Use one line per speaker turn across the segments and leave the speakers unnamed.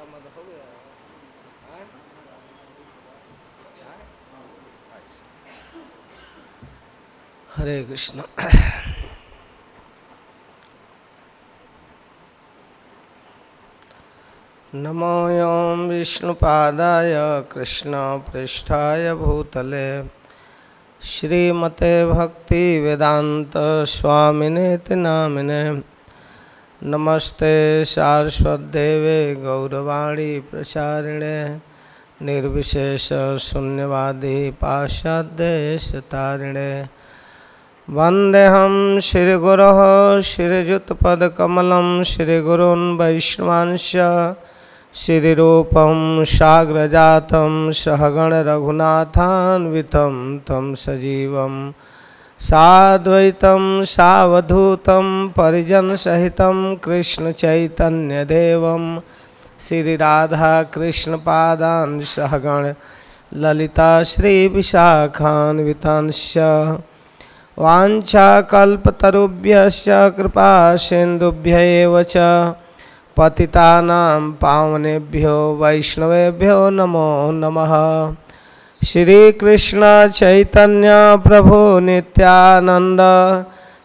का मत हो गया हैं? हैं? अच्छा। हरे कृष्ण नमो ॐ विष्णुपादाय कृष्णपृष्ठाय भूतले श्रीमते भक्ति वेदांत भक्तिवेदान्तस्वामिनेति नामिने नमस्ते सारस्वतदेवे गौरवाणी प्रचारिणे निर्विशेषशून्यवादी पाश्चात्येशतारिणे वन्देऽहं श्रीगुरोः श्रीयुतपदकमलं श्रीगुरून् श्रीरूपं साग्रजातं सहगणरघुनाथान्वितं तं सजीवं साद्वैतं, सावधूतं, परिजनसहितं कृष्णचैतन्यदेवं। श्रीराधाकृष्णपादान् सहगण ललिता श्रीविशाखान्वितांश्च वाञ्छाकल्पतरुभ्यश्च कृपा सिन्धुभ्य पतितानां पावनेभ्यो, वैष्णवेभ्यो नमो नमः। श्रीकृष्ण चैतन्य प्रभु नित्यानंद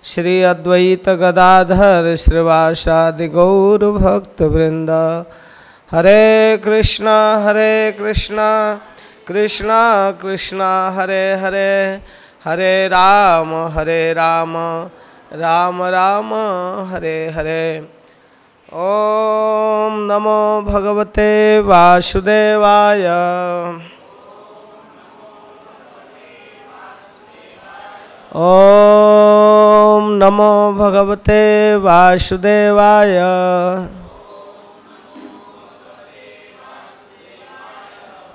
श्री अद्वैत गदाधर श्रीवासादि गौरभक्तवृंद हरे कृष्ण हरे कृष्ण कृष्ण कृष्ण, हरे हरे हरे राम हरे राम राम राम, हरे हरे। ओम नमो भगवते वासुदेवाय। ओम नमो भगवते वासुदेवाय।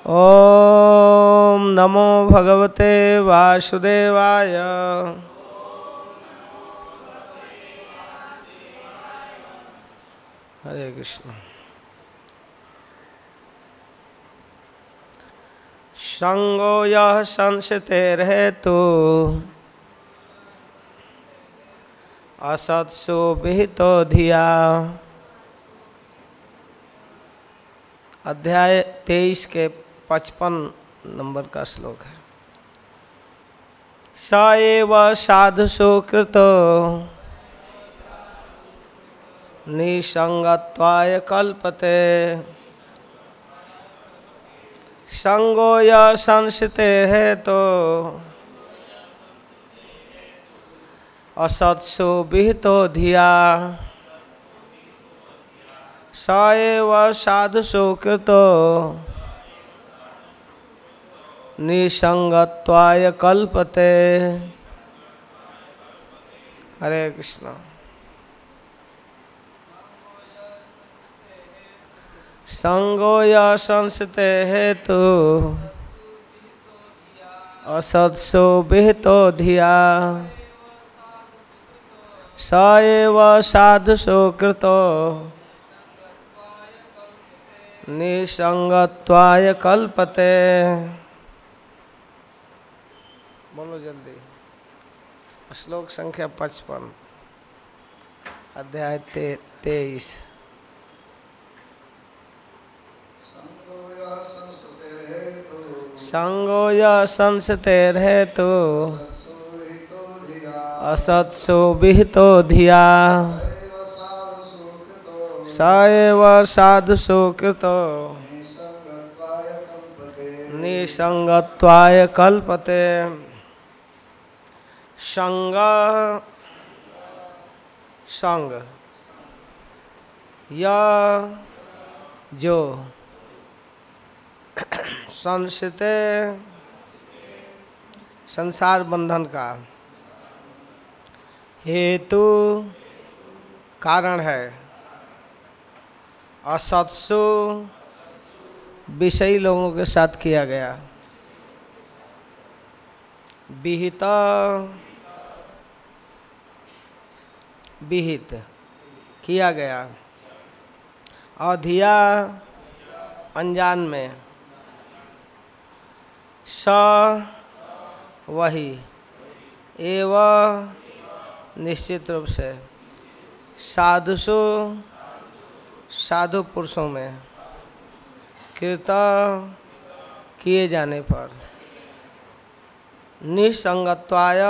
ओम नमो भगवते वासुदेवाय। हरे कृष्ण। संगो यह संसते रहे तो असत्सु विहितो धिया। अध्याय तेईस के पचपन नंबर का श्लोक है। स एव साधुषु कृतो। निसंगत्वाय कल्पते। संगो य संसिते है तो असत्सु विहितो धिया। स एव साधुषु कृतो निसंगत्वाय कल्पते। हरे कृष्ण। संगो या संसते हेतु। असत्सु विहितो धिया। स एव साधुषु कृतो निसंगत्वाय कल्पते। बोलो जल्दी। श्लोक संख्या पचपन अध्याय ते, तेईस। संगो या संसतेर हेतु असत्सु विहितो धिया। स एव साधुषु कृतो निसंगत्वाय कल्पते। संग। संग। यह जो। संसिते। संसार बंधन का। हेतु कारण है। असत्सु विषयी लोगों के साथ किया गया। विहित विहित किया गया। अधिया अनजान में। स वही एव निश्चित रूप से। साधुसु साधु पुरुषों में कृत किए जाने पर निसंगत्वाय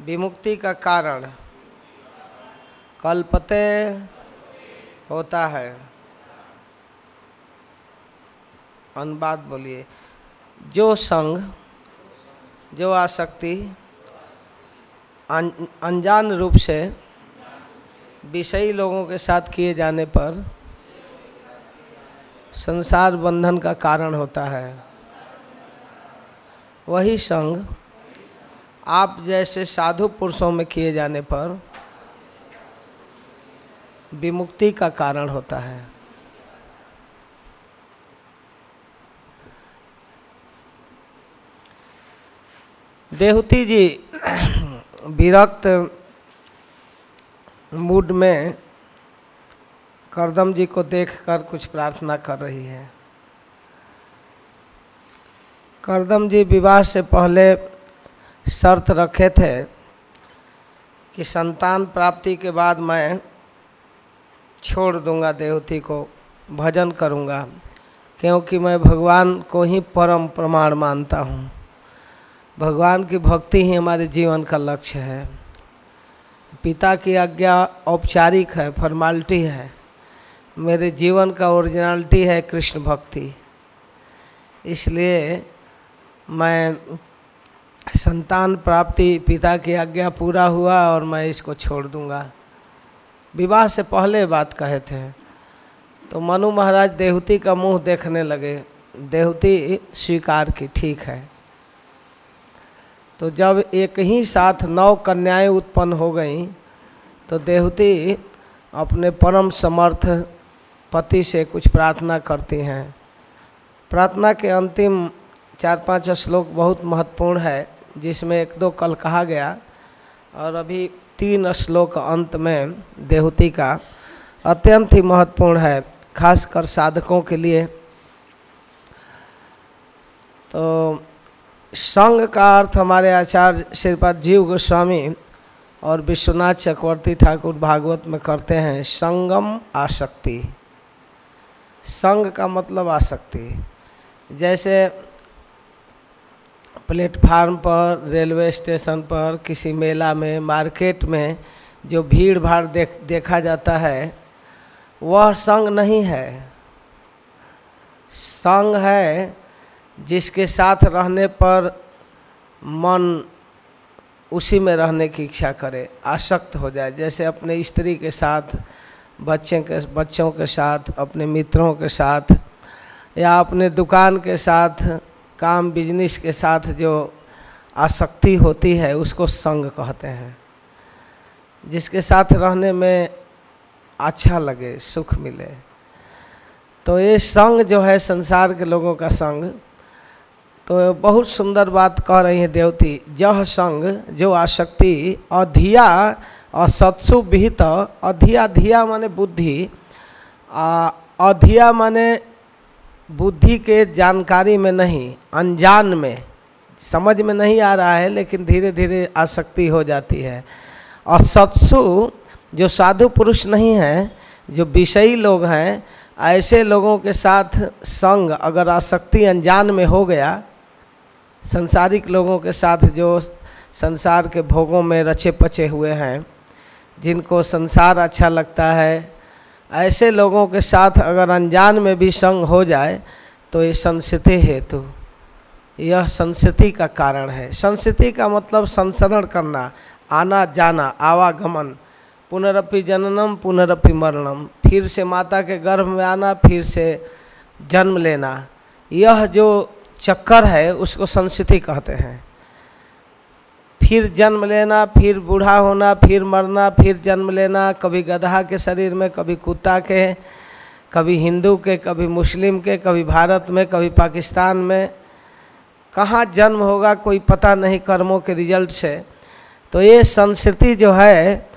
विमुक्ति का कारण कल्पते होता है। अनुवाद बोलिए, जो संग, जो आसक्ति अनजान रूप से विषयी लोगों के साथ किए जाने पर संसार बंधन का कारण होता है। वही संग आप जैसे साधु पुरुषों में किए जाने पर विमुक्ति का कारण होता है। देहती जी विरक्त मूड में करदम जी को देखकर कुछ प्रार्थना कर रही है। करदम जी विवाह से पहले शर्त रखे थे कि संतान प्राप्ति के बाद मैं छोड़ दूँगा, देवती को भजन करूँगा, क्योंकि मैं भगवान को ही परम प्रमाण मानता हूँ। भगवान की भक्ति ही हमारे जीवन का लक्ष्य है। पिता की आज्ञा औपचारिक है, फॉर्मालिटी है। मेरे जीवन का ओरिजिनलिटी है कृष्ण भक्ति। इसलिए मैं संतान प्राप्ति, पिता की आज्ञा पूरा हुआ और मैं इसको छोड़ दूँगा। विवाह से पहले बात कहे थे। तो मनु महाराज देहूती का मुँह देखने लगे। देहूती स्वीकार की ठीक है। तो जब एक ही साथ नौ कन्याएँ उत्पन्न हो गईं तो देहूती अपने परम समर्थ पति से कुछ प्रार्थना करती हैं। प्रार्थना के अंतिम चार पाँच श्लोक बहुत महत्वपूर्ण है, जिसमें एक दो कल कहा गया, और अभी तीन श्लोक अंत में देहूती का अत्यंत ही महत्वपूर्ण है, खासकर साधकों के लिए। तो संघ का अर्थ हमारे आचार्य श्रीपाद जीव गोस्वामी और विश्वनाथ चक्रवर्ती ठाकुर भागवत में करते हैं, संगम आसक्ति। संघ का मतलब आसक्ति। जैसे प्लेटफार्म पर, रेलवे स्टेशन पर, किसी मेला में, मार्केट में जो भीड़ भाड़ देख, देखा जाता है, वह संग नहीं है। संग है जिसके साथ रहने पर मन उसी में रहने की इच्छा करे, आसक्त हो जाए। जैसे अपने स्त्री के साथ, बच्चे के, बच्चों के साथ, अपने मित्रों के साथ, या अपने दुकान के साथ, काम बिज़नेस के साथ जो आसक्ति होती है, उसको संग कहते हैं। जिसके साथ रहने में अच्छा लगे, सुख मिले। तो ये संग जो है, संसार के लोगों का संग तो बहुत सुंदर बात कह रही है देवती। जह संग जो आसक्ति अधिया असत्सु विहित, अधिया धिया माने बुद्धि अधिया माने बुद्धि के जानकारी में नहीं, अनजान में। समझ में नहीं आ रहा है, लेकिन धीरे धीरे आसक्ति हो जाती है। और सत्सु जो साधु पुरुष नहीं हैं, जो विषयी लोग हैं, ऐसे लोगों के साथ संग अगर आसक्ति अनजान में हो गया संसारिक लोगों के साथ जो संसार के भोगों में रचे पचे हुए हैं, जिनको संसार अच्छा लगता है, ऐसे लोगों के साथ अगर अनजान में भी संग हो जाए तो ये संस्कृति हेतु, यह संस्कृति का कारण है। संस्कृति का मतलब संसरण करना, आना, जाना, आवागमन, पुनरपि जननम, पुनरपि मरणम, फिर से माता के गर्भ में आना, फिर से जन्म लेना, यह जो चक्कर है, उसको संस्कृति कहते हैं। फिर जन्म लेना, फिर बूढ़ा होना, फिर मरना, फिर जन्म लेना, कभी गधा के शरीर में, कभी कुत्ता के, कभी हिंदू के, कभी मुस्लिम के, कभी भारत में, कभी पाकिस्तान में। कहाँ जन्म होगा, कोई पता नहीं कर्मों के रिज़ल्ट से। तो ये संस्कृति जो है,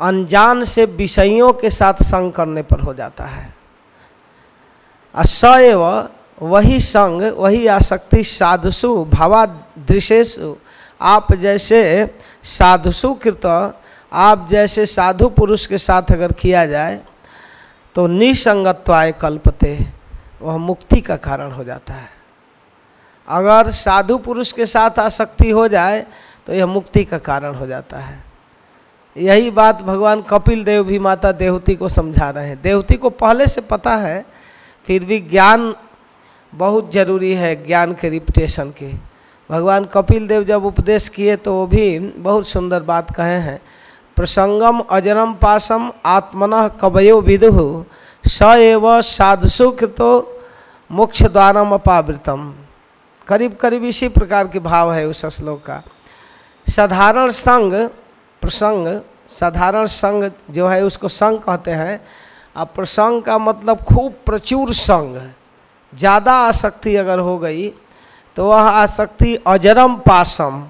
अनजान से विषयों के साथ संग करने पर हो जाता है। असैव वही संग, वही आसक्ति साधुसु भावादृशेषु आप जैसे साधुसु कृत, आप जैसे साधु पुरुष के साथ अगर किया जाए तो निसंगत्वाय कल्पते, वह मुक्ति का कारण हो जाता है। अगर साधु पुरुष के साथ आसक्ति हो जाए तो यह मुक्ति का कारण हो जाता है। यही बात भगवान कपिल देव भी माता देवती को समझा रहे हैं। देवती को पहले से पता है, फिर भी ज्ञान बहुत ज़रूरी है ज्ञान के रिपटेशन के। भगवान कपिल देव जब उपदेश किए तो वो भी बहुत सुंदर बात कहे हैं। प्रसंगम अजरम पासम आत्मन कवयो विदु, स एव साधुसु कृतो मोक्ष द्वारम अपावृतम। करीब करीब इसी प्रकार के भाव है उस श्लोक का। साधारण संग, प्रसंग, साधारण संग जो है उसको संग कहते हैं। अब प्रसंग का मतलब खूब प्रचुर संग ज़्यादा आसक्ति अगर हो गई तो वह आसक्ति अजरम पासम।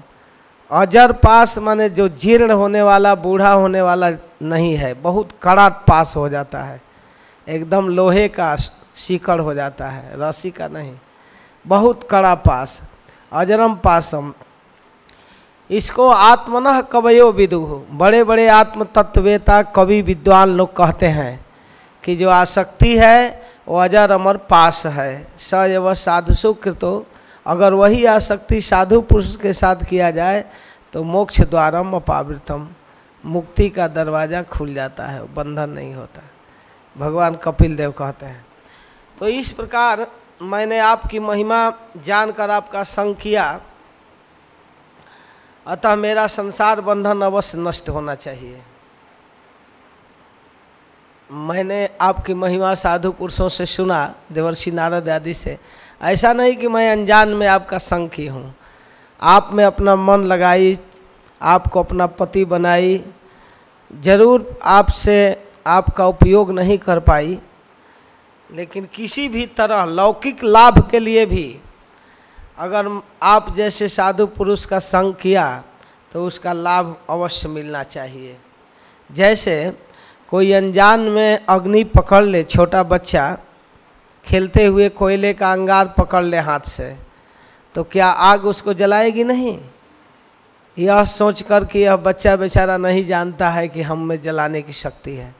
अजर पास माने जो जीर्ण होने वाला, बूढ़ा होने वाला नहीं है, बहुत कड़ा पास हो जाता है। एकदम लोहे का शिकड़ हो जाता है, रस्सी का नहीं, बहुत कड़ा पास, अजरम पासम। इसको आत्मन कवयो विदु बड़े बड़े आत्म तत्वेता कवि विद्वान लोग कहते हैं। कि जो आसक्ति है, वो अजर अमर पास है। स एव साधुसु कृतो अगर वही आसक्ति साधु पुरुष के साथ किया जाए तो मोक्ष द्वारम अपावृतम। मुक्ति का दरवाज़ा खुल जाता है, बंधन नहीं होता। भगवान कपिल देव कहते हैं। तो इस प्रकार मैंने आपकी महिमा जानकर आपका संग किया। अतः मेरा संसार बंधन अवश्य नष्ट होना चाहिए। मैंने आपकी महिमा साधु पुरुषों से सुना, देवर्षि नारद आदि से। ऐसा नहीं कि मैं अनजान में आपका की हूँ। आप में अपना मन लगाई, आपको अपना पति बनाई, ज़रूर आपसे आपका उपयोग नहीं कर पाई, लेकिन किसी भी तरह लौकिक लाभ के लिए भी अगर आप जैसे साधु पुरुष का संग किया तो उसका लाभ अवश्य मिलना चाहिए। जैसे कोई अनजान में अग्नि पकड़ ले, छोटा बच्चा, खेलते हुए कोयले का अंगार पकड़ ले हाथ से तो क्या आग उसको जलाएगी नहीं? यह सोचकर कि यह बच्चा बेचारा नहीं जानता है कि हम में जलाने की शक्ति है।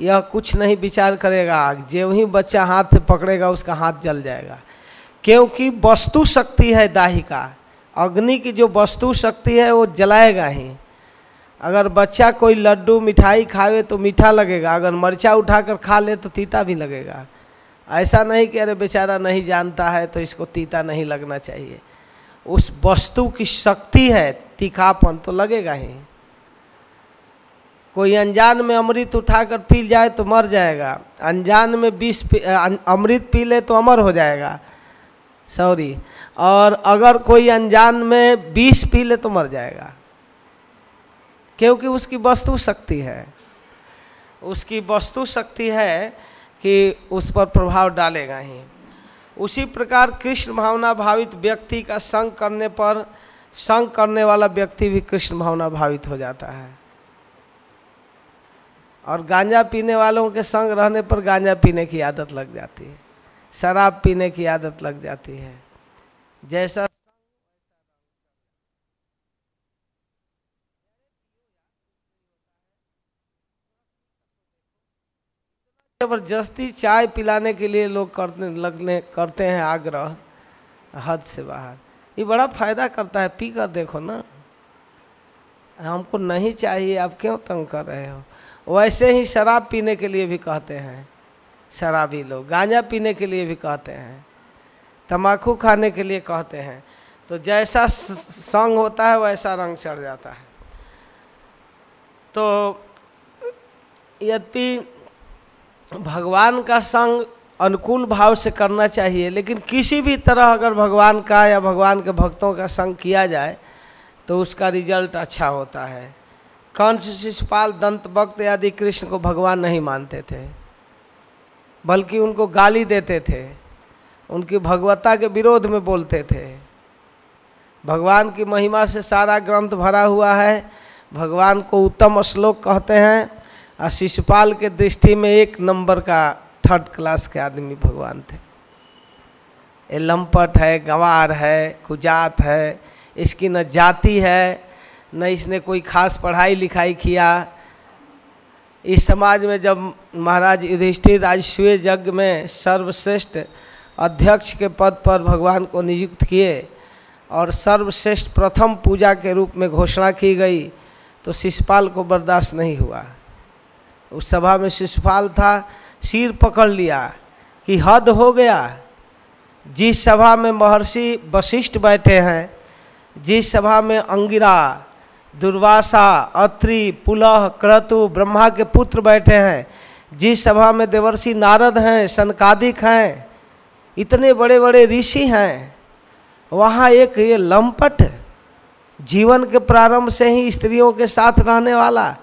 यह कुछ नहीं विचार करेगा आग। जो ही बच्चा हाथ पकड़ेगा, उसका हाथ जल जाएगा। क्योंकि वस्तु शक्ति है दाही का अग्नि की जो वस्तु शक्ति है, वो जलाएगा ही। अगर बच्चा कोई लड्डू, मिठाई खावे तो मीठा लगेगा। अगर मरचा उठाकर खा ले तो तीता भी लगेगा। ऐसा नहीं कि अरे बेचारा नहीं जानता है तो इसको तीता नहीं लगना चाहिए। उस वस्तु की शक्ति है, तीखापन तो लगेगा ही। कोई अनजान में अमृत उठाकर पी जाए तो मर जाएगा। अनजान में विष अमृत पी ले तो अमर हो जाएगा। सॉरी। और अगर कोई अनजान में विष पी ले तो मर जाएगा। क्योंकि उसकी वस्तु शक्ति है। उसकी वस्तु शक्ति है कि उस पर प्रभाव डालेगा ही। उसी प्रकार कृष्ण भावना भावित व्यक्ति का संग करने पर, संग करने वाला व्यक्ति भी कृष्ण भावना भावित हो जाता है। और गांजा पीने वालों के संग रहने पर गांजा पीने की आदत लग जाती है। शराब पीने की आदत लग जाती है। जैसा ज़बरदस्ती चाय पिलाने के लिए लोग करने लगने, करते हैं आग्रह, हद से बाहर। ये बड़ा फ़ायदा करता है, पी कर देखो ना। हमको नहीं चाहिए, आप क्यों तंग कर रहे हो? वैसे ही शराब पीने के लिए भी कहते हैं, शराबी लोग। गांजा पीने के लिए भी कहते हैं तम्बाकू खाने के लिए कहते हैं। तो जैसा संग होता है, वैसा रंग चढ़ जाता है। तो यद्यपि भगवान का संग अनुकूल भाव से करना चाहिए, लेकिन किसी भी तरह अगर भगवान का या भगवान के भक्तों का संग किया जाए तो उसका रिज़ल्ट अच्छा होता है। कंस शिशुपाल दंत भक्त आदि कृष्ण को भगवान नहीं मानते थे, बल्कि उनको गाली देते थे, उनकी भगवता के विरोध में बोलते थे। भगवान की महिमा से सारा ग्रंथ भरा हुआ है, भगवान को उत्तम श्लोक कहते हैं और शिशुपाल के दृष्टि में एक नंबर का थर्ड क्लास के आदमी भगवान थे। ये लंपट है, गंवार है, कुजात है, इसकी न जाति है, न इसने कोई खास पढ़ाई लिखाई किया। इस समाज में जब महाराज युधिष्ठिर राजस्वीय यज्ञ में सर्वश्रेष्ठ अध्यक्ष के पद पर भगवान को नियुक्त किए और सर्वश्रेष्ठ प्रथम पूजा के रूप में घोषणा की गई तो शिशुपाल को बर्दाश्त नहीं हुआ। उस सभा में शिशुपाल था, सिर पकड़ लिया कि हद हो गया। जिस सभा में महर्षि वशिष्ठ बैठे हैं, जिस सभा में अंगिरा, दुर्वासा, अत्रि, पुलह, क्रतु, ब्रह्मा के पुत्र बैठे हैं, जिस सभा में देवर्षि नारद हैं, सनकादिक हैं, इतने बड़े बड़े ऋषि हैं, वहाँ एक ये लंपट जीवन के प्रारंभ से ही स्त्रियों के साथ रहने वाला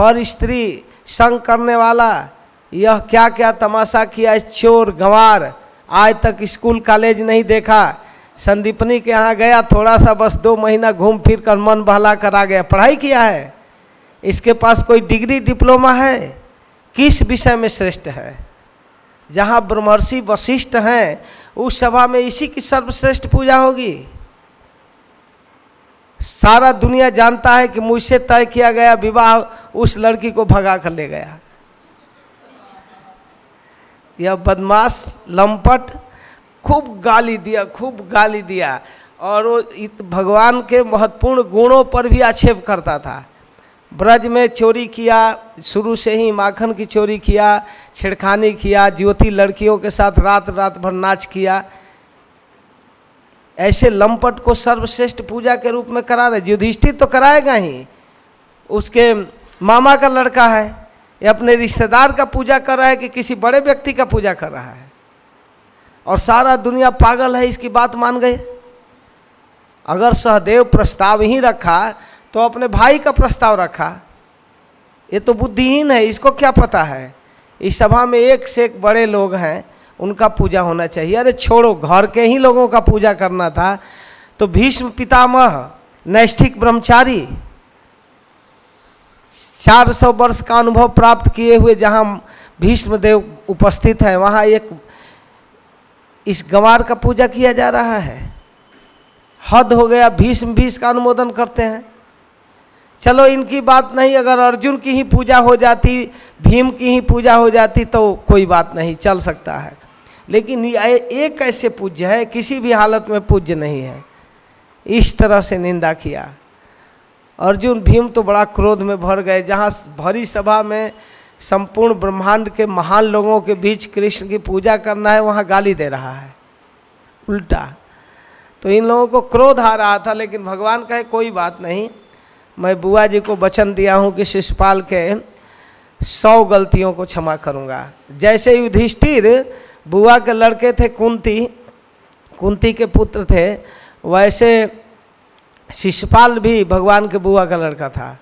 पर स्त्री संग करने वाला, यह क्या क्या तमाशा किया इस चोर गंवार? आज तक स्कूल कॉलेज नहीं देखा। संदीपनी के यहाँ गया थोड़ा सा बस दो महीना घूम फिर कर मन बहला कर आ गया। पढ़ाई किया है? इसके पास कोई डिग्री, डिप्लोमा है? किस विषय में श्रेष्ठ है? जहाँ ब्रह्मर्षि वशिष्ठ हैं, उस सभा में इसी की सर्वश्रेष्ठ पूजा होगी। सारा दुनिया जानता है कि मुझसे तय किया गया विवाह उस लड़की को भगा कर ले गया। यह बदमाश, लंपट, खूब गाली दिया, खूब गाली दिया। और वो भगवान के महत्वपूर्ण गुणों पर भी आक्षेप करता था। ब्रज में चोरी किया, शुरू से ही माखन की चोरी किया, छेड़खानी किया, ज्योति लड़कियों के साथ रात रात भर नाच किया। ऐसे लंपट को सर्वश्रेष्ठ पूजा के रूप में करा रहे। युधिष्ठिर तो कराएगा ही। उसके मामा का लड़का है, या अपने रिश्तेदार का पूजा कर रहा है कि किसी बड़े व्यक्ति का पूजा कर रहा है। और सारा दुनिया पागल है, इसकी बात मान गए अगर सहदेव प्रस्ताव ही रखा तो अपने भाई का प्रस्ताव रखा। ये तो बुद्धिहीन है, इसको क्या पता है? इस सभा में एक से एक बड़े लोग हैं उनका पूजा होना चाहिए। अरे छोड़ो, घर के ही लोगों का पूजा करना था। तो भीष्म पितामह, नैष्ठिक ब्रह्मचारी, चार सौ वर्ष का अनुभव प्राप्त किए हुए जहाँ भीष्म देव उपस्थित है, वहाँ एक इस गंवार का पूजा किया जा रहा है। हद हो गया, भीष्म भीष का अनुमोदन करते हैं। चलो, इनकी बात नहीं, अगर अर्जुन की ही पूजा हो जाती, भीम की ही पूजा हो जाती तो कोई बात नहीं, चल सकता है। लेकिन ये एक ऐसे पूज्य है, किसी भी हालत में पूज्य नहीं है। इस तरह से निंदा किया। अर्जुन भीम तो बड़ा क्रोध में भर गए, जहाँ भरी सभा में संपूर्ण ब्रह्मांड के महान लोगों के बीच कृष्ण की पूजा करना है, वहाँ गाली दे रहा है। उल्टा। तो इन लोगों को क्रोध आ रहा था, लेकिन भगवान कहे, कोई बात नहीं, मैं बुआ जी को वचन दिया हूँ कि शिषपाल के सौ गलतियों को क्षमा करूँगा। जैसे युधिष्ठिर बुआ के लड़के थे कुंती। कुंती के पुत्र थे। वैसे शिषपाल भी भगवान के बुआ का लड़का था।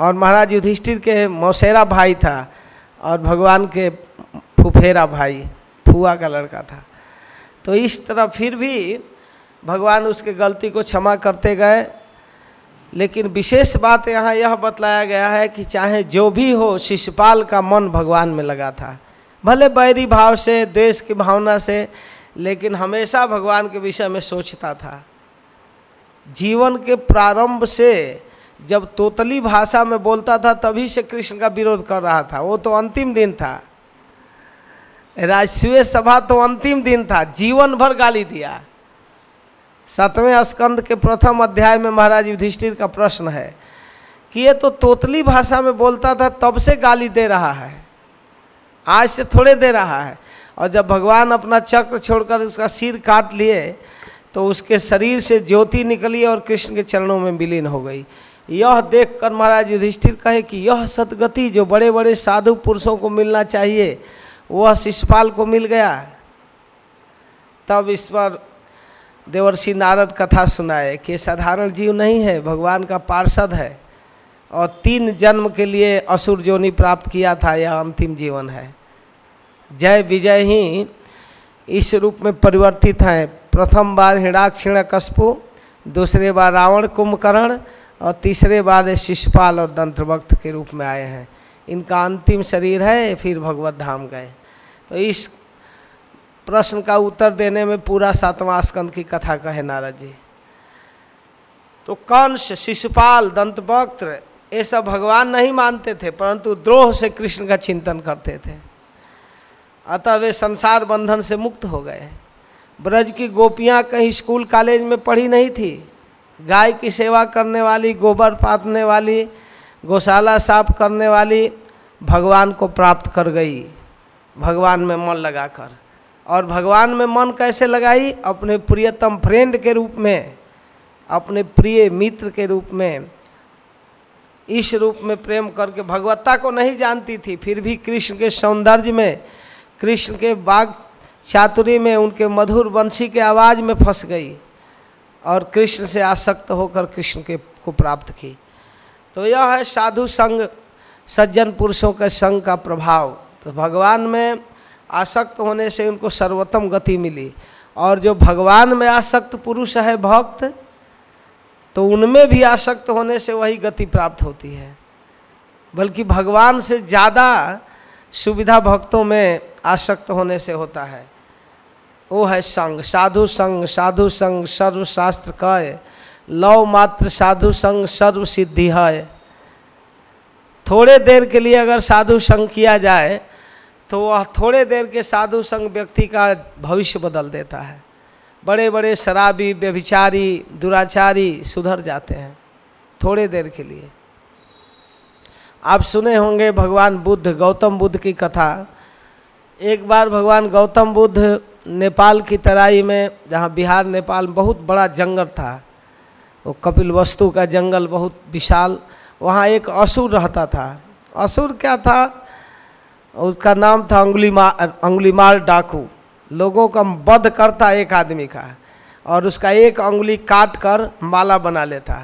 और महाराज युधिष्ठिर के मौसेरा भाई था और भगवान के फुफेरा भाई, फुआ का लड़का था। तो इस तरह फिर भी भगवान उसके गलती को क्षमा करते गए। लेकिन विशेष बात यहाँ यह बतलाया गया है कि चाहे जो भी हो शिशुपाल का मन भगवान में लगा था। भले बैरी भाव से, देश की भावना से, लेकिन हमेशा भगवान के विषय में सोचता था। जीवन के प्रारंभ से जब तोतली भाषा में बोलता था, तभी से कृष्ण का विरोध कर रहा था। वो तो अंतिम दिन था। राजस्वीय सभा तो अंतिम दिन था। जीवन भर गाली दिया। सातवें स्कंद के प्रथम अध्याय में महाराज युधिष्ठिर का प्रश्न है कि ये तो तोतली भाषा में बोलता था, तब से गाली दे रहा है। आज से थोड़े दे रहा है। और जब भगवान अपना चक्र छोड़कर उसका सिर काट लिए तो उसके शरीर से ज्योति निकली और कृष्ण के चरणों में विलीन हो गई। यह देखकर महाराज युधिष्ठिर कहे कि यह सदगति जो बड़े बड़े साधु पुरुषों को मिलना चाहिए, वह शिषपाल को मिल गया। तब इस पर देवर्षि नारद कथा सुनाए कि साधारण जीव नहीं है, भगवान का पार्षद है। और तीन जन्म के लिए असुर जोनि प्राप्त किया था, यह अंतिम जीवन है। जय विजय ही इस रूप में परिवर्तित है। प्रथम बार हिणाक्षिण कशपु दूसरे बार रावण कुंभकर्ण और तीसरे बार शिशुपाल और दंत्रभक्त के रूप में आए हैं। इनका अंतिम शरीर है, फिर भगवत धाम गए। तो इस प्रश्न का उत्तर देने में पूरा सातवां स्कंद की कथा कहे नारद जी। तो कंस शिशुपाल दंतवक्त ये सब भगवान नहीं मानते थे, परंतु द्रोह से कृष्ण का चिंतन करते थे। अतः वे संसार बंधन से मुक्त हो गए। ब्रज की गोपियाँ कहीं स्कूल कॉलेज में पढ़ी नहीं थी। गाय की सेवा करने वाली, गोबर पातने वाली, गौशाला साफ़ करने वाली भगवान को प्राप्त कर गई। भगवान में मन लगाकर। और भगवान में मन कैसे लगाई? अपने प्रियतम फ्रेंड के रूप में, अपने प्रिय मित्र के रूप में। इस रूप में प्रेम करके भगवत्ता को नहीं जानती थी, फिर भी कृष्ण के सौंदर्य में, कृष्ण के बाग चातुरी में, उनके मधुर वंशी के आवाज़ में फंस गई और कृष्ण से आसक्त होकर कृष्ण के को प्राप्त की। तो यह है साधु संग सज्जन पुरुषों के संग का प्रभाव। तो भगवान में आसक्त होने से उनको सर्वोत्तम गति मिली और जो भगवान में आसक्त पुरुष है, भक्त तो उनमें भी आसक्त होने से वही गति प्राप्त होती है। बल्कि भगवान से ज़्यादा सुविधा भक्तों में आसक्त होने से होता है। वो है संग, साधु संग साधु संग सर्वशास्त्र कय। लव मात्र साधु संग, सर्व सिद्धि है थोड़े देर के लिए अगर साधु संग किया जाए तो वह थोड़े देर के साधु संग व्यक्ति का भविष्य बदल देता है। बड़े बड़े शराबी, व्यभिचारी, दुराचारी सुधर जाते हैं, थोड़े देर के लिए। आप सुने होंगे भगवान बुद्ध, गौतम बुद्ध की कथा। एक बार भगवान गौतम बुद्ध नेपाल की तराई में, जहाँ बिहार, नेपाल बहुत बड़ा जंगल था, वो कपिल वस्तु का जंगल बहुत विशाल, वहाँ एक असुर रहता था। असुर क्या था? उसका नाम था अंगुली मार अंगुली मार डाकू। लोगों का वध करता एक आदमी का और उसका एक अंगुली काट कर माला बना लेता।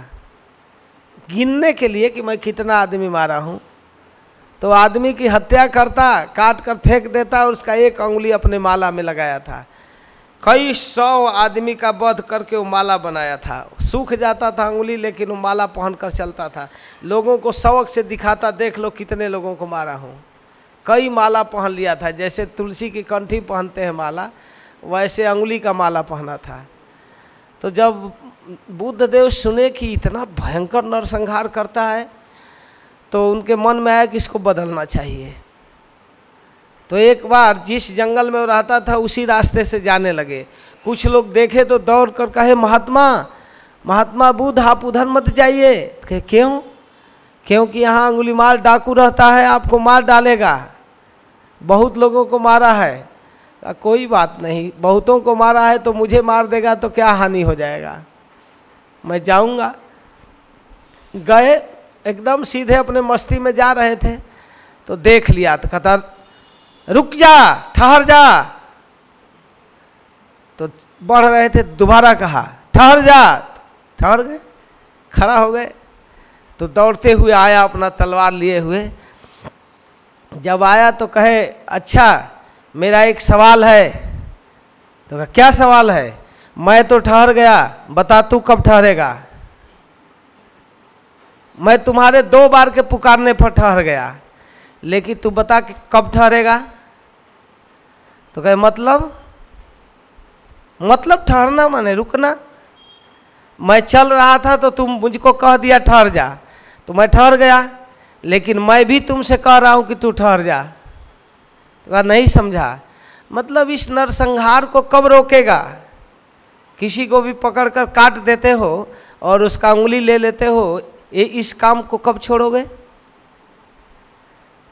गिनने के लिए कि मैं कितना आदमी मारा हूँ। तो आदमी की हत्या करता, काट कर फेंक देता और उसका एक अंगुली अपने माला में लगाया था। कई सौ आदमी का वध करके वो माला बनाया था। सूख जाता था अंगुली लेकिन वो माला पहन कर चलता था। लोगों को शौक से दिखाता, देख लो कितने लोगों को मारा हूँ। कई माला पहन लिया था, जैसे तुलसी की कंठी पहनते हैं माला, वैसे अंगुली का माला पहना था। तो जब बुद्ध देव सुने कि इतना भयंकर नरसंहार करता है तो उनके मन में आया कि इसको बदलना चाहिए। तो एक बार जिस जंगल में वो रहता था, उसी रास्ते से जाने लगे। कुछ लोग देखे तो दौड़ कर कहे, महात्मा महात्मा बुद्ध, आप उधर मत जाइए। कहे, क्यों? क्योंकि यहाँ अंगुली मार डाकू रहता है, आपको मार डालेगा। बहुत लोगों को मारा है। कोई बात नहीं, बहुतों को मारा है तो मुझे मार देगा तो क्या हानि हो जाएगा? मैं जाऊँगा। गए, एकदम सीधे अपने मस्ती में जा रहे थे तो देख लिया तो कहता, रुक जा, ठहर जा। तो बढ़ रहे थे, दोबारा कहा, ठहर जा। ठहर गए, खड़ा हो गए तो दौड़ते हुए आया, अपना तलवार लिए हुए। जब आया तो कहे अच्छा मेरा एक सवाल है। तो कहा, क्या सवाल है? मैं तो ठहर गया, बता तू कब ठहरेगा? मैं तुम्हारे दो बार के पुकारने पर ठहर गया, लेकिन तू बता कि कब ठहरेगा? तो कहे मतलब? मतलब ठहरना माने रुकना? मैं चल रहा था तो तुम मुझको कह दिया ठहर जा। तो मैं ठहर गया लेकिन मैं भी तुमसे कह रहा हूँ कि तू ठहर जा। तो नहीं समझा। मतलब इस नरसंहार को कब रोकेगा? किसी को भी पकड़ कर काट देते हो और उसका उंगली ले लेते हो, ये इस काम को कब छोड़ोगे?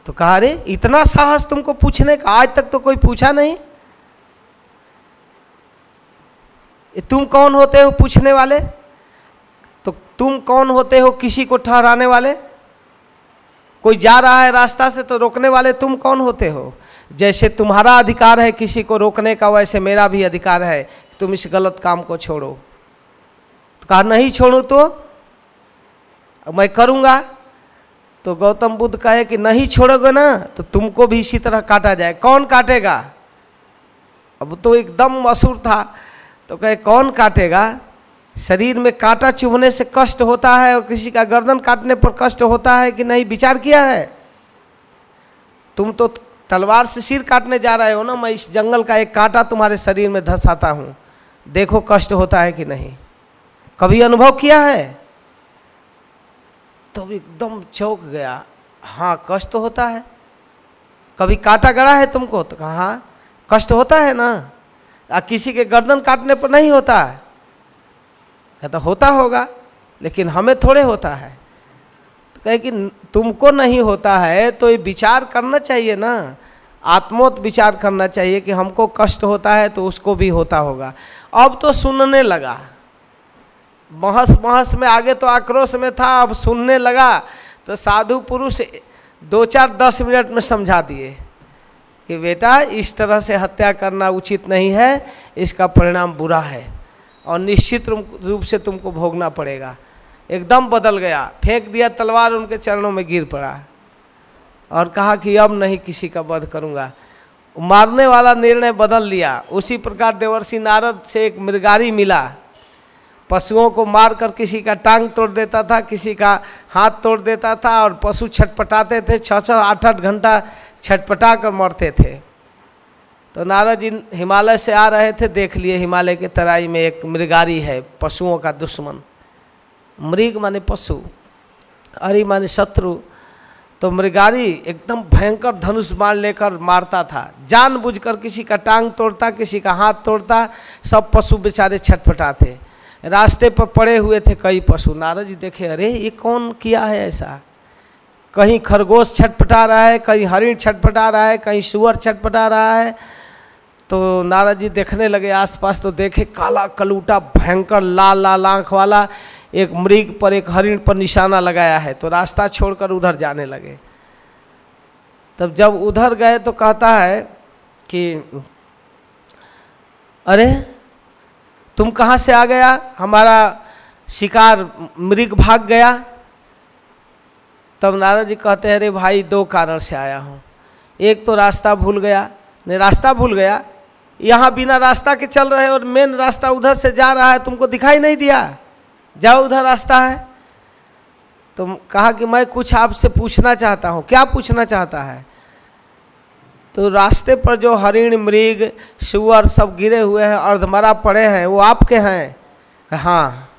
तो कहा रे इतना साहस तुमको पूछने का? आज तक तो कोई पूछा नहीं? तुम कौन होते हो पूछने वाले? तो तुम कौन होते हो किसी को ठहराने वाले? कोई जा रहा है रास्ता से तो रोकने वाले तुम कौन होते हो? जैसे तुम्हारा अधिकार है किसी को रोकने का, वैसे मेरा भी अधिकार है कि तुम इस गलत काम को छोड़ो। तो कहा, नहीं छोड़ो तो? मैं करूँगा। तो गौतम बुद्ध कहे कि, नहीं छोड़ोगे ना तो तुमको भी इसी तरह काटा जाए। कौन काटेगा? अब तो एकदम मशहूर था। तो कहे, कौन काटेगा? शरीर में कांटा चुभने से कष्ट होता है और किसी का गर्दन काटने पर कष्ट होता है कि नहीं, विचार किया है? तुम तो तलवार से सिर काटने जा रहे हो ना, मैं इस जंगल का एक कांटा तुम्हारे शरीर में धसाता हूँ। देखो कष्ट होता है कि नहीं। कभी अनुभव किया है? तो एकदम चौक गया। हाँ कष्ट तो होता है। कभी काटा गड़ा है तुमको? तो कहा हाँ कष्ट होता है ना? आ, किसी के गर्दन काटने पर नहीं होता है। कहता होता होगा, लेकिन हमें थोड़े होता है। तो कहे कि तुमको नहीं होता है तो ये विचार करना चाहिए ना। आत्मोत विचार करना चाहिए कि हमको कष्ट होता है तो उसको भी होता होगा। अब तो सुनने लगा। बहस बहस में आगे तो आक्रोश में था, अब सुनने लगा। तो साधु पुरुष दो चार दस मिनट में समझा दिए कि बेटा इस तरह से हत्या करना उचित नहीं है, इसका परिणाम बुरा है। और निश्चित रूप से तुमको भोगना पड़ेगा। एकदम बदल गया। फेंक दिया, तलवार उनके चरणों में गिर पड़ा। और कहा कि अब नहीं किसी का वध करूँगा। मारने वाला निर्णय बदल लिया। उसी प्रकार देवर्षि नारद से एक मृगारी मिला। पशुओं को मारकर किसी का टांग तोड़ देता था, किसी का हाथ तोड़ देता था और पशु छटपटाते थे। छः छः आठ आठ घंटा छटपटा कर मरते थे। तो नारद जी हिमालय से आ रहे थे, देख लिए हिमालय के तराई में एक मृगारी है, पशुओं का दुश्मन। मृग माने पशु, अरि माने शत्रु। तो मृगारी एकदम भयंकर धनुष बाण लेकर मारता था। जानबूझकर किसी का टांग तोड़ता, किसी का हाथ तोड़ता, सब पशु बेचारे छटपटाते। रास्ते पर पड़े हुए थे कई पशु। नारद जी देखे, अरे, ये कौन किया है ऐसा? कहीं खरगोश छटपटा रहा है, कहीं हरिण छटपटा रहा है, कहीं सुअर छटपटा रहा है तो नारद जी देखने लगे, आसपास तो देखे काला कलूटा, भयंकर लाल लाल आँख वाला, एक मृग पर, एक हरिण पर निशाना लगाया है। तो रास्ता छोड़कर उधर जाने लगे। तब जब उधर गए तो कहता है कि, अरे, तुम कहाँ से आ गया? हमारा शिकार मृग भाग गया। तब नारद जी कहते हैं, अरे भाई, दो कारण से आया हूँ। एक तो रास्ता भूल गया। नहीं, रास्ता भूल गया यहाँ बिना रास्ता के चल रहे और मेन रास्ता उधर से जा रहा है, तुमको दिखाई नहीं दिया। जाओ, उधर रास्ता है। तो कहा कि मैं कुछ आपसे पूछना चाहता हूँ। क्या पूछना चाहता है? तो रास्ते पर जो हरिण, मृग, सुअर सब गिरे हुए हैं, अर्धमरा पड़े हैं, वो आपके हैं? हाँ।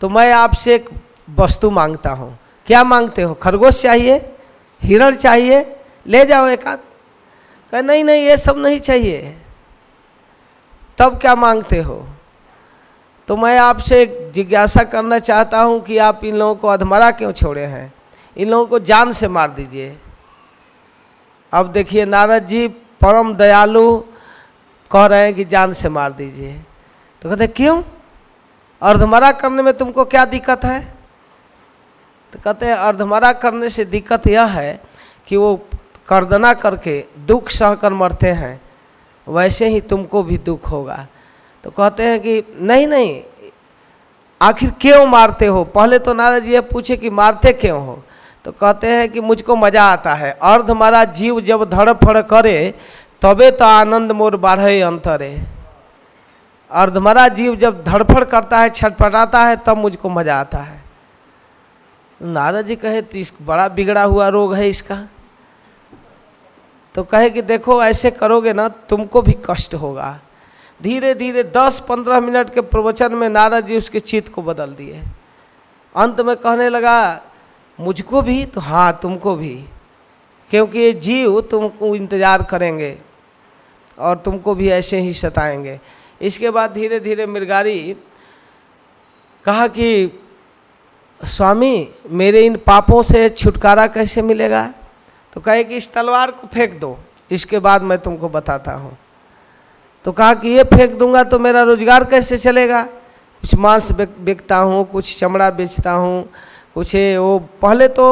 तो मैं आपसे एक वस्तु माँगता हूँ। क्या मांगते हो? खरगोश चाहिए? हिरण चाहिए? ले जाओ एक आध। कह, नहीं नहीं, ये सब नहीं चाहिए। तब क्या मांगते हो? तो मैं आपसे जिज्ञासा करना चाहता हूँ कि आप इन लोगों को अधमरा क्यों छोड़े हैं? इन लोगों को जान से मार दीजिए। अब देखिए नारद जी परम दयालु कह रहे हैं कि जान से मार दीजिए। तो कहते क्यों? अर्धमरा करने में तुमको क्या दिक्कत है? तो कहते हैं अर्धमरा करने से दिक्कत यह है कि वो कर्दना करके दुख सहकर मरते हैं, वैसे ही तुमको भी दुख होगा। तो कहते हैं कि, नहीं नहीं, आखिर क्यों मारते हो? पहले तो नारद जी पूछे कि मारते क्यों हो? तो कहते हैं कि, मुझको मज़ा आता है। अर्ध हमारा जीव जब धड़फड़ करे, तबे तो आनंद मोर बढ़े अंतरे। अर्धमरा जीव जब धड़फड़ करता है, छटपटाता है, तब मुझको मज़ा आता है। नारद जी कहे तो इस बड़ा बिगड़ा हुआ रोग है इसका? तो कहे कि देखो, ऐसे करोगे ना, तुमको भी कष्ट होगा। धीरे धीरे 10-15 मिनट के प्रवचन में नारद जी उसके चित्त को बदल दिए। अंत में कहने लगा, मुझको भी? तो हाँ तुमको भी। क्योंकि ये जीव तुमको इंतज़ार करेंगे और तुमको भी ऐसे ही सताएँगे। इसके बाद धीरे धीरे मिर्गारी कहा कि, स्वामी, मेरे इन पापों से छुटकारा कैसे मिलेगा? तो कहे कि इस तलवार को फेंक दो, इसके बाद मैं तुमको बताता हूँ। तो कहा कि ये फेंक दूँगा तो मेरा रोज़गार कैसे चलेगा? कुछ मांस बेचता हूँ, कुछ चमड़ा बेचता हूँ, कुछ वो पहले तो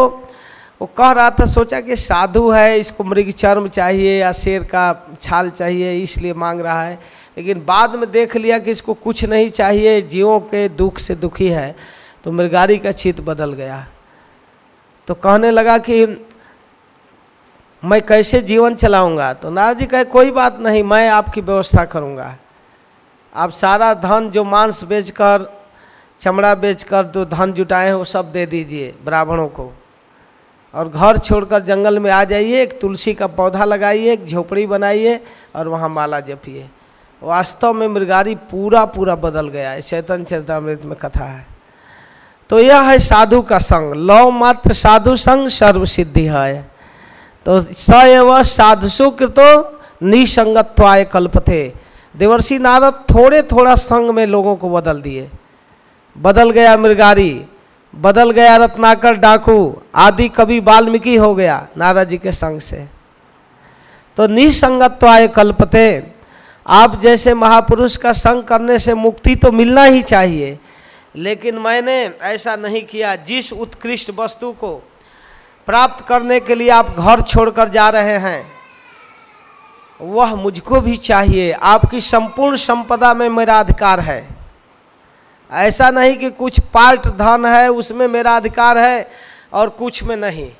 वो कह रहा था, सोचा कि साधु है, इसको मृग चर्म चाहिए या शेर का छाल चाहिए, इसलिए मांग रहा है। लेकिन बाद में देख लिया कि इसको कुछ नहीं चाहिए, जीवों के दुख से दुखी है तो मृगारी का चित बदल गया। तो कहने लगा कि मैं कैसे जीवन चलाऊँगा? तो नारद जी कहे, कोई बात नहीं, मैं आपकी व्यवस्था करूँगा। आप सारा धन जो मांस बेचकर, चमड़ा बेचकर, जो धन जुटाए हैं, वो सब दे दीजिए ब्राह्मणों को। और घर छोड़कर जंगल में आ जाइए, एक तुलसी का पौधा लगाइए, एक झोपड़ी बनाइए और वहाँ माला जपिए। वास्तव में मृगारी पूरा पूरा बदल गया है। चैतन्य चरितमृत में कथा है। तो यह है साधु का संग। लव मात्र साधु संग सर्व सिद्धि है। तो स एव साधुसु कृतो निसंगत्वाय कल्पथे देवर्षि नारद थोड़े थोड़ा संग में लोगों को बदल दिए। बदल गया मृगारी, बदल गया रत्नाकर डाकू, आदि कवि वाल्मीकि हो गया नारद जी के संग से। तो निसंगत्वाय कल्पते, आप जैसे महापुरुष का संग करने से मुक्ति तो मिलना ही चाहिए, लेकिन मैंने ऐसा नहीं किया। जिस उत्कृष्ट वस्तु को प्राप्त करने के लिए आप घर छोड़कर जा रहे हैं। वह मुझको भी चाहिए। आपकी संपूर्ण संपदा में मेरा अधिकार है। ऐसा नहीं कि कुछ पार्ट धन है, उसमें मेरा अधिकार है और कुछ में नहीं।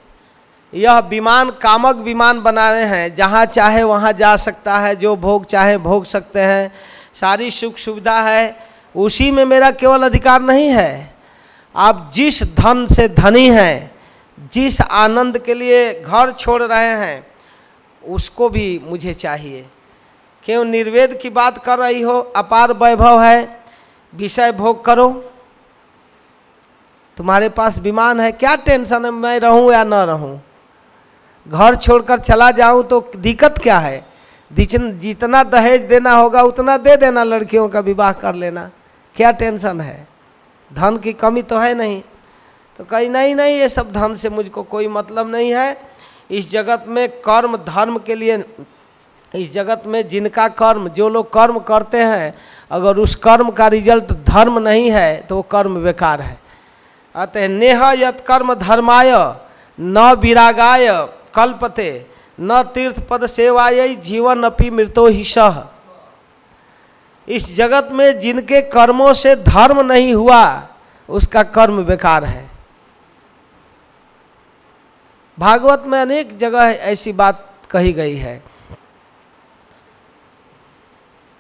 यह विमान, कामक विमान बनाए हैं। जहाँ चाहे वहाँ जा सकता है, जो भोग चाहे भोग सकते हैं। सारी सुख सुविधा है। उसी में मेरा केवल अधिकार नहीं है। आप जिस धन से धनी हैं जिस आनंद के लिए घर छोड़ रहे हैं, उसको भी मुझे चाहिए। क्यों निर्वेद की बात कर रही हो? अपार वैभव है। विषय भोग करो। तुम्हारे पास विमान है, क्या टेंशन है मैं रहूँ या ना रहूँ? घर छोड़कर चला जाऊँ तो दिक्कत क्या है? जितना दहेज देना होगा, उतना दे देना लड़कियों का विवाह कर लेना। क्या टेंशन है? धन की कमी तो है नहीं। तो कहीं नहीं नहीं, ये सब धन से मुझको कोई मतलब नहीं है। इस जगत में कर्म, धर्म के लिए, इस जगत में जिनका कर्म, जो लोग कर्म करते हैं, अगर उस कर्म का रिज़ल्ट धर्म नहीं है तो वो कर्म बेकार है। अतः नेह यत कर्म धर्माय, न विरागाय कल्पते, न तीर्थ पद सेवाय जीवन अपि मृतो ही सह इस जगत में जिनके कर्मों से धर्म नहीं हुआ, उसका कर्म बेकार है। भागवत में अनेक जगह ऐसी बात कही गई है।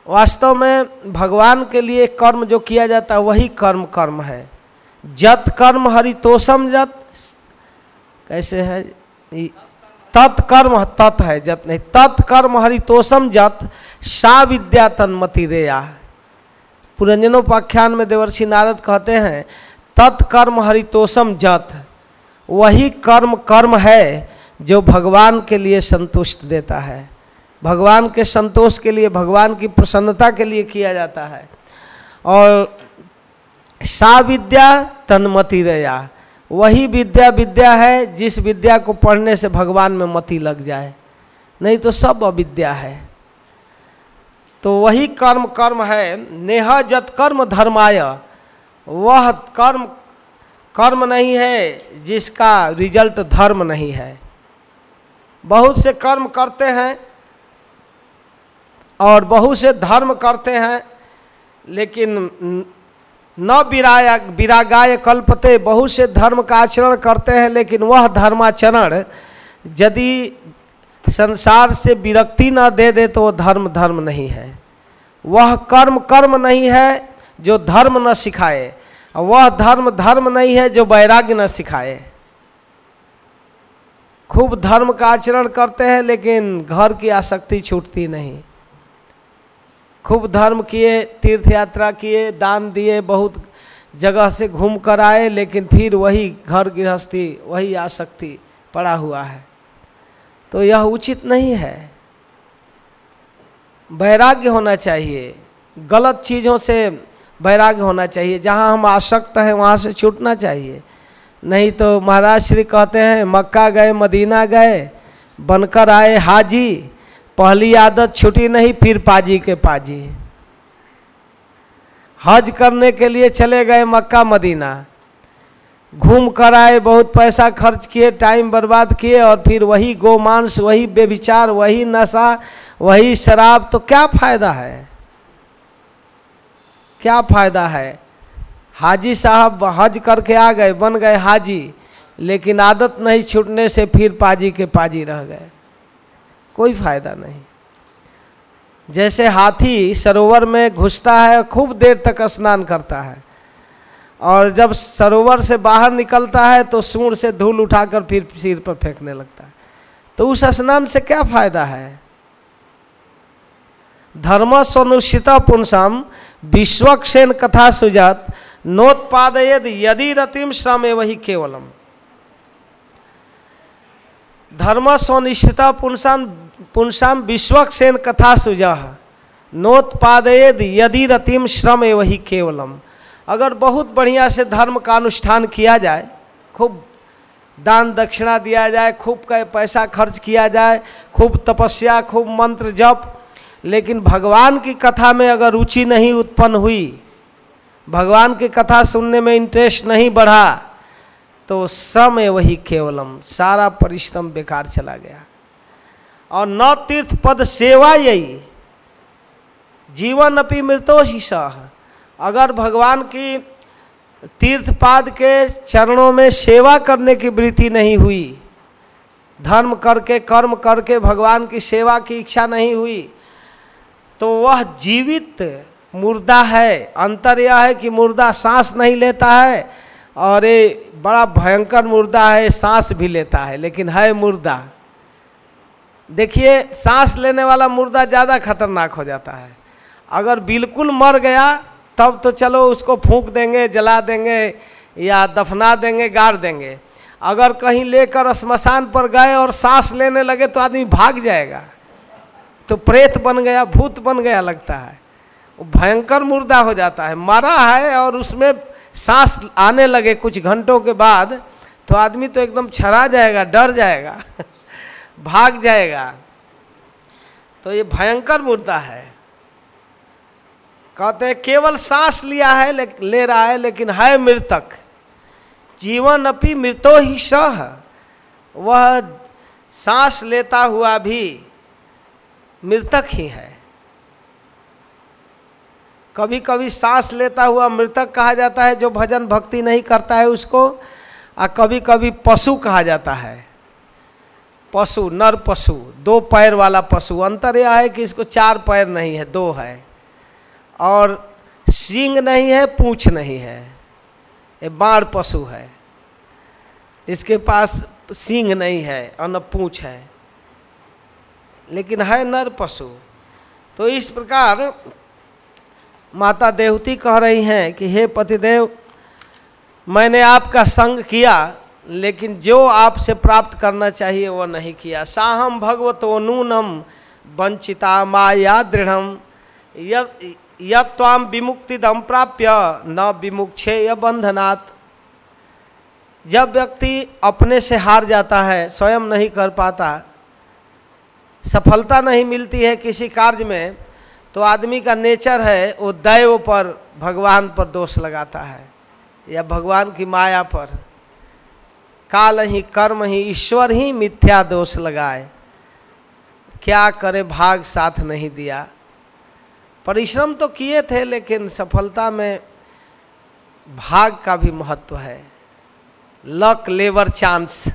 वास्तव में भगवान के लिए कर्म जो किया जाता है, वही कर्म कर्म है। जत कर्म हरितोषम जत कैसे है? तत्कर्म तत् है जत नहीं तत्कर्म हरितोषम जत सा विद्या तन्मति रेया। पुरंजनोपाख्यान में देवर्षि नारद कहते हैं तत्कर्म हरितोषम जत वही कर्म कर्म है जो भगवान के लिए संतुष्ट देता है। भगवान के संतोष के लिए, भगवान की प्रसन्नता के लिए किया जाता है। और सा विद्या तन्मति रया। वही विद्या विद्या है, जिस विद्या को पढ़ने से भगवान में मति लग जाए। नहीं तो सब अविद्या है। तो वही कर्म कर्म है। नेह जत कर्म धर्माय, वह कर्म कर्म नहीं है, जिसका रिज़ल्ट धर्म नहीं है। बहुत से कर्म करते हैं और बहुत से धर्म करते हैं, लेकिन न विराया विरागाय कल्पते, बहुत से धर्म का आचरण करते हैं, लेकिन वह धर्माचरण यदि संसार से विरक्ति न दे दे तो वह धर्म धर्म नहीं है। वह कर्म कर्म नहीं है जो धर्म न सिखाए। वह धर्म धर्म नहीं है जो वैराग्य न सिखाए। खूब धर्म का आचरण करते हैं, लेकिन घर की आसक्ति छूटती नहीं। खूब धर्म किए तीर्थ यात्रा किए, दान दिए, बहुत जगह से घूम कर आए, लेकिन फिर वही घर गृहस्थी, वही आसक्ति पड़ा हुआ है। तो यह उचित नहीं है। वैराग्य होना चाहिए। गलत चीज़ों से वैराग्य होना चाहिए। जहाँ हम आसक्त हैं, वहाँ से छूटना चाहिए। नहीं तो महाराज श्री कहते हैं, मक्का गए, मदीना गए, बनकर आए हाजी। पहली आदत छुटी नहीं, फिर पाजी के पाजी। हज करने के लिए चले गए मक्का, मदीना। घूम कर आए, बहुत पैसा खर्च किए, टाइम बर्बाद किए और फिर वही गोमांस, वही बेविचार, वही नशा, वही शराब तो क्या फ़ायदा है? क्या फ़ायदा है? हाजी साहब हज करके आ गए, बन गए हाजी, लेकिन आदत नहीं छूटने से फिर पाजी के पाजी रह गए। कोई फ़ायदा नहीं। जैसे हाथी सरोवर में घुसता है, खूब देर तक स्नान करता है, और जब सरोवर से बाहर निकलता है तो सूर से धूल उठाकर फिर सिर पर फेंकने लगता है। तो उस स्नान से क्या फ़ायदा है? धर्म स्वनुषित पुंसम विश्वक्षेन कथा सुजात नोत्पादयद यदि रतिम श्रम वही केवलम। धर्म स्वनिष्ठता पुंसाम पुंसाम विश्वक्सेन कथा सुजह नोत्पादयद यदि रतिम श्रम वही केवलम। अगर बहुत बढ़िया से धर्म का अनुष्ठान किया जाए, खूब दान दक्षिणा दिया जाए, खूब पैसा खर्च किया जाए, खूब तपस्या, खूब मंत्र जप लेकिन भगवान की कथा में अगर रुचि नहीं उत्पन्न हुई, भगवान की कथा सुनने में इंटरेस्ट नहीं बढ़ा तो श्रम है वही केवलम, सारा परिश्रम बेकार चला गया। और न तीर्थ पद सेवा यही, जीवन अपनी मृतो ही सह। अगर भगवान की तीर्थपाद के चरणों में सेवा करने की वृत्ति नहीं हुई, धर्म करके, कर्म करके भगवान की सेवा की इच्छा नहीं हुई तो वह जीवित मुर्दा है। अंतर यह है कि मुर्दा सांस नहीं लेता है और ये बड़ा भयंकर मुर्दा है सांस भी लेता है, लेकिन है मुर्दा। देखिए, सांस लेने वाला मुर्दा ज़्यादा खतरनाक हो जाता है। अगर बिल्कुल मर गया, तब तो चलो उसको फूंक देंगे, जला देंगे या दफना देंगे, गाड़ देंगे। अगर कहीं लेकर श्मशान पर गए और सांस लेने लगे तो आदमी भाग जाएगा। तो प्रेत बन गया भूत बन गया लगता है। वो भयंकर मुर्दा हो जाता है। मरा है और उसमें सांस आने लगे कुछ घंटों के बाद तो आदमी तो एकदम छरा जाएगा डर जाएगा भाग जाएगा। तो ये भयंकर मुर्दा है। कहते हैं केवल सांस लिया है ले, ले रहा है लेकिन है मृतक। जीवन अपनी मृतो ही सह। वह सांस लेता हुआ भी मृतक ही है। कभी कभी सांस लेता हुआ मृतक कहा जाता है, जो भजन भक्ति नहीं करता है उसको और कभी कभी पशु कहा जाता है। पशु, नर पशु, दो पैर वाला पशु, अंतर यह है कि इसको चार पैर नहीं है, दो है। और सींग नहीं है, पूछ नहीं है, ये बाढ़ पशु है। इसके पास सींग नहीं है और न पूछ है। लेकिन है नर पशु। तो इस प्रकार माता देवती कह रही हैं कि, हे पतिदेव, मैंने आपका संग किया, लेकिन जो आपसे प्राप्त करना चाहिए वह नहीं किया। साहम भगवतो नूनम वंचिता माया दृढ़म यम विमुक्तिदम प्राप्य न विमुक्षे य बंधनात् जब व्यक्ति अपने से हार जाता है, स्वयं नहीं कर पाता सफलता नहीं मिलती है किसी कार्य में तो आदमी का नेचर है, वो दैव पर, भगवान पर दोष लगाता है, या भगवान की माया पर। काल ही कर्म ही ईश्वर ही मिथ्या दोष लगाए। क्या करे भाग साथ नहीं दिया। परिश्रम तो किए थे, लेकिन सफलता में भाग का भी महत्व है। Luck, labour, chance.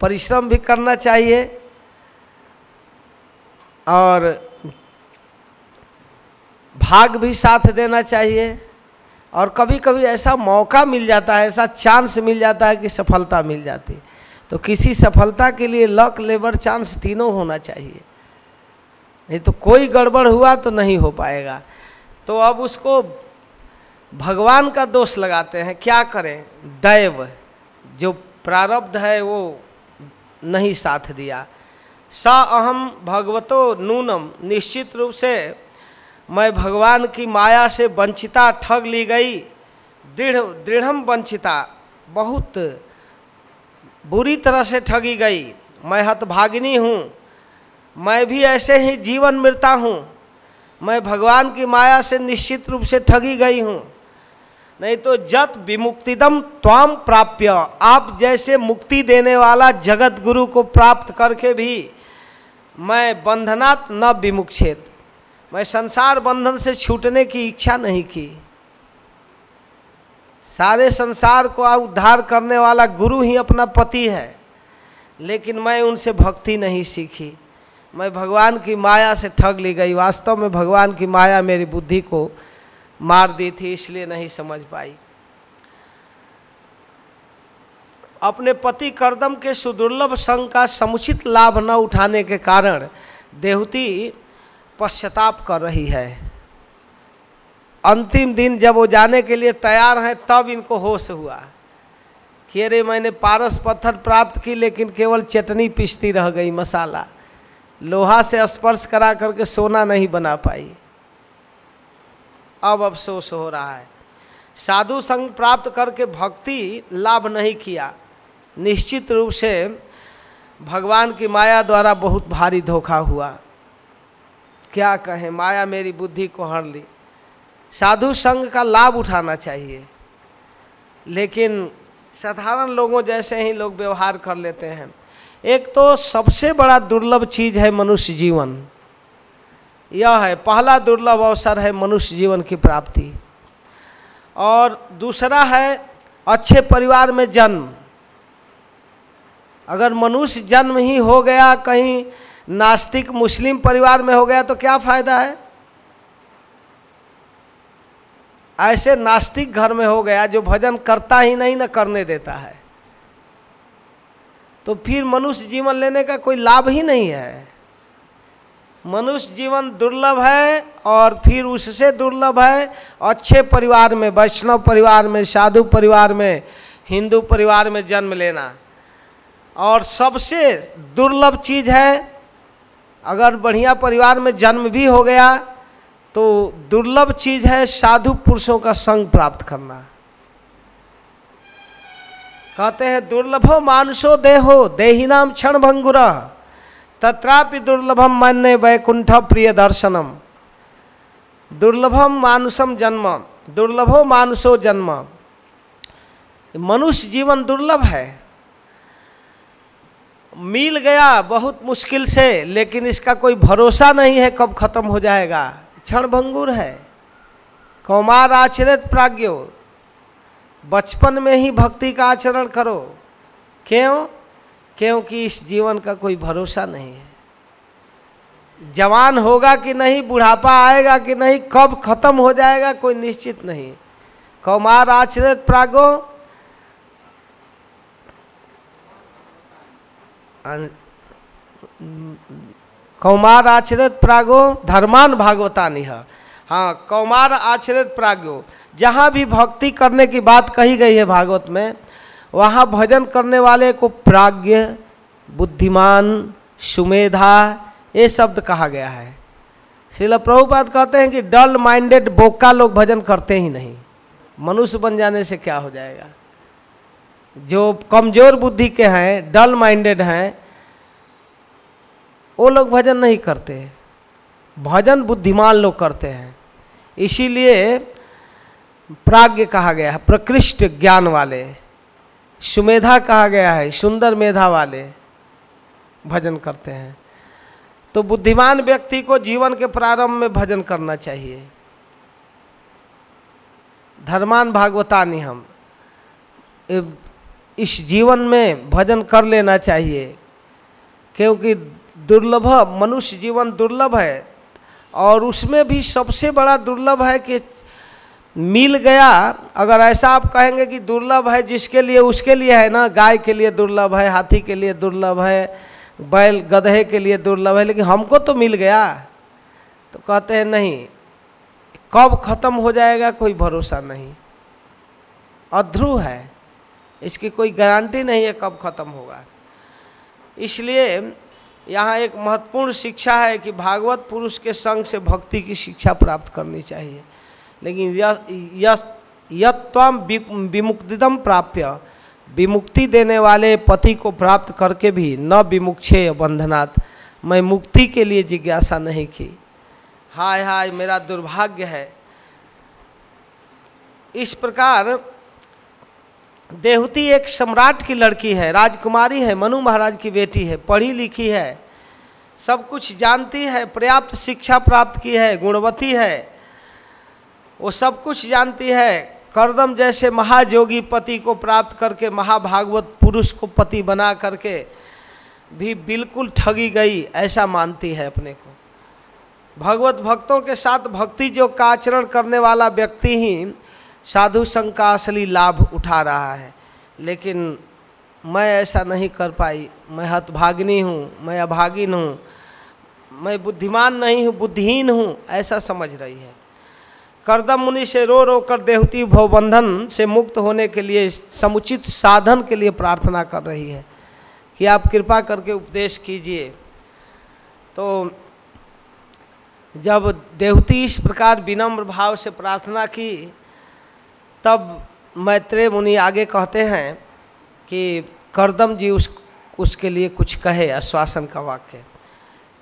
परिश्रम भी करना चाहिए। और भाग भी साथ देना चाहिए। और कभी कभी ऐसा मौका मिल जाता है, ऐसा चांस मिल जाता है कि सफलता मिल जाती। तो किसी सफलता के लिए लक लेबर चांस तीनों होना चाहिए। नहीं तो कोई गड़बड़ हुआ तो नहीं हो पाएगा। तो अब उसको भगवान का दोष लगाते हैं, क्या करें? दैव, जो प्रारब्ध है वो नहीं साथ दिया। स अहम भगवतो नूनम। निश्चित रूप से मैं भगवान की माया से वंचिता ठग ली गई। दृढ़ दृढ़ वंचिता, बहुत बुरी तरह से ठगी गई। मैं हतभागिनी हूँ। मैं भी ऐसे ही जीवन मृता हूँ। मैं भगवान की माया से निश्चित रूप से ठगी गई हूँ। नहीं तो जत विमुक्तिदम त्वाम प्राप्य। आप जैसे मुक्ति देने वाला जगत गुरु को प्राप्त करके भी मैं बंधनात् न विमुक्षेत मैं संसार बंधन से छूटने की इच्छा नहीं की। सारे संसार को उद्धार करने वाला गुरु ही अपना पति है, लेकिन मैं उनसे भक्ति नहीं सीखी। मैं भगवान की माया से ठग ली गई। वास्तव में भगवान की माया मेरी बुद्धि को मार दी थी, इसलिए नहीं समझ पाई। अपने पति करदम के सुदुर्लभ संग का समुचित लाभ न उठाने के कारण देवती पश्चाताप कर रही है। अंतिम दिन जब वो जाने के लिए तैयार हैं, तब इनको होश हुआ कि अरे मैंने पारस पत्थर प्राप्त की, लेकिन केवल चटनी पिसती रह गई मसाला। लोहा से स्पर्श करा करके सोना नहीं बना पाई। अब अफसोस हो रहा है। साधु संग प्राप्त करके भक्ति लाभ नहीं किया। निश्चित रूप से भगवान की माया द्वारा बहुत भारी धोखा हुआ। क्या कहें, माया मेरी बुद्धि को हर ली। साधु संघ का लाभ उठाना चाहिए। लेकिन साधारण लोगों जैसे ही लोग व्यवहार कर लेते हैं। एक तो सबसे बड़ा दुर्लभ चीज़ है मनुष्य जीवन। यह है, पहला दुर्लभ अवसर है मनुष्य जीवन की प्राप्ति। और दूसरा है, अच्छे परिवार में जन्म। अगर मनुष्य जन्म ही हो गया, कहीं नास्तिक मुस्लिम परिवार में हो गया तो क्या फ़ायदा है? ऐसे नास्तिक घर में हो गया जो भजन करता ही नहीं, ना करने देता है। तो फिर मनुष्य जीवन लेने का कोई लाभ ही नहीं है। मनुष्य जीवन दुर्लभ है और फिर उससे दुर्लभ है। अच्छे परिवार में, वैष्णव परिवार में, साधु परिवार में, हिंदू परिवार में जन्म लेना। और सबसे दुर्लभ चीज़ है, अगर बढ़िया परिवार में जन्म भी हो गया तो दुर्लभ चीज़ है साधु पुरुषों का संग प्राप्त करना। कहते हैं, दुर्लभो मानुषो देहो, देही नाम क्षण भंगुर। तत्रापि दुर्लभम मान्य वैकुंठ प्रिय दर्शनम। दुर्लभम मानुषम जन्म, दुर्लभो मानुषो जन्म। मनुष्य जीवन दुर्लभ है। मिल गया बहुत मुश्किल से, लेकिन इसका कोई भरोसा नहीं है कब खत्म हो जाएगा। क्षण भंगुर है। कौमार आचरित प्राज्ञो बचपन में ही भक्ति का आचरण करो। क्यों? क्योंकि इस जीवन का कोई भरोसा नहीं है। जवान होगा कि नहीं, बुढ़ापा आएगा कि नहीं, कब खत्म हो जाएगा, कोई निश्चित नहीं। कौमार आचरित प्रागो कौमार आचरित प्रागो, धर्मान भागवता निह। हाँ कौमार आचरित प्रागो। जहाँ भी भक्ति करने की बात कही गई है भागवत में, वहाँ भजन करने वाले को प्राज्ञ, बुद्धिमान, सुमेधा, ये शब्द कहा गया है। शिला प्रभुपाद कहते हैं कि डल माइंडेड बोका लोग भजन करते ही नहीं। मनुष्य बन जाने से क्या हो जाएगा? जो कमज़ोर बुद्धि के हैं डल माइंडेड हैं, वो लोग भजन नहीं करते। भजन बुद्धिमान लोग करते हैं। इसीलिए प्राज्ञ कहा गया है, प्रकृष्ट ज्ञान वाले, सुमेधा कहा गया है, सुंदर मेधा वाले भजन करते हैं। तो बुद्धिमान व्यक्ति को जीवन के प्रारंभ में भजन करना चाहिए। धर्मान भागवतानी हम इस जीवन में भजन कर लेना चाहिए। क्योंकि दुर्लभ, मनुष्य जीवन दुर्लभ है। और उसमें भी सबसे बड़ा दुर्लभ है कि मिल गया। अगर ऐसा आप कहेंगे कि दुर्लभ है, जिसके लिए, उसके लिए है ना, गाय के लिए दुर्लभ है, हाथी के लिए दुर्लभ है, बैल गधे के लिए दुर्लभ है, लेकिन हमको तो मिल गया। तो कहते हैं नहीं, कब खत्म हो जाएगा कोई भरोसा नहीं। अध्रुव है। इसकी कोई गारंटी नहीं है कब खत्म होगा। इसलिए यहाँ एक महत्वपूर्ण शिक्षा है कि भागवत पुरुष के संग से भक्ति की शिक्षा प्राप्त करनी चाहिए। लेकिन यम विमुक्तिदम प्राप्य। विमुक्ति देने वाले पति को प्राप्त करके भी न विमुक्षे बंधनात् मैं मुक्ति के लिए जिज्ञासा नहीं की। हाय हाय, मेरा दुर्भाग्य है। इस प्रकार देहूती एक सम्राट की लड़की है, राजकुमारी है, मनु महाराज की बेटी है, पढ़ी लिखी है, सब कुछ जानती है, पर्याप्त शिक्षा प्राप्त की है, गुणवती है। वो सब कुछ जानती है, करदम जैसे महाजोगी पति को प्राप्त करके, महाभागवत पुरुष को पति बना करके भी बिल्कुल ठगी गई, ऐसा मानती है अपने को। भगवत भक्तों के साथ भक्ति जो का आचरण करने वाला व्यक्ति ही साधु संघ का असली लाभ उठा रहा है। लेकिन मैं ऐसा नहीं कर पाई। मैं हतभागिनी हूँ, मैं अभागिन हूँ, मैं बुद्धिमान नहीं हूँ, बुद्धिहीन हूँ, ऐसा समझ रही है। करदम मुनि से रो रो कर देवती भवबंधन से मुक्त होने के लिए, समुचित साधन के लिए प्रार्थना कर रही है कि आप कृपा करके उपदेश कीजिए। तो जब देवती इस प्रकार विनम्र भाव से प्रार्थना की तब मैत्रेय मुनि आगे कहते हैं कि करदम जी उस, उसके लिए कुछ कहे आश्वासन का वाक्य।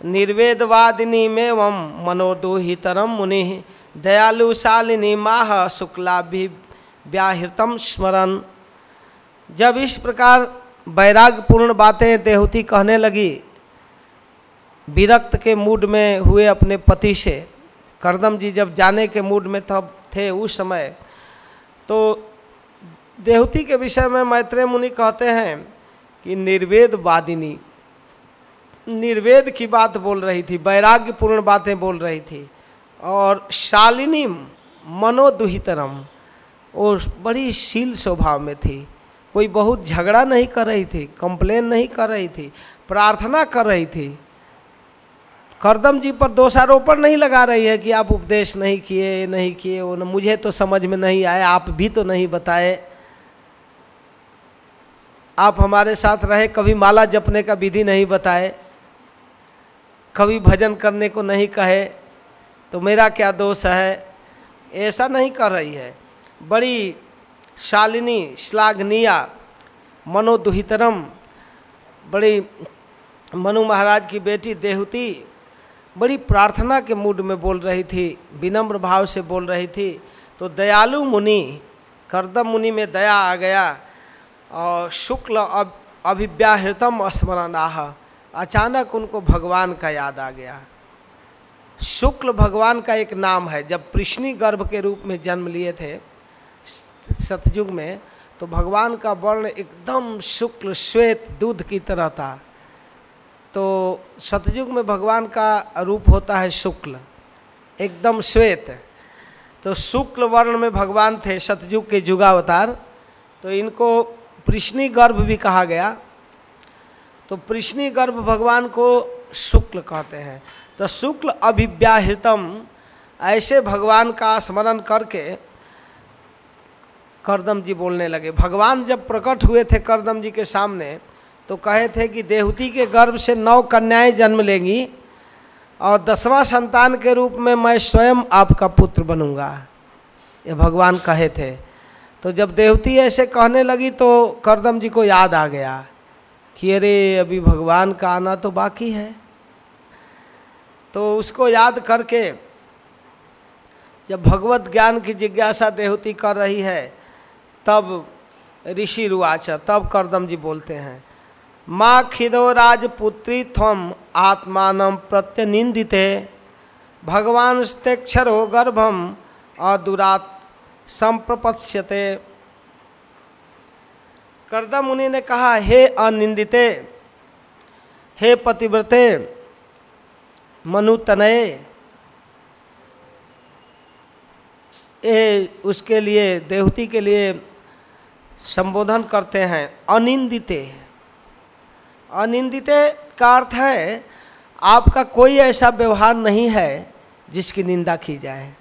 निर्वेदवादिनी में वम मनोदोहितरम मुनि दयालु शालिनी माह शुक्लाभि व्याहृतम स्मरण जब इस प्रकार वैराग्यपूर्ण बातें देहूती कहने लगी, विरक्त के मूड में हुए अपने पति से, करदम जी जब जाने के मूड में तब थे उस समय तो देहूती के विषय में मैत्रेय मुनि कहते हैं कि निर्वेद वादिनी। निर्वेद की बात बोल रही थी, वैराग्यपूर्ण बातें बोल रही थी। और शालिनी मनोदुहितरम और बड़ी शील स्वभाव में थी। कोई बहुत झगड़ा नहीं कर रही थी, कंप्लेन नहीं कर रही थी, प्रार्थना कर रही थी। करदम जी पर दोषारोपण नहीं लगा रही है कि आप उपदेश नहीं किए नहीं किए, वो न मुझे तो समझ में नहीं आए, आप भी तो नहीं बताए। आप हमारे साथ रहे, कभी माला जपने का विधि नहीं बताए, कभी भजन करने को नहीं कहे तो मेरा क्या दोष है? ऐसा नहीं कर रही है। बड़ी शालिनी, श्लाघनीया, मनोदुहितरम, बड़ी मनु महाराज की बेटी देहूती बड़ी प्रार्थना के मूड में बोल रही थी, विनम्र भाव से बोल रही थी तो दयालु मुनि, करदम मुनि में दया आ गया, और शुक्ल अभिव्याहृतम स्मरण आह अचानक उनको भगवान का याद आ गया। शुक्ल भगवान का एक नाम है, जब कृष्णी गर्भ के रूप में जन्म लिए थे, सतयुग में तो भगवान का वर्ण एकदम शुक्ल श्वेत दूध की तरह था। तो सतयुग में भगवान का रूप होता है शुक्ल, एकदम श्वेत। तो शुक्ल वर्ण में भगवान थे सतयुग के जुगावतार तो इनको कृष्णी गर्भ भी कहा गया। तो कृष्णी गर्भ भगवान को शुक्ल कहते हैं। तो शुक्ल अभिव्याहृतम, ऐसे भगवान का स्मरण करके करदम जी बोलने लगे। भगवान जब प्रकट हुए थे करदम जी के सामने तो कहे थे कि देहूती के गर्भ से नौ कन्याएँ जन्म लेंगी और दसवां संतान के रूप में मैं स्वयं आपका पुत्र बनूँगा। ये भगवान कहे थे। तो जब देवती ऐसे कहने लगी तो करदम जी को याद आ गया कि अरे अभी भगवान का आना तो बाकी है। तो उसको याद करके जब भगवत ज्ञान की जिज्ञासा देहूती कर रही है, तब ऋषि रुआच तब करदम जी बोलते हैं माँ खिदो राजपुत्री थम आत्मान प्रत्यनिंदिते भगवान स्तेक्षरो गर्भम अदुरात संप्रपत्स्यते करदम मुनि ने कहा, हे अनिंदिते हे पतिव्रते, मनुतनय ये उसके लिए, देवती के लिए संबोधन करते हैं अनिंदिते अनिंदिते का अर्थ है, आपका कोई ऐसा व्यवहार नहीं है जिसकी निंदा की जाए।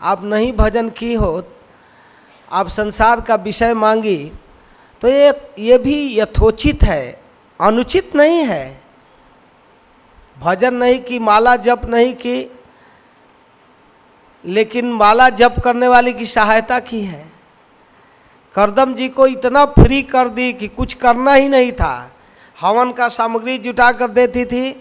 आप नहीं भजन की हो आप संसार का विषय मांगी तो ये ये भी यथोचित है, अनुचित नहीं है। भजन नहीं की, माला जप नहीं की, लेकिन माला जप करने वाले की सहायता की है। करदम जी को इतना फ्री कर दी कि कुछ करना ही नहीं था। हवन का सामग्री जुटा कर देती थी।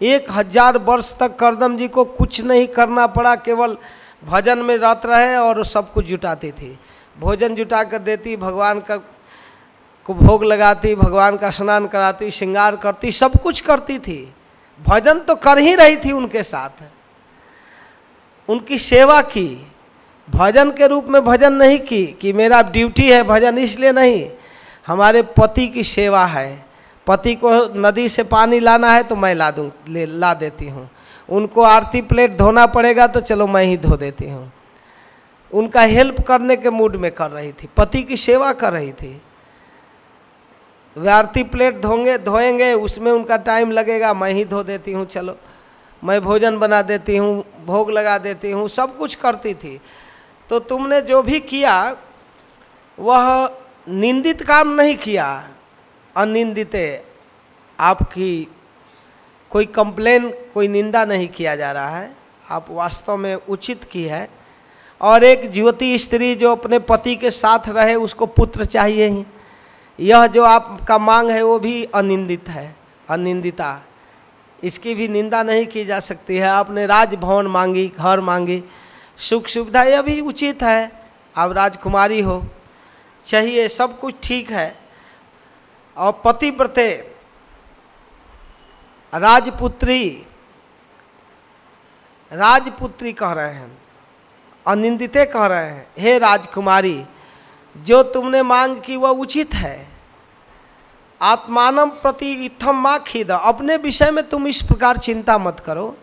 एक हज़ार वर्ष तक करदम जी को कुछ नहीं करना पड़ा, केवल भजन में रत रहे और सब कुछ जुटाती थी। भोजन जुटा कर देती, भगवान का को भोग लगाती, भगवान का स्नान कराती, श्रृंगार करती, सब कुछ करती थी। भजन तो कर ही रही थी उनके साथ। उनकी सेवा की। भजन के रूप में भजन नहीं की कि मेरा ड्यूटी है, भजन इसलिए नहीं, हमारे पति की सेवा है। पति को नदी से पानी लाना है तो मैं ला दूँ, ला देती हूँ। उनको आरती प्लेट धोना पड़ेगा तो चलो मैं ही धो देती हूँ। उनका हेल्प करने के मूड में कर रही थी, पति की सेवा कर रही थी। वे आरती प्लेट धोंगे, धोएँगे, उसमें उनका टाइम लगेगा, मैं ही धो देती हूँ, चलो। मैं भोजन बना देती हूँ, भोग लगा देती हूँ, सब कुछ करती थी। तो तुमने जो भी किया, वह निंदित काम नहीं किया। अनिंदित आपकी कोई कंप्लेन कोई निंदा नहीं किया जा रहा है। आप वास्तव में उचित की है। और एक ज्योति स्त्री जो अपने पति के साथ रहे, उसको पुत्र चाहिए ही। यह जो आपका मांग है, वो भी अनिंदित है, अनिंदिता। इसकी भी निंदा नहीं की जा सकती है। आपने राजभवन मांगी, घर मांगी। सुख सुविधा यह भी उचित है। आप राजकुमारी हो। चाहिए, सब कुछ ठीक है। और पतिव्रते, राजपुत्री राजपुत्री कह रहे हैं, अनिंदिते कह रहे हैं, हे राजकुमारी, जो तुमने मांग की वह उचित है। आत्मानम प्रति इथम माँ खीद, अपने विषय में तुम इस प्रकार चिंता मत करो।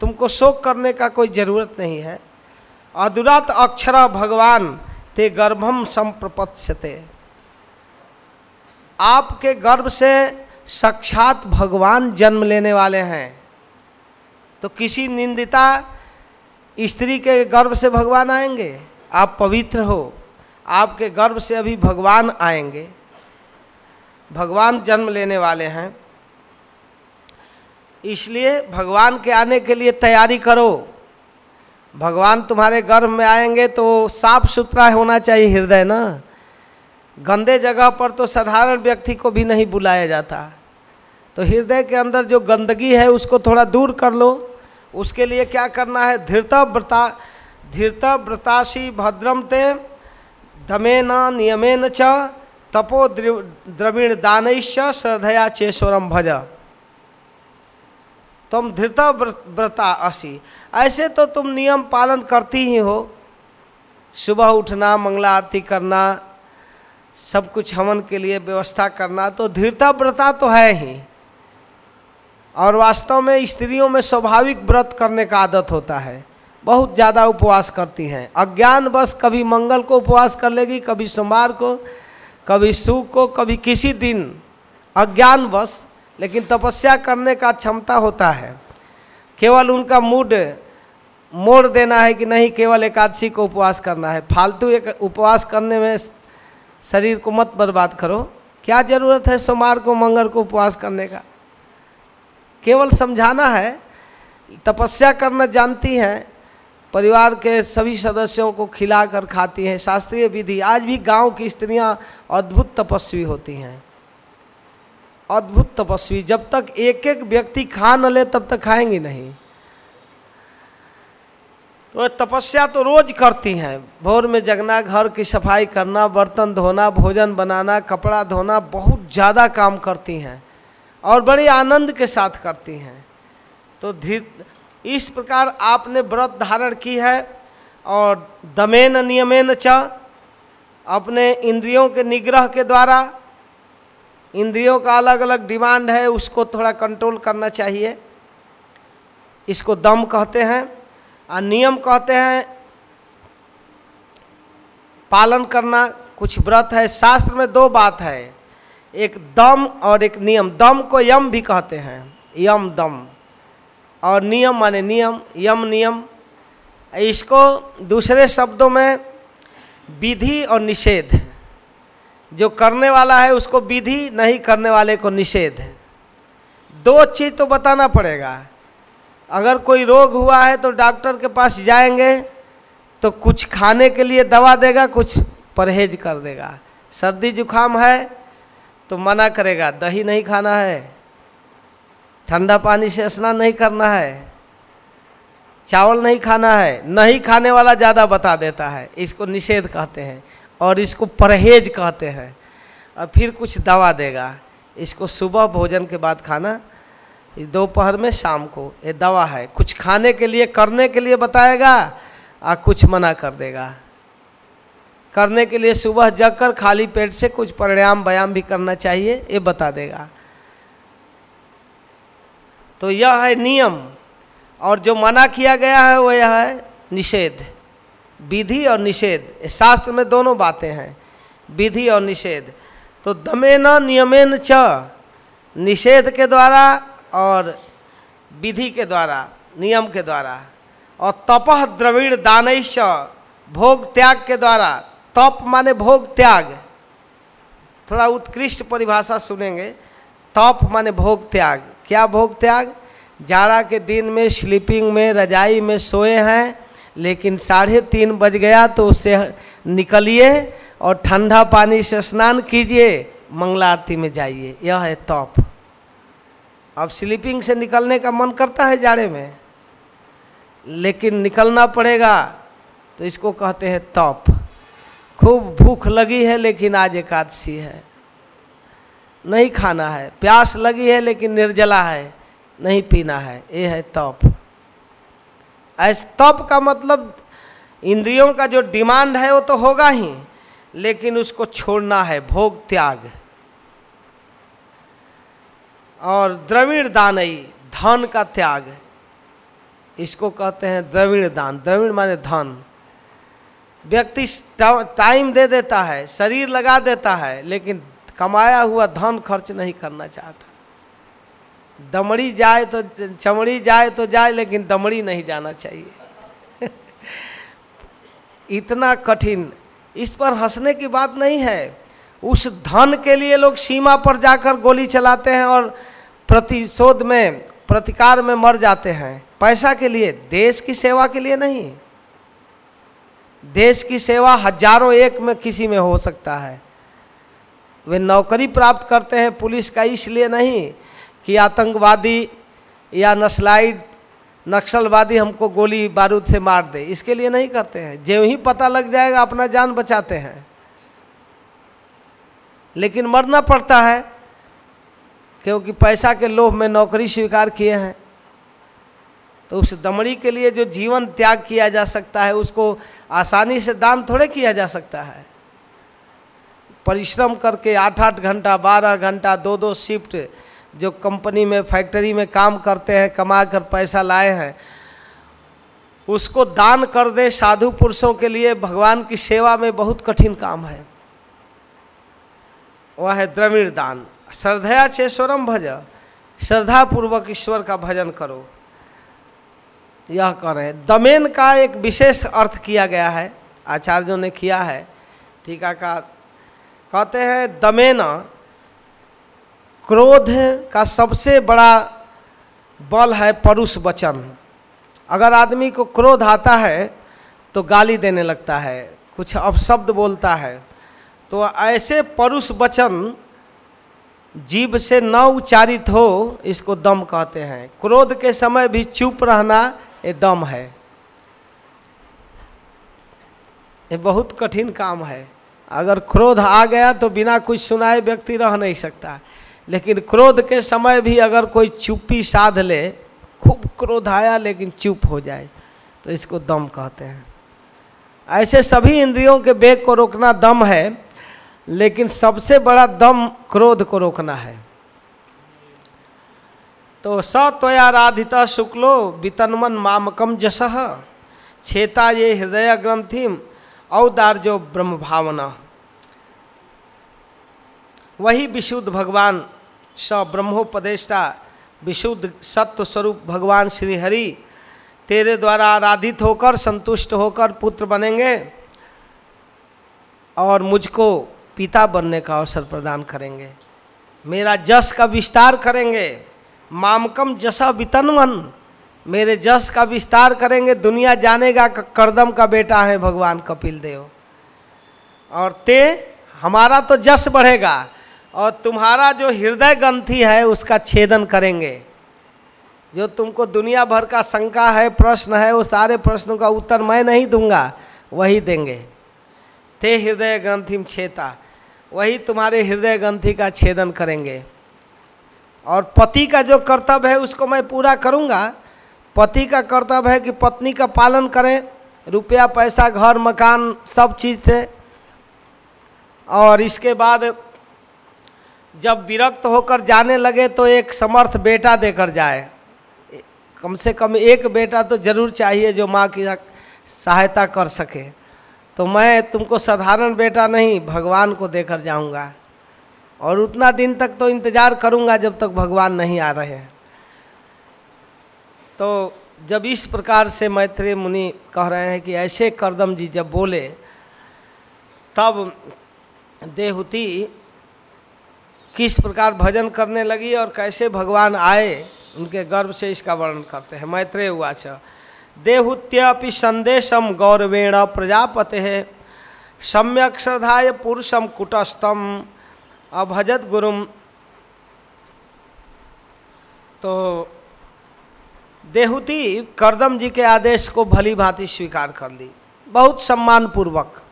तुमको शोक करने का कोई ज़रूरत नहीं है। अदुरात अक्षरा भगवान, ते गर्भम संप्रपत्स्यते। आपके गर्भ से साक्षात भगवान जन्म लेने वाले हैं। तो किसी निंदिता स्त्री के गर्भ से भगवान आएँगे? आप पवित्र हो। आपके गर्भ से अभी भगवान आएँगे। भगवान जन्म लेने वाले हैं। इसलिए भगवान के आने के लिए तैयारी करो। भगवान तुम्हारे गर्भ में आएँगे तो साफ़ सुथरा होना चाहिए हृदय ना? गंदे जगह पर तो साधारण व्यक्ति को भी नहीं बुलाया जाता। तो हृदय के अंदर जो गंदगी है, उसको थोड़ा दूर कर लो। उसके लिए क्या करना है? धीरता व्रता धीरता व्रतासी भद्रम ते दमेन नियमेन च तपो द्रविण दान श्रद्धया चेश्वरम भज। तुम धृता व्रता असी। ऐसे तो तुम नियम पालन करती ही हो। सुबह उठना, मंगला आरती करना सब कुछ हवन के लिए व्यवस्था करना तो धीरता व्रता तो है ही। और वास्तव में स्त्रियों में स्वाभाविक व्रत करने का आदत होता है। बहुत ज़्यादा उपवास करती हैं। अज्ञान बस कभी मंगल को उपवास कर लेगी, कभी सोमवार को, कभी सुख को, कभी किसी दिन। अज्ञान बस, लेकिन तपस्या करने का क्षमता होता है। केवल उनका मूड, मोड़ देना है कि नहीं, केवल एकादशी को उपवास करना है। फालतू एक उपवास करने में शरीर को मत बर्बाद करो। क्या ज़रूरत है सोमवार को, मंगल को उपवास करने का? केवल समझाना है, तपस्या करना जानती हैं, परिवार के सभी सदस्यों को खिलाकर खाती हैं। शास्त्रीय विधि, आज भी गाँव की स्त्रियाँ अद्भुत तपस्वी होती हैं। अद्भुत तपस्वी, जब तक एक एक व्यक्ति खा न ले, तब तक खाएँगी नहीं। तो तपस्या तो रोज करती हैं। भोर में जगना, घर की सफ़ाई करना, बर्तन धोना, भोजन बनाना, कपड़ा धोना, बहुत ज़्यादा काम करती हैं और बड़े आनंद के साथ करती हैं। तो धीर, इस प्रकार आपने व्रत धारण की है और दमेन नियमेन च, अपने इंद्रियों के निग्रह के द्वारा, इंद्रियों का अलग अलग डिमांड है, उसको थोड़ा कंट्रोल करना चाहिए। इसको दम कहते हैं। और नियम कहते हैं, पालन करना कुछ व्रत है। शास्त्र में दो बात है, एक दम और एक नियम। दम को यम भी कहते हैं, यम दम। और नियम माने नियम, यम नियम। इसको दूसरे शब्दों में विधि और निषेध जो करने वाला है उसको विधि, नहीं करने वाले को निषेध दो चीज़ तो बताना पड़ेगा। अगर कोई रोग हुआ है तो डॉक्टर के पास जाएँगे तो कुछ खाने के लिए दवा देगा, कुछ परहेज कर देगा। सर्दी जुकाम है तो मना करेगा, दही नहीं खाना है, ठंडा पानी से स्नान नहीं करना है, चावल नहीं खाना है, नहीं खाने वाला ज़्यादा बता देता है। इसको निषेध कहते हैं और इसको परहेज कहते हैं। और फिर कुछ दवा देगा। इसको सुबह भोजन के बाद खाना दोपहर में, शाम को। ये दवा है। कुछ खाने के लिए, करने के लिए बताएगा और कुछ मना कर देगा। करने के लिए सुबह जगकर खाली पेट से कुछ प्राणायाम व्यायाम भी करना चाहिए, ये बता देगा। तो यह है नियम। और जो मना किया गया है वह यह है निषेध। विधि और निषेध। शास्त्र में दोनों बातें हैं। विधि और निषेध। तो दमेन नियमेन च। निषेध के द्वारा और विधि के द्वारा, नियम के द्वारा, और तपह द्रविड़ दानैश भोग त्याग के द्वारा, तप माने भोग त्याग। थोड़ा उत्कृष्ट परिभाषा सुनेंगे। तप माने भोग त्याग। क्या भोग त्याग? जाड़ा के दिन में स्लीपिंग में, रजाई में सोए हैं, लेकिन साढ़े तीन बज गया तो उससे निकलिए और ठंडा पानी से स्नान कीजिए मंगला आरती में जाइए। यह है तप। अब स्लीपिंग से निकलने का मन करता है जाड़े में, लेकिन निकलना पड़ेगा तो इसको कहते हैं तप। खूब भूख लगी है, लेकिन आज एकादशी है। नहीं खाना है। प्यास लगी है, लेकिन निर्जला है। नहीं पीना है। ये है तप। ऐसे तप का मतलब इंद्रियों का जो डिमांड है, वो तो होगा ही, लेकिन उसको छोड़ना है। भोग त्याग। और द्रविड़ ही धन का त्याग इसको कहते हैं द्रविड़ दान। द्रविड़ माने धन। व्यक्ति टाइम दे देता है, शरीर लगा देता है, लेकिन कमाया हुआ धन खर्च नहीं करना चाहता। दमड़ी जाए तो चमड़ी जाए तो जाए, लेकिन दमड़ी नहीं जाना चाहिए। इतना कठिन। इस पर हंसने की बात नहीं है। उस धन के लिए लोग सीमा पर जाकर गोली चलाते हैं और प्रतिशोध में, प्रतिकार में मर जाते हैं। पैसा के लिए, देश की सेवा के लिए नहीं। देश की सेवा हज़ारों एक में किसी में हो सकता है। वे नौकरी प्राप्त करते हैं, पुलिस का इसलिए नहीं कि आतंकवादी या नस्लाइड नक्सलवादी हमको गोली बारूद से मार दे। इसके लिए नहीं करते हैं। जो ही पता लग जाएगा, अपना जान बचाते हैं। लेकिन मरना पड़ता है। क्योंकि पैसा के लोभ में नौकरी स्वीकार किए हैं। तो उस दमड़ी के लिए जो जीवन त्याग किया जा सकता है, उसको आसानी से दान थोड़े किया जा सकता है। परिश्रम करके आठ आठ घंटा, बारह घंटा दो दो शिफ्ट जो कंपनी में फैक्ट्री में काम करते हैं कमा कर पैसा लाए हैं, उसको दान कर दे साधु पुरुषों के लिए। भगवान की सेवा में बहुत कठिन काम है। वह है द्रविड़ दान। श्रद्धया चेश्वरम भज। श्रद्धा पूर्वक ईश्वर का भजन करो। यह कह रहे हैं? दमेन का एक विशेष अर्थ किया गया है, आचार्यों ने किया है, टीकाकार। कहते हैं, दमेन क्रोध का सबसे बड़ा बल है परुष वचन। अगर आदमी को क्रोध आता है तो गाली देने लगता है, कुछ अपशब्द बोलता है। तो ऐसे परुष वचन जीव से न उच्चारित हो, इसको दम कहते हैं। क्रोध के समय भी चुप रहना ये दम है। ये बहुत कठिन काम है। अगर क्रोध आ गया तो बिना कुछ सुनाए व्यक्ति रह नहीं सकता। लेकिन क्रोध के समय भी अगर कोई चुप्पी साध ले, खूब क्रोध आया लेकिन चुप हो जाए तो इसको दम कहते हैं। ऐसे सभी इंद्रियों के वेग को रोकना दम है। लेकिन सबसे बड़ा दम क्रोध को रोकना है। तो सत्वयाराधिता शुक्लो वितनमन मामकम जस, छेता ये हृदय ग्रंथिम औदार्यो ब्रह्म भावना। वही विशुद्ध भगवान स ब्रह्मोपदेष्टा, विशुद्ध सत्व स्वरूप भगवान श्री हरि तेरे द्वारा आराधित होकर, संतुष्ट होकर पुत्र बनेंगे और मुझको पिता बनने का अवसर प्रदान करेंगे। मेरा जस का विस्तार करेंगे। मामकम जसा वितनवन। मेरे जस का विस्तार करेंगे। दुनिया जानेगा करदम का बेटा है भगवान कपिल देव। और ते, हमारा तो जस बढ़ेगा। और तुम्हारा जो हृदय ग्रंथि है, उसका छेदन करेंगे। जो तुमको दुनिया भर का शंका है, प्रश्न है, वो सारे प्रश्नों का उत्तर मैं नहीं दूँगा, वही देंगे। ते हृदय ग्रंथि छेता। वही तुम्हारे हृदय ग्रंथि का छेदन करेंगे। और पति का जो कर्तव्य है, उसको मैं पूरा करूँगा। पति का कर्तव्य है कि पत्नी का पालन करें। रुपया, पैसा, घर, मकान, सब चीज़ थे। और इसके बाद जब विरक्त होकर जाने लगे तो एक समर्थ बेटा देकर जाए। कम से कम एक बेटा तो ज़रूर चाहिए जो माँ की सहायता कर सके। तो मैं तुमको साधारण बेटा नहीं, भगवान को देकर जाऊँगा। और उतना दिन तक तो इंतज़ार करूँगा जब तक भगवान नहीं आ रहे हैं। तो जब इस प्रकार से मैत्रेय मुनि कह रहे हैं कि ऐसे करदम जी जब बोले, तब देहूति किस प्रकार भजन करने लगी और कैसे भगवान आए, उनके गर्भ से इसका वर्णन करते हैं। मैत्रेय उवाच देहुत्यपि संदेशम गौरवेण प्रजापते सम्यक श्रद्धाय पुरुषम कुटस्थम। अभजत गुरुम। तो देहुति करदम जी के आदेश को भली भांति स्वीकार कर ली। बहुत सम्मानपूर्वक।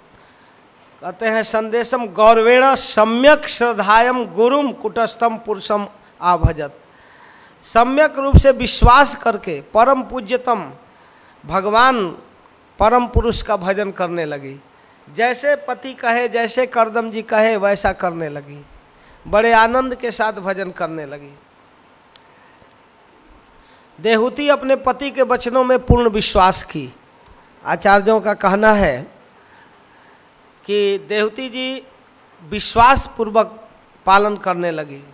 कहते हैं, संदेशम गौरवेण सम्यक श्रद्धायम गुरुम कुटस्थम पुरुषम आभजत। सम्यक रूप से विश्वास करके परम पूज्यतम भगवान परम पुरुष का भजन करने लगी। जैसे पति कहे, जैसे करदम जी कहे, वैसा करने लगी। बड़े आनंद के साथ भजन करने लगी। देहूति अपने पति के वचनों में पूर्ण विश्वास की। आचार्यों का कहना है कि देहूति जी विश्वास पूर्वक पालन करने लगी।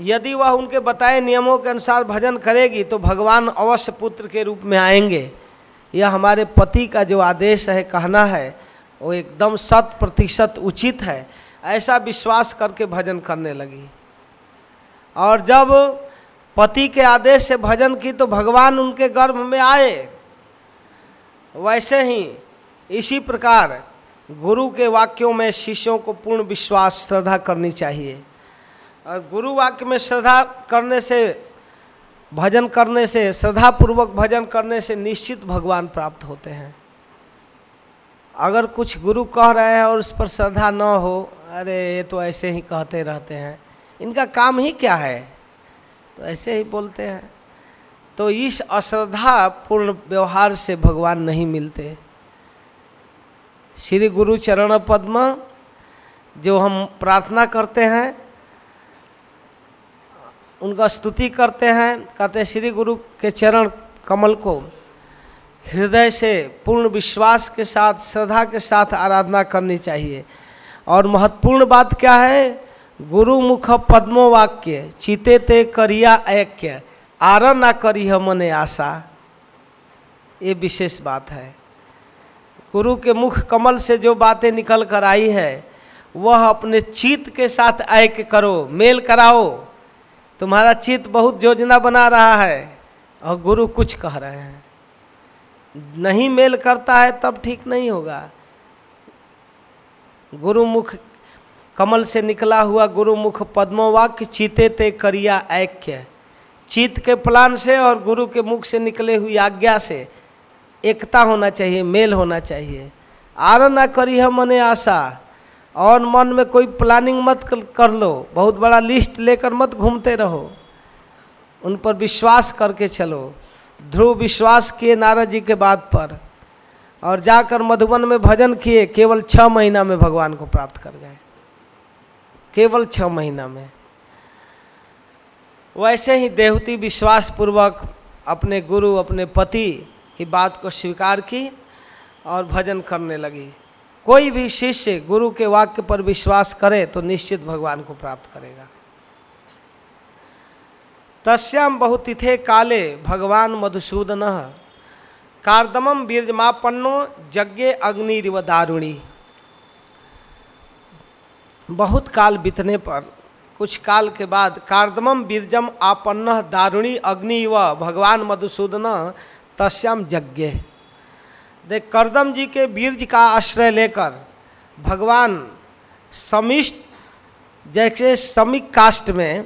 यदि वह उनके बताए नियमों के अनुसार भजन करेगी तो भगवान अवश्य पुत्र के रूप में आएँगे। यह हमारे पति का जो आदेश है, कहना है, वो एकदम शत प्रतिशत उचित है। ऐसा विश्वास करके भजन करने लगी। और जब पति के आदेश से भजन की तो भगवान उनके गर्भ में आए। वैसे ही इसी प्रकार गुरु के वाक्यों में शिष्यों को पूर्ण विश्वास, श्रद्धा करनी चाहिए। और गुरु वाक्य में श्रद्धा करने से, भजन करने से, श्रद्धापूर्वक भजन करने से निश्चित भगवान प्राप्त होते हैं। अगर कुछ गुरु कह रहे हैं और उस पर श्रद्धा न हो, अरे ये तो ऐसे ही कहते रहते हैं। इनका काम ही क्या है? तो ऐसे ही बोलते हैं। तो इस अश्रद्धा पूर्ण व्यवहार से भगवान नहीं मिलते। श्री गुरु चरण पद्म, जो हम प्रार्थना करते हैं उनका स्तुति करते हैं, कहते श्री गुरु के चरण कमल को हृदय से पूर्ण विश्वास के साथ, श्रद्धा के साथ आराधना करनी चाहिए। और महत्वपूर्ण बात क्या है? गुरु मुख पद्मो वाक्य, चिते ते करिया ऐक्य, आर ना करी है मने आशा। ये विशेष बात है। गुरु के मुख कमल से जो बातें निकल कर आई है, वह अपने चित्त के साथ ऐक्य करो, मेल कराओ। तुम्हारा चित्त बहुत योजना बना रहा है और गुरु कुछ कह रहे हैं। नहीं मेल करता है, तब ठीक नहीं होगा। गुरुमुख कमल से निकला हुआ गुरु गुरुमुख पद्मवाक्य चीते ते करिया ऐक्य। चित्त के प्लान से और गुरु के मुख से निकले हुई आज्ञा से एकता होना चाहिए, मेल होना चाहिए। आर ना करी है मने आशा। और मन में कोई प्लानिंग मत कर लो। बहुत बड़ा लिस्ट लेकर मत घूमते रहो। उन पर विश्वास करके चलो। ध्रुव विश्वास किए नारद जी के बात पर और जाकर मधुबन में भजन किए, केवल छः महीना में भगवान को प्राप्त कर गए। केवल छः महीना में। वैसे ही देवती विश्वास पूर्वक अपने गुरु, अपने पति की बात को स्वीकार की और भजन करने लगी। कोई भी शिष्य गुरु के वाक्य पर विश्वास करे तो निश्चित भगवान को प्राप्त करेगा। तस्याम बहुतिथे काले भगवान मधुसूदन कार्दमम बीरजमापन्नो यज्ञ अग्निरिव दारुणी। बहुत काल बीतने पर, कुछ काल के बाद कार्दमम बीरजम आपन्न दारुणी अग्नि व भगवान मधुसूदन तस्याम यज्ञ देख करदम जी के बीर्ज का आश्रय लेकर भगवान समिष्ट, जैसे समिक कास्ट में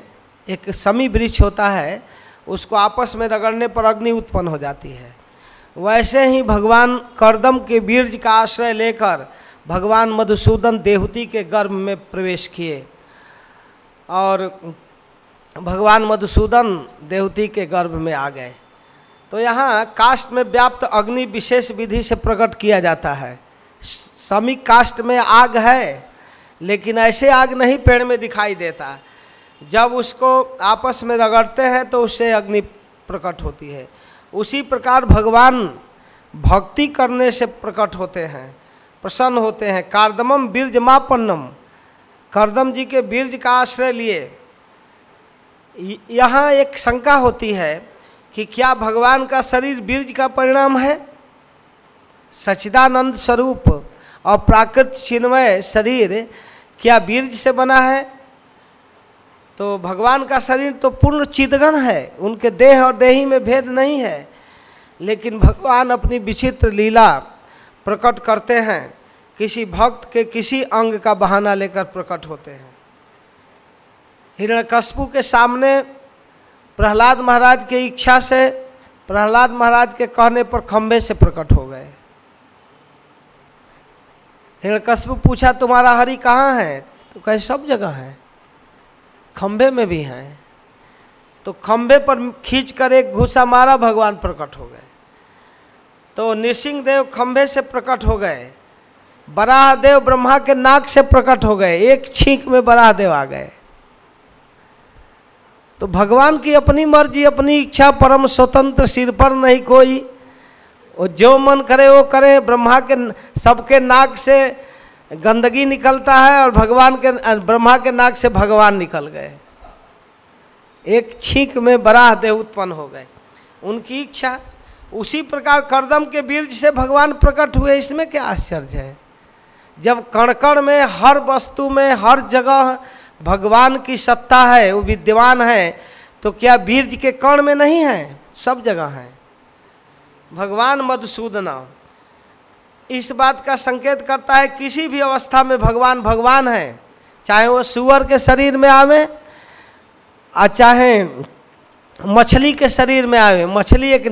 एक समी वृक्ष होता है, उसको आपस में रगड़ने पर अग्नि उत्पन्न हो जाती है। वैसे ही भगवान करदम के बीर्ज का आश्रय लेकर भगवान मधुसूदन देहूति के गर्भ में प्रवेश किए और भगवान मधुसूदन देहूति के गर्भ में आ गए। तो यहाँ कास्ट में व्याप्त अग्नि विशेष विधि से प्रकट किया जाता है। समी कास्ट में आग है, लेकिन ऐसे आग नहीं पेड़ में दिखाई देता। जब उसको आपस में रगड़ते हैं तो उससे अग्नि प्रकट होती है। उसी प्रकार भगवान भक्ति करने से प्रकट होते हैं, प्रसन्न होते हैं। कार्दमम बीर्ज मापन्नम करदम जी के बीर्ज का आश्रय लिए। यहाँ एक शंका होती है कि क्या भगवान का शरीर बीर्ज का परिणाम है? सचिदानंद स्वरूप और प्राकृत चिन्मय शरीर क्या बीर्ज से बना है? तो भगवान का शरीर तो पूर्ण चिदगन है, उनके देह और देही में भेद नहीं है, लेकिन भगवान अपनी विचित्र लीला प्रकट करते हैं, किसी भक्त के किसी अंग का बहाना लेकर प्रकट होते हैं। हिरण्यकश्यपु के सामने प्रहलाद महाराज की इच्छा से, प्रहलाद महाराज के कहने पर खंबे से प्रकट हो गए। हिरण्यकश्यपु पूछा, तुम्हारा हरि कहाँ है? तो कहे, सब जगह है। खंबे में भी हैं। तो खंबे पर खींच कर एक घुसा मारा भगवान प्रकट हो गए। तो नृसिंह देव खंबे से प्रकट हो गए। बराह देव ब्रह्मा के नाक से प्रकट हो गए। एक छींक में बराह देव आ गए। तो भगवान की अपनी मर्ज़ी, अपनी इच्छा परम स्वतंत्र सिर पर नहीं कोई। वो जो मन करे, वो करे। ब्रह्मा के सबके नाक से गंदगी निकलता है और भगवान के ब्रह्मा के नाक से भगवान निकल गए। एक छींक में बराह देव उत्पन्न हो गए। उनकी इच्छा, उसी प्रकार करदम के बीर्ज से भगवान प्रकट हुए। इसमें क्या आश्चर्य है? जब कण कण में, हर वस्तु में, हर जगह भगवान की सत्ता है, वो विद्यमान है तो क्या बीर्ज के कर्ण में नहीं है? सब जगह है। भगवान मधुसूदना इस बात का संकेत करता है, किसी भी अवस्था में भगवान भगवान है। चाहे वो सुअर के शरीर में आवे और चाहे मछली के शरीर में आवे, मछली एक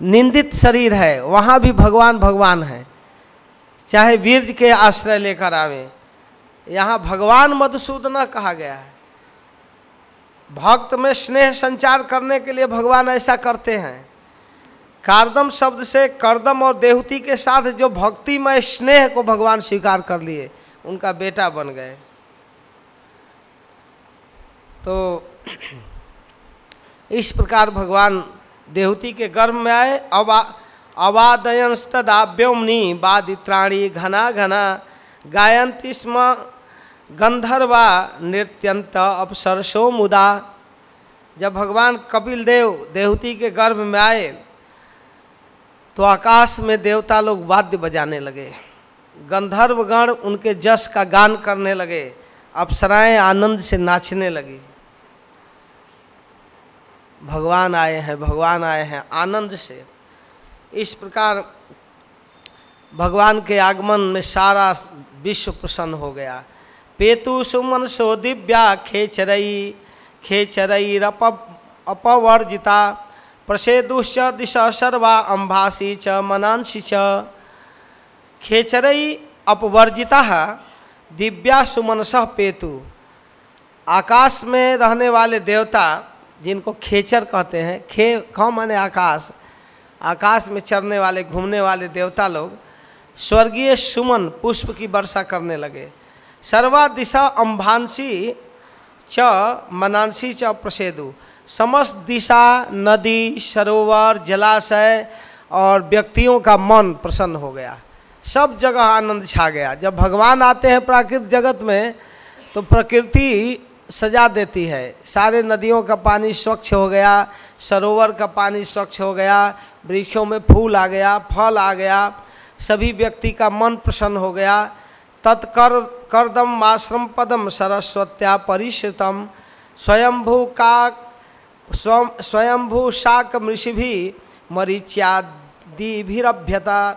निंदित शरीर है, वहाँ भी भगवान भगवान है। चाहे वीर्ज के आश्रय लेकर आवे यहाँ भगवान मधुसूदना कहा गया है। भक्त में स्नेह संचार करने के लिए भगवान ऐसा करते हैं। कारदम शब्द से करदम और देहूति के साथ जो भक्तिमय स्नेह को भगवान स्वीकार कर लिए, उनका बेटा बन गए। तो इस प्रकार भगवान देहूति के गर्भ में आए। अवा अवादयंस्तदाव्योमनी बादित्राणी घना घना गायंती स्म गंधर्वा नृत्यंत अपसरसो मुदा। जब भगवान कपिल देव देहूति के गर्भ में आए तो आकाश में देवता लोग वाद्य बजाने लगे। गंधर्वगण उनके जस का गान करने लगे, अप्सराएँ आनंद से नाचने लगी। भगवान आए हैं, भगवान आए हैं, आनंद से। इस प्रकार भगवान के आगमन में सारा विश्व प्रसन्न हो गया। पेतु सुमन सो दिव्या खेचरई खेचरई रप अपवर्जिता, प्रसेदुश्च दिशा सर्वा अम्भासी च, मनांसी च। खेचरई अपवर्जिता, दिव्या सुमनस पेतु। आकाश में रहने वाले देवता, जिनको खेचर कहते हैं, खे ख माने आकाश। आकाश में चरने वाले, घूमने वाले देवता लोग, स्वर्गीय सुमन पुष्प की वर्षा करने लगे। सर्वा दिशा अम्भांसी च मनांसी च प्रसेदु। समस्त दिशा, नदी, सरोवर, जलाशय और व्यक्तियों का मन प्रसन्न हो गया। सब जगह आनंद छा गया। जब भगवान आते हैं प्राकृतिक जगत में तो प्रकृति सजा देती है। सारे नदियों का पानी स्वच्छ हो गया, सरोवर का पानी स्वच्छ हो गया, वृक्षों में फूल आ गया, फल आ गया, सभी व्यक्ति का मन प्रसन्न हो गया। तत्कर कर्दम आश्रम पदम सरस्वत्या परिश्रितम। स्वयंभू का स्वयंभू शाक मृषि मरीच्यादिभिरभ्यता।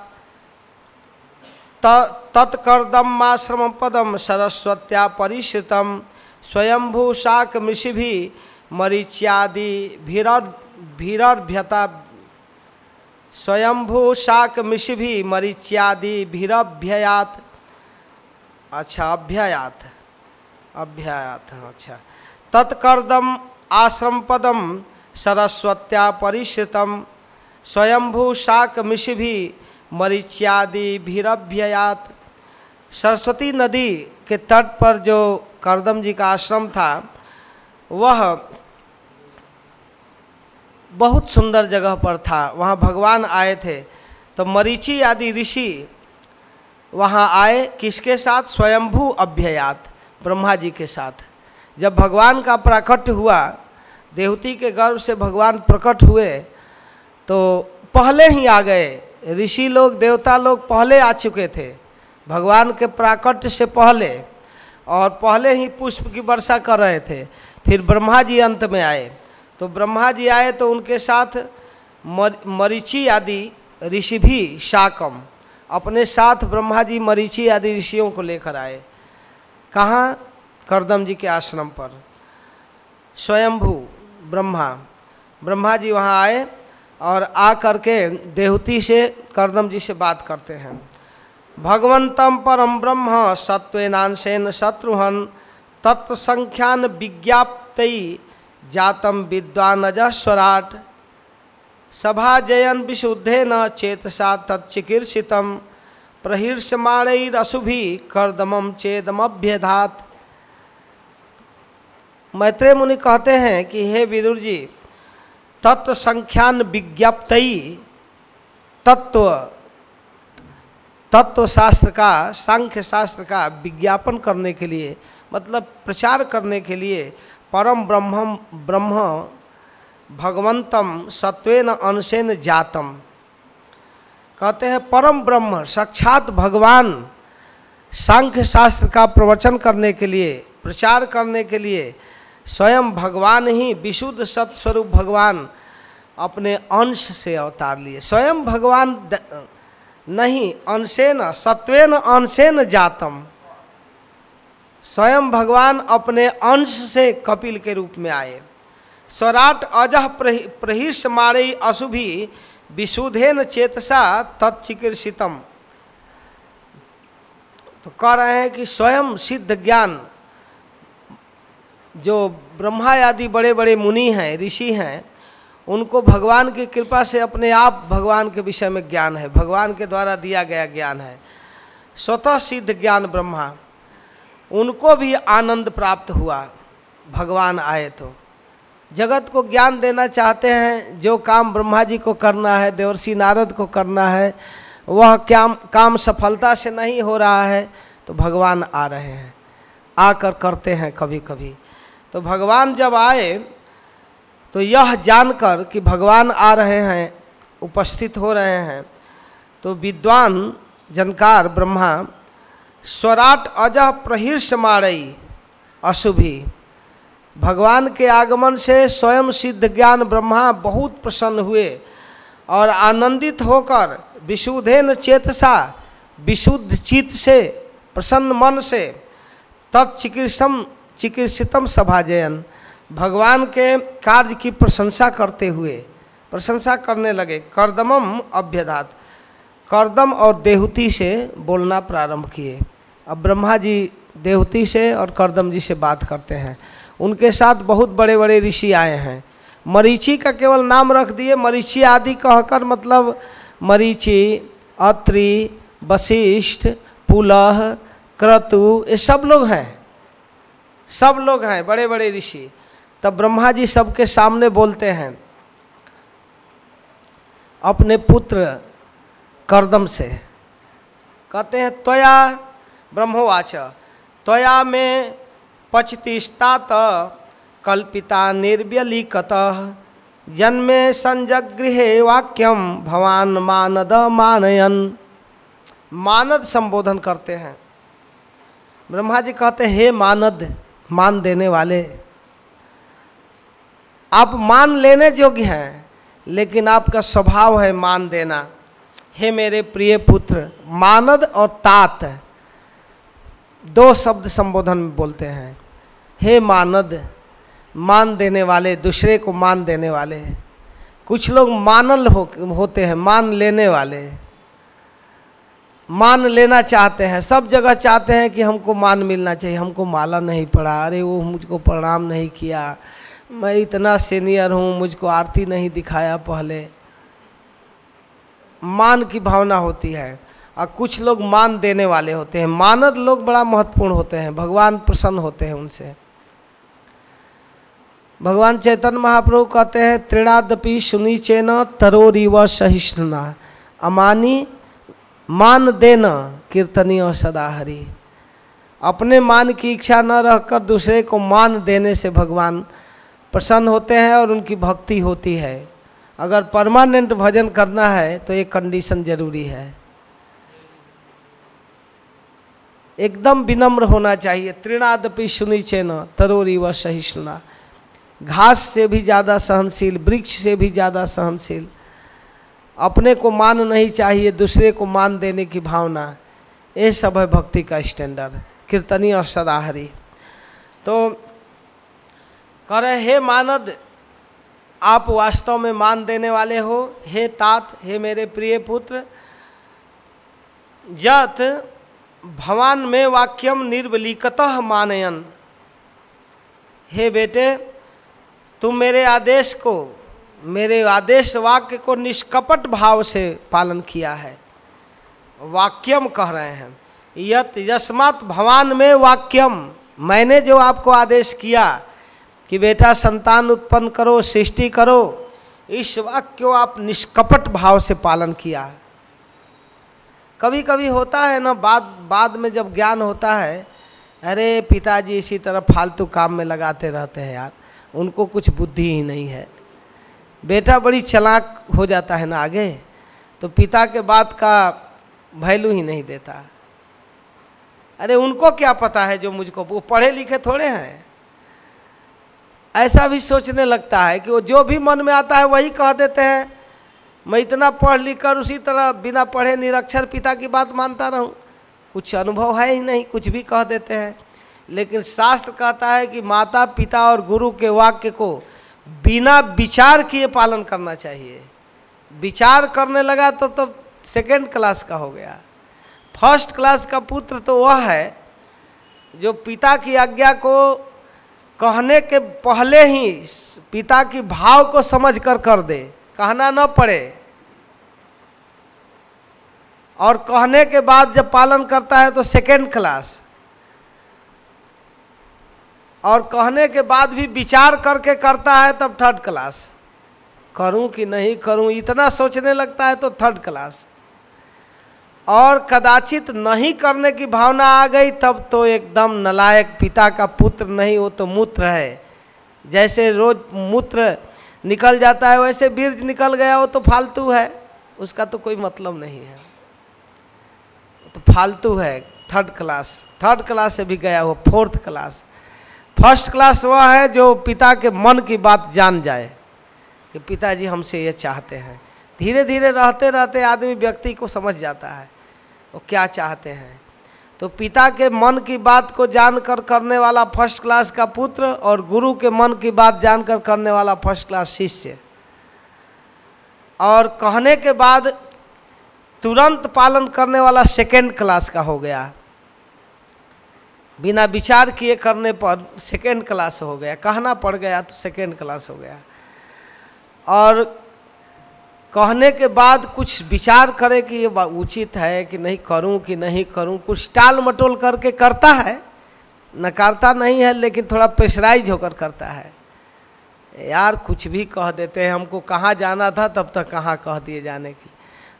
तत्कर्दमाश्रम पदम सरस्वत्या परिश्रितम। स्वयंभू शाक मृषि मरीच्यादि भीरभ्यता स्वयंभू शाक मृषि मरीच्यादि भीरभ्ययात अच्छा अभ्ययात अभ्ययात अच्छा। तत्कर्दम आश्रम पदम सरस्वत्या परिश्रितम। स्वयंभू शाक मिषि मरीच्यादि भीरभ्ययात। सरस्वती नदी के तट पर जो करदम जी का आश्रम था, वह बहुत सुंदर जगह पर था। वहाँ भगवान आए थे। तो मरीची आदि ऋषि वहाँ आए किसके साथ? स्वयंभू अभ्ययात ब्रह्मा जी के साथ। जब भगवान का प्राकट्य हुआ देवती के गर्भ से भगवान प्रकट हुए तो पहले ही आ गए। ऋषि लोग देवता लोग पहले आ चुके थे भगवान के प्राकट्य से पहले। और पहले ही पुष्प की वर्षा कर रहे थे। फिर ब्रह्मा जी अंत में आए। तो ब्रह्मा जी आए तो उनके साथ मर, मरीचि आदि ऋषि भी शाकम। अपने साथ ब्रह्मा जी मरीचि आदि ऋषियों को लेकर आए। कहाँ? करदम जी के आश्रम पर। स्वयंभू, ब्रह्मा। ब्रह्मा जी वहाँ आए और आ करके देहूती से करदम जी से बात करते हैं। भगवंतम परम ब्रह्म सत्वेनांशेन शत्रुहन तत्व संख्यान विज्ञाप्त जातम विद्वानज स्वराट सभा जयन विशुद्धे न चेतसा तत्चिकीर्षितम प्रहीर्षमाणरशुभि कर्दमम चेदमभ्यधात। मैत्रेय मुनि कहते हैं कि हे विदुर जी तत्व संख्यान विज्ञाप्त तत्व तत्व शास्त्र का सांख्य शास्त्र का विज्ञापन करने के लिए मतलब प्रचार करने के लिए परम ब्रह्म ब्रह्म भगवंतम सत्वेन अंशेन जातम। कहते हैं, परम ब्रह्म, साक्षात भगवान सांख्य शास्त्र का प्रवचन करने के लिए, प्रचार करने के लिए, स्वयं भगवान ही विशुद्ध सत्स्वरूप भगवान अपने अंश से अवतार लिए। स्वयं भगवान नहीं अंशेन सत्वेन अंशेन जातम। स्वयं भगवान अपने अंश से कपिल के रूप में आए। स्वराट अजह प्रहिष मारे अशुभि विशुद्धेन चेतसा तत्चिकित्सितम तो कह रहे हैं कि स्वयं सिद्ध ज्ञान, जो ब्रह्मा आदि बड़े बड़े मुनि हैं, ऋषि हैं, उनको भगवान की कृपा से अपने आप भगवान के विषय में ज्ञान है। भगवान के द्वारा दिया गया ज्ञान है। स्वतः सिद्ध ज्ञान ब्रह्मा। उनको भी आनंद प्राप्त हुआ। भगवान आए तो। जगत को ज्ञान देना चाहते हैं, जो काम ब्रह्मा जी को करना है, देवर्षि नारद को करना है, वह क्या काम सफलता से नहीं हो रहा है तो भगवान आ रहे हैं। आकर करते हैं कभी कभी तो भगवान जब आए तो यह जानकर कि भगवान आ रहे हैं, उपस्थित हो रहे हैं तो विद्वान जनकार ब्रह्मा, स्वराट अजह प्रहीर्ष मारई अशुभि भगवान के आगमन से स्वयं सिद्ध ज्ञान ब्रह्मा बहुत प्रसन्न हुए और आनंदित होकर विशुद्धेन चेतसा विशुद्ध चित्त से, प्रसन्न मन से तत्चिकित्सम, चिकित्सितम सभाजयन। भगवान के कार्य की प्रशंसा करते हुए, प्रशंसा करने लगे, करदमम अभ्यधात करदम और देहूती से बोलना प्रारंभ किए। अब ब्रह्मा जी देहूती से और करदम जी से बात करते हैं। उनके साथ बहुत बड़े बड़े ऋषि आए हैं। मरीचि का केवल नाम रख दिए, मरीचि आदि कहकर मतलब मरीचि, अत्रि, वशिष्ठ, पुलह, क्रतु, ये सब लोग हैं। सब लोग हैं बड़े बड़े ऋषि। तब ब्रह्मा जी सबके सामने बोलते हैं, अपने पुत्र करदम से। कहते हैं, त्वया ब्रह्मवाच, त्वया में पचतिस्तात कल्पिता निर्व्यलिकत जन्मे संजगृहे वाक्यम भवान मानद मानयन। मानद संबोधन करते हैं। ब्रह्मा जी कहते हैं, हे मानद, मान देने वाले, आप मान लेने योग्य हैं, लेकिन आपका स्वभाव है मान देना। हे मेरे प्रिय पुत्र, मानद और तात, दो शब्द संबोधन में बोलते हैं। हे मानद, मान देने वाले दूसरे को मान देने वाले। कुछ लोग मानल हो, होते हैं, मान लेने वाले। मान लेना चाहते हैं, सब जगह चाहते हैं कि हमको मान मिलना चाहिए। हमको माला नहीं पड़ा, अरे वो मुझको प्रणाम नहीं किया। मैं इतना सीनियर हूँ, मुझको आरती नहीं दिखाया पहले। मान की भावना होती है, और कुछ लोग मान देने वाले होते हैं। मानद लोग बड़ा महत्वपूर्ण होते हैं, भगवान प्रसन्न होते हैं उनसे। भगवान चैतन्य महाप्रभु कहते हैं, त्रिणादपि सुनीचेन तरोरी व सहिष्णुना। अमानी मान देना, कीर्तनीय सदा हरि। अपने मान की इच्छा न रहकर दूसरे को मान देने से भगवान प्रसन्न होते हैं और उनकी भक्ति होती है। अगर परमानेंट भजन करना है तो ये कंडीशन ज़रूरी है। एकदम विनम्र होना चाहिए तृणादपि सुनी चेन तरोरी व सहिष्णुना। घास से भी ज़्यादा सहनशील, वृक्ष से भी ज़्यादा सहनशील। अपने को मान नहीं चाहिए, दूसरे को मान देने की भावना। ये सब है भक्ति का स्टैंडर्ड कीर्तनी और सदाहरी। तो करे हे मानद, आप वास्तव में मान देने वाले हो। हे तात, हे मेरे प्रिय पुत्र जत भवान में वाक्यम निर्वलिकतः मानयन। हे बेटे तुम मेरे आदेश को, मेरे आदेश वाक्य को निष्कपट भाव से पालन किया है। वाक्यम कह रहे हैं। यत यस्मात भवान में वाक्यम। मैंने जो आपको आदेश किया कि बेटा संतान उत्पन्न करो, सृष्टि करो, इस वाक्य को आप निष्कपट भाव से पालन किया। कभी कभी होता है ना, बाद बाद में जब ज्ञान होता है, अरे पिताजी इसी तरह फालतू काम में लगाते रहते हैं यार। उनको कुछ बुद्धि ही नहीं है। बेटा बड़ी चलाक हो जाता है ना आगे तो पिता के बात का वैल्यू ही नहीं देता। अरे उनको क्या पता है जो मुझको, वो पढ़े लिखे थोड़े हैं। ऐसा भी सोचने लगता है कि वो जो भी मन में आता है वही कह देते हैं। मैं इतना पढ़ लिख कर उसी तरह बिना पढ़े निरक्षर पिता की बात मानता रहूँ। कुछ अनुभव है ही नहीं, कुछ भी कह देते हैं। लेकिन शास्त्र कहता है कि माता, पिता और गुरु के वाक्य को बिना विचार किए पालन करना चाहिए। विचार करने लगा तो तब तो सेकेंड क्लास का हो गया। फ़र्स्ट क्लास का पुत्र तो वह है जो पिता की आज्ञा को कहने के पहले ही पिता की भाव को समझ कर कर दे। कहना न पड़े। और कहने के बाद जब पालन करता है तो सेकेंड क्लास और कहने के बाद भी विचार करके करता है तब थर्ड क्लास करूँ कि नहीं करूँ, इतना सोचने लगता है तो थर्ड क्लास और कदाचित नहीं करने की भावना आ गई, तब तो एकदम नलायक पिता का पुत्र नहीं, वो तो मूत्र है। जैसे रोज मूत्र निकल जाता है, वैसे बीर्ज निकल गया, वो तो फालतू है। उसका तो कोई मतलब नहीं है। तो फालतू है थर्ड क्लास थर्ड क्लास से भी गया, वो फोर्थ क्लास फ़र्स्ट क्लास वह है जो पिता के मन की बात जान जाए कि पिताजी हमसे ये चाहते हैं। धीरे धीरे रहते रहते आदमी व्यक्ति को समझ जाता है, वो क्या चाहते हैं। तो पिता के मन की बात को जानकर करने वाला फ़र्स्ट क्लास का पुत्र और गुरु के मन की बात जानकर करने वाला फ़र्स्ट क्लास शिष्य। और कहने के बाद तुरंत पालन करने वाला सेकेंड क्लास का हो गया। बिना विचार किए करने पर सेकेंड क्लास हो गया। कहना पड़ गया तो सेकेंड क्लास हो गया। और कहने के बाद कुछ विचार करे कि ये उचित है कि नहीं करूँ, कि नहीं करूँ। कुछ टाल मटोल करके करता है। नकारता नहीं है, लेकिन थोड़ा प्रेशराइज होकर करता है। यार कुछ भी कह देते हैं। हमको कहाँ जाना था, तब तक कहाँ कह दिए जाने की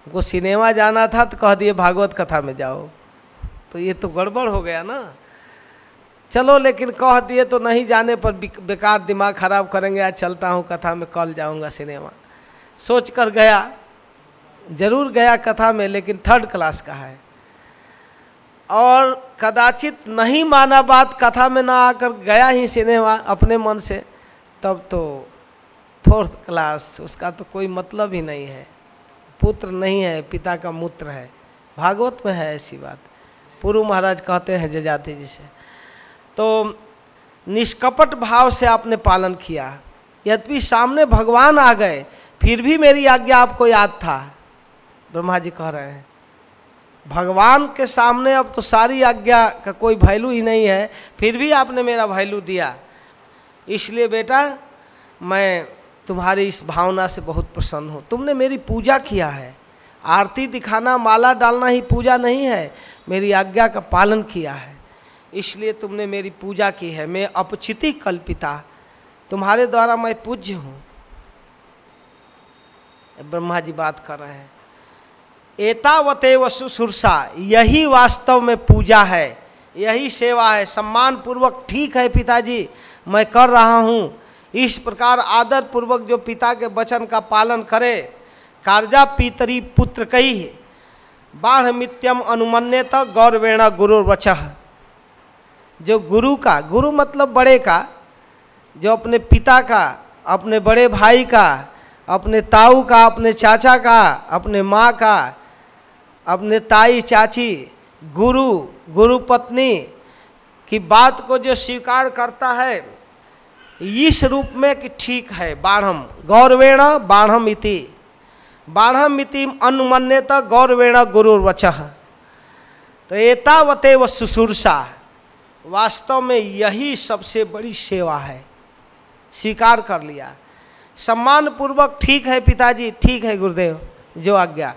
हमको सिनेमा जाना था तो कह दिए भागवत कथा में जाओ। तो ये तो गड़बड़ हो गया ना। चलो, लेकिन कह दिए तो नहीं जाने पर बेकार दिमाग खराब करेंगे। आज चलता हूँ कथा में, कल जाऊँगा सिनेमा। सोच कर गया, ज़रूर गया कथा में, लेकिन थर्ड क्लास का है। और कदाचित नहीं माना बात कथा में ना आकर गया ही सिनेमा अपने मन से, तब तो फोर्थ क्लास उसका तो कोई मतलब ही नहीं है। पुत्र नहीं है, पिता का मूत्र है। भागवत में है ऐसी बात। पूर्व महाराज कहते हैं जजाति जी से तो निष्कपट भाव से आपने पालन किया। यद्यपि सामने भगवान आ गए, फिर भी मेरी आज्ञा आपको याद था, ब्रह्मा जी कह रहे हैं। भगवान के सामने अब तो सारी आज्ञा का कोई वैल्यू ही नहीं है, फिर भी आपने मेरा वैल्यू दिया। इसलिए बेटा, मैं तुम्हारी इस भावना से बहुत प्रसन्न हूँ। तुमने मेरी पूजा किया है। आरती दिखाना, माला डालना ही पूजा नहीं है। मेरी आज्ञा का पालन किया है। इसलिए तुमने मेरी पूजा की है, मैं अपचिति कल्पिता, तुम्हारे द्वारा मैं पूज्य हूँ। ब्रह्मा जी बात कर रहे हैं। एतावते व सुसुरसा यही वास्तव में पूजा है, यही सेवा है सम्मान पूर्वक ठीक है पिताजी, मैं कर रहा हूँ। इस प्रकार आदर पूर्वक जो पिता के वचन का पालन करे, कार्जा पितरी पुत्र कई बाढ़ मित्यम अनुमन्यत गौरवेण गुरु वच जो गुरु का, गुरु मतलब बड़े का, जो अपने पिता का, अपने बड़े भाई का, अपने ताऊ का, अपने चाचा का, अपने माँ का, अपने ताई, चाची, गुरु गुरु पत्नी की बात को जो स्वीकार करता है, इस रूप में कि ठीक है, बाढ़म, गौरवेण बाढ़म इति। बाढ़म इति अनुमन्यत गौरवेण गुरुर्वच। तो एतावते व सुशूर्षा वास्तव में यही सबसे बड़ी सेवा है। स्वीकार कर लिया। सम्मान पूर्वक ठीक है पिताजी, ठीक है गुरुदेव, जो आज्ञा।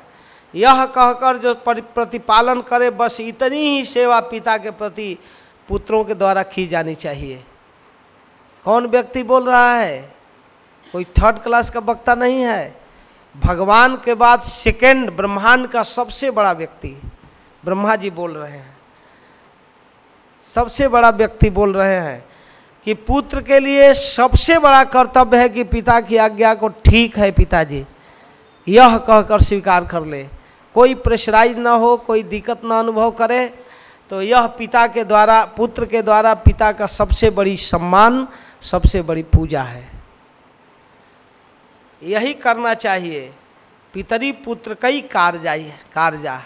यह कहकर जो प्रतिपालन करे, बस इतनी ही सेवा पिता के प्रति पुत्रों के द्वारा की जानी चाहिए। कौन व्यक्ति बोल रहा है? कोई थर्ड क्लास का वक्ता नहीं है। भगवान के बाद सेकेंड ब्रह्मांड का सबसे बड़ा व्यक्ति ब्रह्मा जी बोल रहे हैं। सबसे बड़ा व्यक्ति बोल रहे हैं कि पुत्र के लिए सबसे बड़ा कर्तव्य है कि पिता की आज्ञा को ठीक है पिताजी। यह कहकर स्वीकार कर ले। कोई प्रेशराइज ना हो, कोई दिक्कत ना अनुभव करे तो यह पिता के द्वारा, पुत्र के द्वारा पिता का सबसे बड़ी सम्मान, सबसे बड़ी पूजा है। यही करना चाहिए। पितरी पुत्र कई कार्य कार्या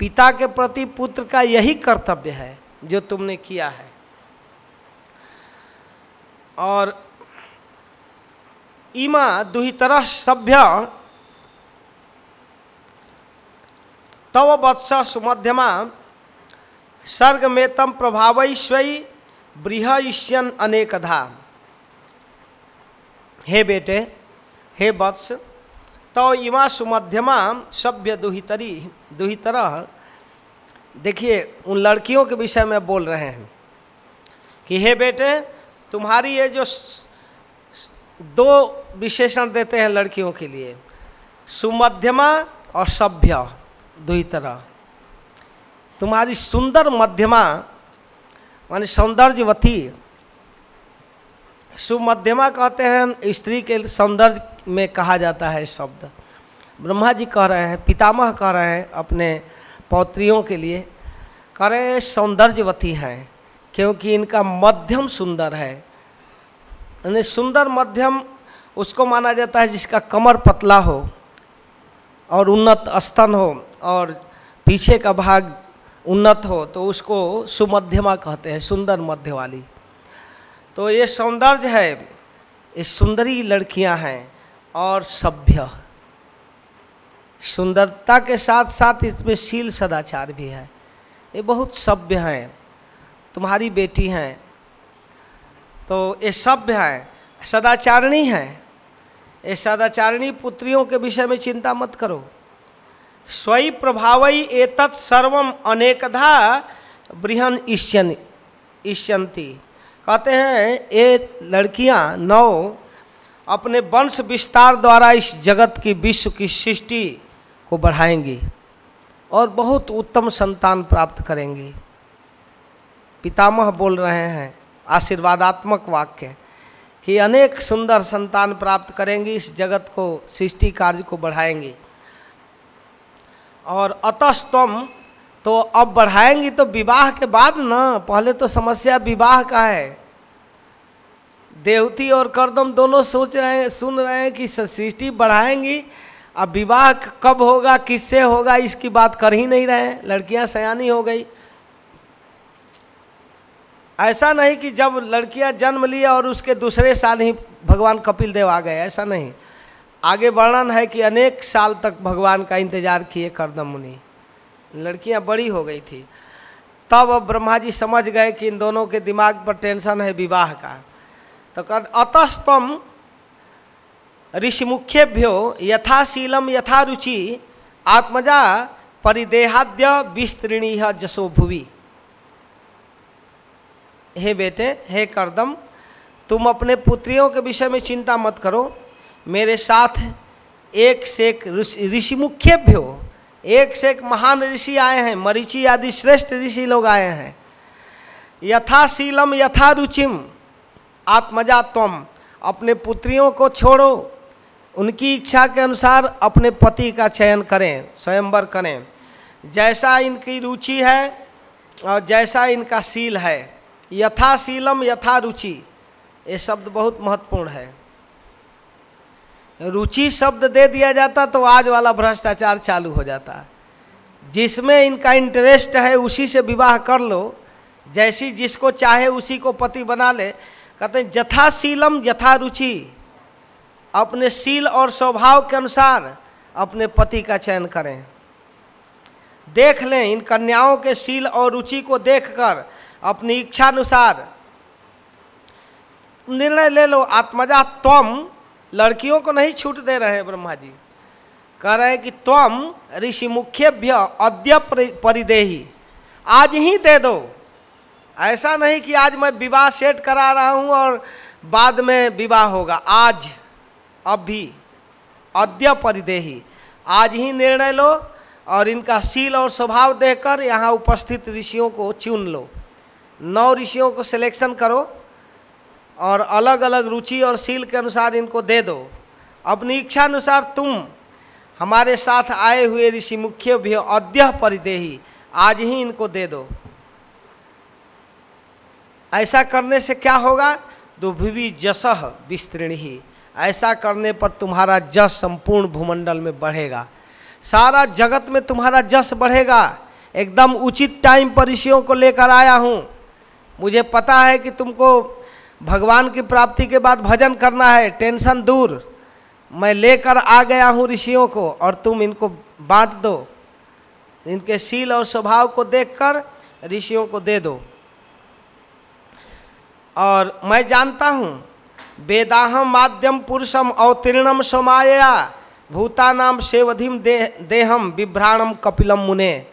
पिता के प्रति पुत्र का यही कर्तव्य है। जो तुमने किया है। और इमा दुहितर सभ्य तव वत्स सुमध्यमा सर्ग में तम प्रभाव स्वयं बृहष्यन अनेकधा। हे बेटे, हे वत्स तो इमा सुमध्यमा सभ्य दुहितरी दुहितर देखिए, उन लड़कियों के विषय में बोल रहे हैं कि, हे बेटे, तुम्हारी ये जो दो विशेषण देते हैं लड़कियों के लिए, सुमध्यमा और सभ्य दुहितर तुम्हारी सुंदर मध्यमा, मानी सौंदर्यवती, सुमध्यमा कहते हैं, स्त्री के सौंदर्य में कहा जाता है शब्द। ब्रह्मा जी कह रहे हैं, पितामह कह रहे हैं अपने पौत्रियों के लिए हैं सौंदर्यवती हैं, क्योंकि इनका मध्यम सुंदर है। यानी सुंदर मध्यम उसको माना जाता है जिसका कमर पतला हो और उन्नत स्तन हो और पीछे का भाग उन्नत हो तो उसको सुमध्यमा कहते हैं, सुंदर मध्य वाली। तो ये सौंदर्य है, ये सुंदरी लड़कियाँ हैं और सभ्य। सुंदरता के साथ साथ इसमें शील सदाचार भी है। ये बहुत सभ्य हैं। तुम्हारी बेटी हैं। तो ये सभ्य हैं। सदाचारणी हैं। ये सदाचारणी पुत्रियों के विषय में चिंता मत करो। स्वयं प्रभावई एतत् सर्वम अनेकधा बृहन ईश्यन ईश्यंती कहते हैं, ये लड़कियाँ नौ अपने वंश विस्तार द्वारा इस जगत की विश्व की सृष्टि को बढ़ाएँगी और बहुत उत्तम संतान प्राप्त करेंगी। पितामह बोल रहे हैं, आशीर्वादात्मक वाक्य, कि अनेक सुंदर संतान प्राप्त करेंगी, इस जगत को, सृष्टि कार्य को बढ़ाएँगे। और अतस्तम तो अब बढ़ाएँगी तो विवाह के बाद ना, पहले तो समस्या विवाह का है। देवती और करदम दोनों सोच रहे हैं, सुन रहे हैं कि सृष्टि बढ़ाएँगी अब विवाह कब होगा, किससे होगा, इसकी बात कर ही नहीं रहे लड़कियाँ सयानी हो गई। ऐसा नहीं कि जब लड़कियाँ जन्म लिया और उसके दूसरे साल ही भगवान कपिल देव आ गए, ऐसा नहीं। आगे वर्णन है कि अनेक साल तक भगवान का इंतज़ार किए करदम मुनि। लड़कियाँ बड़ी हो गई थी। तब अब ब्रह्मा जी समझ गए कि इन दोनों के दिमाग पर टेंशन है विवाह का। तो अतस्तम ऋषिमुख्यभ्यो यथाशीलम यथा रुचि आत्मजा परिदेहाद्य विस्तृणी जसो भुवि। हे बेटे, हे करदम, तुम अपने पुत्रियों के विषय में चिंता मत करो। मेरे साथ एक से एक ऋषि मुख्यभ्यो एक से एक महान ऋषि आए हैं, मरीचि आदि श्रेष्ठ ऋषि लोग आए हैं। यथाशीलम यथा रुचिम आत्मजा तम अपने पुत्रियों को छोड़ो। उनकी इच्छा के अनुसार अपने पति का चयन करें, स्वयंवर करें। जैसा इनकी रुचि है और जैसा इनका सील है, यथाशीलम यथा रुचि, ये शब्द बहुत महत्वपूर्ण है। रुचि शब्द दे दिया जाता तो आज वाला भ्रष्टाचार चालू हो जाता। जिसमें इनका इंटरेस्ट है, उसी से विवाह कर लो। जैसी जिसको चाहे, उसी को पति बना ले। कहते हैं यथाशीलम यथा रुचि। अपने शील और स्वभाव के अनुसार अपने पति का चयन करें। देख लें, इन कन्याओं के शील और रुचि को देखकर अपनी इच्छा अनुसार निर्णय ले लो। आत्मजा त्वम, लड़कियों को नहीं छूट दे रहे हैं ब्रह्मा जी। कह रहे हैं कि त्वम ऋषि मुख्यभ्य अद्य परिदेही, आज ही दे दो। ऐसा नहीं कि आज मैं विवाह सेट करा रहा हूँ और बाद में विवाह होगा। आज अभी अद्य परिदेही आज ही निर्णय लो और इनका सील और स्वभाव देखकर यहाँ उपस्थित ऋषियों को चुन लो। नौ ऋषियों को सिलेक्शन करो और अलग अलग रुचि और सील के अनुसार इनको दे दो। अपनी इच्छा अनुसार तुम हमारे साथ आए हुए ऋषि मुख्य भी अद्य परिदेही आज ही इनको दे दो। ऐसा करने से क्या होगा? दुभिवी जसह विस्तृण ही। ऐसा करने पर तुम्हारा जस संपूर्ण भूमंडल में बढ़ेगा। सारा जगत में तुम्हारा जस बढ़ेगा। एकदम उचित टाइम पर ऋषियों को लेकर आया हूँ। मुझे पता है कि तुमको भगवान की प्राप्ति के बाद भजन करना है। टेंशन दूर। मैं लेकर आ गया हूँ ऋषियों को और तुम इनको बांट दो। इनके सील और स्वभाव को देखकर ऋषियों को दे दो। और मैं जानता हूँ वेदाहम माध्यम पुरुषम अवतीर्णम समाया भूतानाम सेवधिम दे देहम विभ्राणम कपिलम मुने।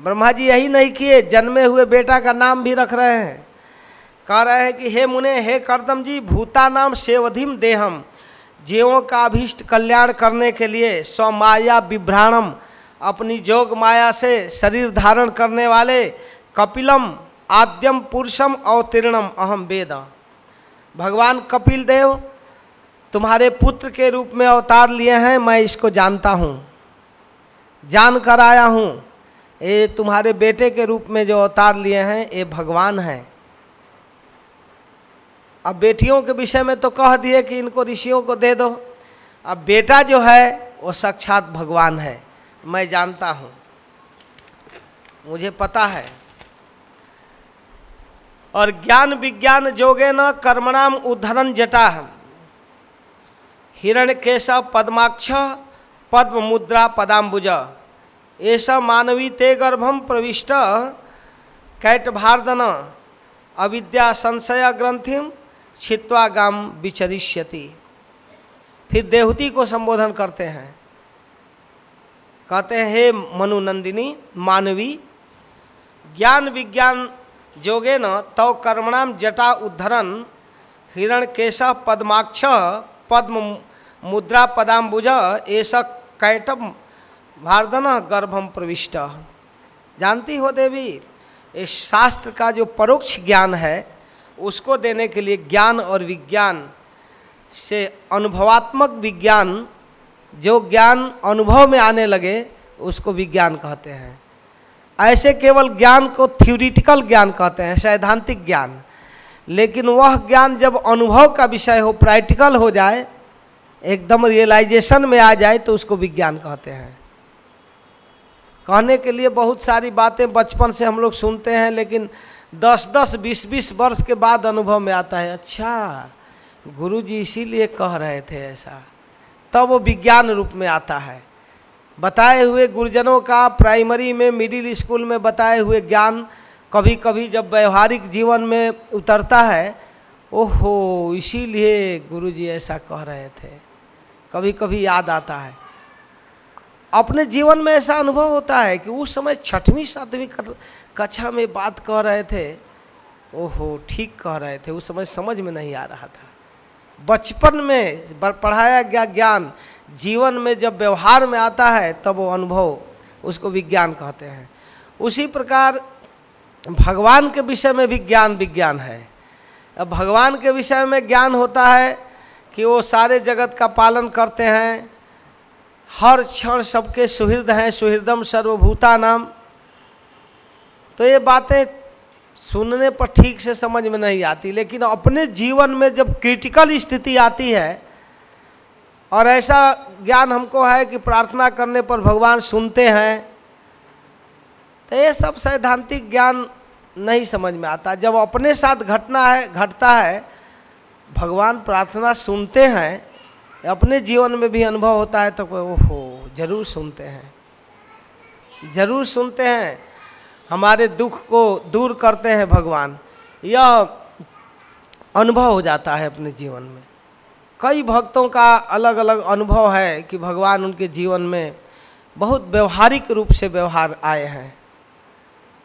ब्रह्मा जी यही नहीं किए, जन्मे हुए बेटा का नाम भी रख रहे हैं। कह रहे हैं कि, हे मुने, हे करदम जी भूता नाम सेवधिम देहम जीवों का अभीष्ट कल्याण करने के लिए स्वमाया विभ्राणम अपनी जोग माया से शरीर धारण करने वाले कपिलम, आद्यम पुरुषम अवतीर्णम अहम वेद। भगवान कपिल देव, तुम्हारे पुत्र के रूप में अवतार लिए हैं, मैं इसको जानता हूँ। जान कर आया हूँ, ये तुम्हारे बेटे के रूप में जो अवतार लिए हैं, ये भगवान हैं। अब बेटियों के विषय में तो कह दिए कि इनको ऋषियों को दे दो। अब बेटा जो है, वो साक्षात भगवान है, मैं जानता हूँ। मुझे पता है और ज्ञान विज्ञान जोगे न कर्मणाम उद्धरण जटा हिरण केशव पद्माक्ष, पद्म मुद्रा पदाम्बुज। ऐसा मानवी ते गर्भम प्रविष्ट। कैट भारदन, अविद्या संशय ग्रंथिम छित्वा गाम विचरिष्यति। फिर देहूति को संबोधन करते हैं। कहते हैं, हे मनुनंदिनी, मानवी, ज्ञान विज्ञान जोगे न, तव कर्मणाम जटा उद्धरण हिरण केश पद्माक्ष, पद्म मुद्रा पदाम्बुज ऐसा कैटम भारदन गर्भम प्रविष्ट। जानती हो देवी इस शास्त्र का जो परोक्ष ज्ञान है, उसको देने के लिए ज्ञान और विज्ञान से अनुभवात्मक विज्ञान, जो ज्ञान अनुभव में आने लगे, उसको विज्ञान कहते हैं। ऐसे केवल ज्ञान को थ्योरिटिकल ज्ञान कहते हैं, सैद्धांतिक ज्ञान। लेकिन वह ज्ञान जब अनुभव का विषय हो प्रैक्टिकल हो जाए, एकदम रियलाइजेशन में आ जाए तो उसको विज्ञान कहते हैं। कहने के लिए बहुत सारी बातें बचपन से हम लोग सुनते हैं, लेकिन दस दस बीस बीस वर्ष के बाद अनुभव में आता है अच्छा गुरु जी इसीलिए कह रहे थे ऐसा। तब तो वो विज्ञान रूप में आता है। बताए हुए गुरुजनों का प्राइमरी में मिडिल स्कूल में बताए हुए ज्ञान कभी कभी जब व्यवहारिक जीवन में उतरता है, ओहो, इसीलिए गुरु जी ऐसा कह रहे थे। कभी कभी याद आता है। अपने जीवन में ऐसा अनुभव होता है कि उस समय छठवीं, सातवीं कक्षा में बात कह रहे थे। ओहो, ठीक कह रहे थे। उस समय समझ में नहीं आ रहा था। बचपन में पढ़ाया गया ज्ञान जीवन में जब व्यवहार में आता है, तब वो अनुभव उसको विज्ञान कहते हैं। उसी प्रकार भगवान के विषय में भी ज्ञान विज्ञान है। अब भगवान के विषय में ज्ञान होता है कि वो सारे जगत का पालन करते हैं। हर क्षण सबके सुहृद हैं, सुहृदम सर्वभूता नाम तो ये बातें सुनने पर ठीक से समझ में नहीं आती, लेकिन अपने जीवन में जब क्रिटिकल स्थिति आती है और ऐसा ज्ञान हमको है कि प्रार्थना करने पर भगवान सुनते हैं। तो ये सब सैद्धांतिक ज्ञान नहीं समझ में आता। जब अपने साथ घटना है, घटता है, भगवान प्रार्थना सुनते हैं, अपने जीवन में भी अनुभव होता है तो ओहो, ज़रूर सुनते हैं। ज़रूर सुनते हैं। हमारे दुख को दूर करते हैं भगवान। यह अनुभव हो जाता है अपने जीवन में। कई भक्तों का अलग अलग अनुभव है कि भगवान उनके जीवन में बहुत व्यवहारिक रूप से व्यवहार आए हैं।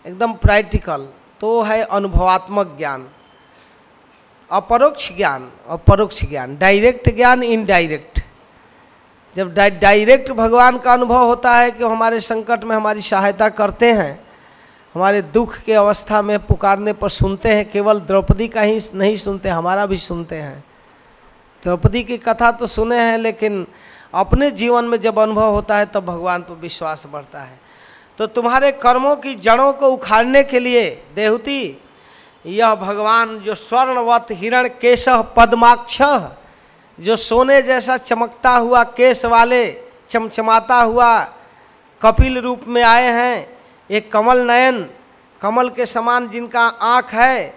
एकदम प्रैक्टिकल तो है अनुभवात्मक ज्ञान, अपरोक्ष ज्ञान अपरोक्ष ज्ञान डायरेक्ट ज्ञान इनडायरेक्ट जब डायरेक्ट भगवान का अनुभव होता है कि हमारे संकट में हमारी सहायता करते हैं, हमारे दुख के अवस्था में पुकारने पर सुनते हैं, केवल द्रौपदी का ही नहीं सुनते, हमारा भी सुनते हैं। द्रौपदी की कथा तो सुने हैं, लेकिन अपने जीवन में जब अनुभव होता है, तब भगवान पर विश्वास बढ़ता है। तो तुम्हारे कर्मों की जड़ों को उखाड़ने के लिए, देहूती, यह भगवान जो स्वर्णवत हिरण केश पद्माक्ष, जो सोने जैसा चमकता हुआ केश वाले, चमचमाता हुआ कपिल रूप में आए हैं, एक कमल नयन, कमल के समान जिनका आँख है,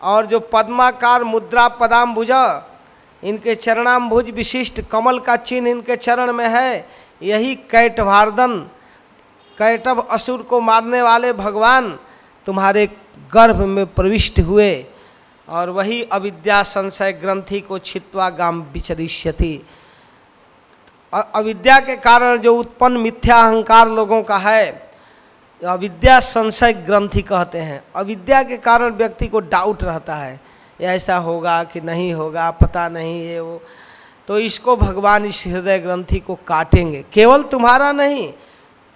और जो पद्माकार मुद्रा पदाम्बुज इनके चरणाम्भुज विशिष्ट, कमल का चिन्ह इनके चरण में है। यही कैटभार्दन कैटभ असुर को मारने वाले भगवान तुम्हारे गर्भ में प्रविष्ट हुए और वही अविद्या संशय ग्रंथि को छित्वा गाम विचरिष्यति। अविद्या के कारण जो उत्पन्न मिथ्या अहंकार लोगों का है, अविद्या संशय ग्रंथि कहते हैं। अविद्या के कारण व्यक्ति को डाउट रहता है। ऐसा होगा कि नहीं होगा, पता नहीं है वो। तो इसको भगवान इस हृदय ग्रंथि को काटेंगे। केवल तुम्हारा नहीं,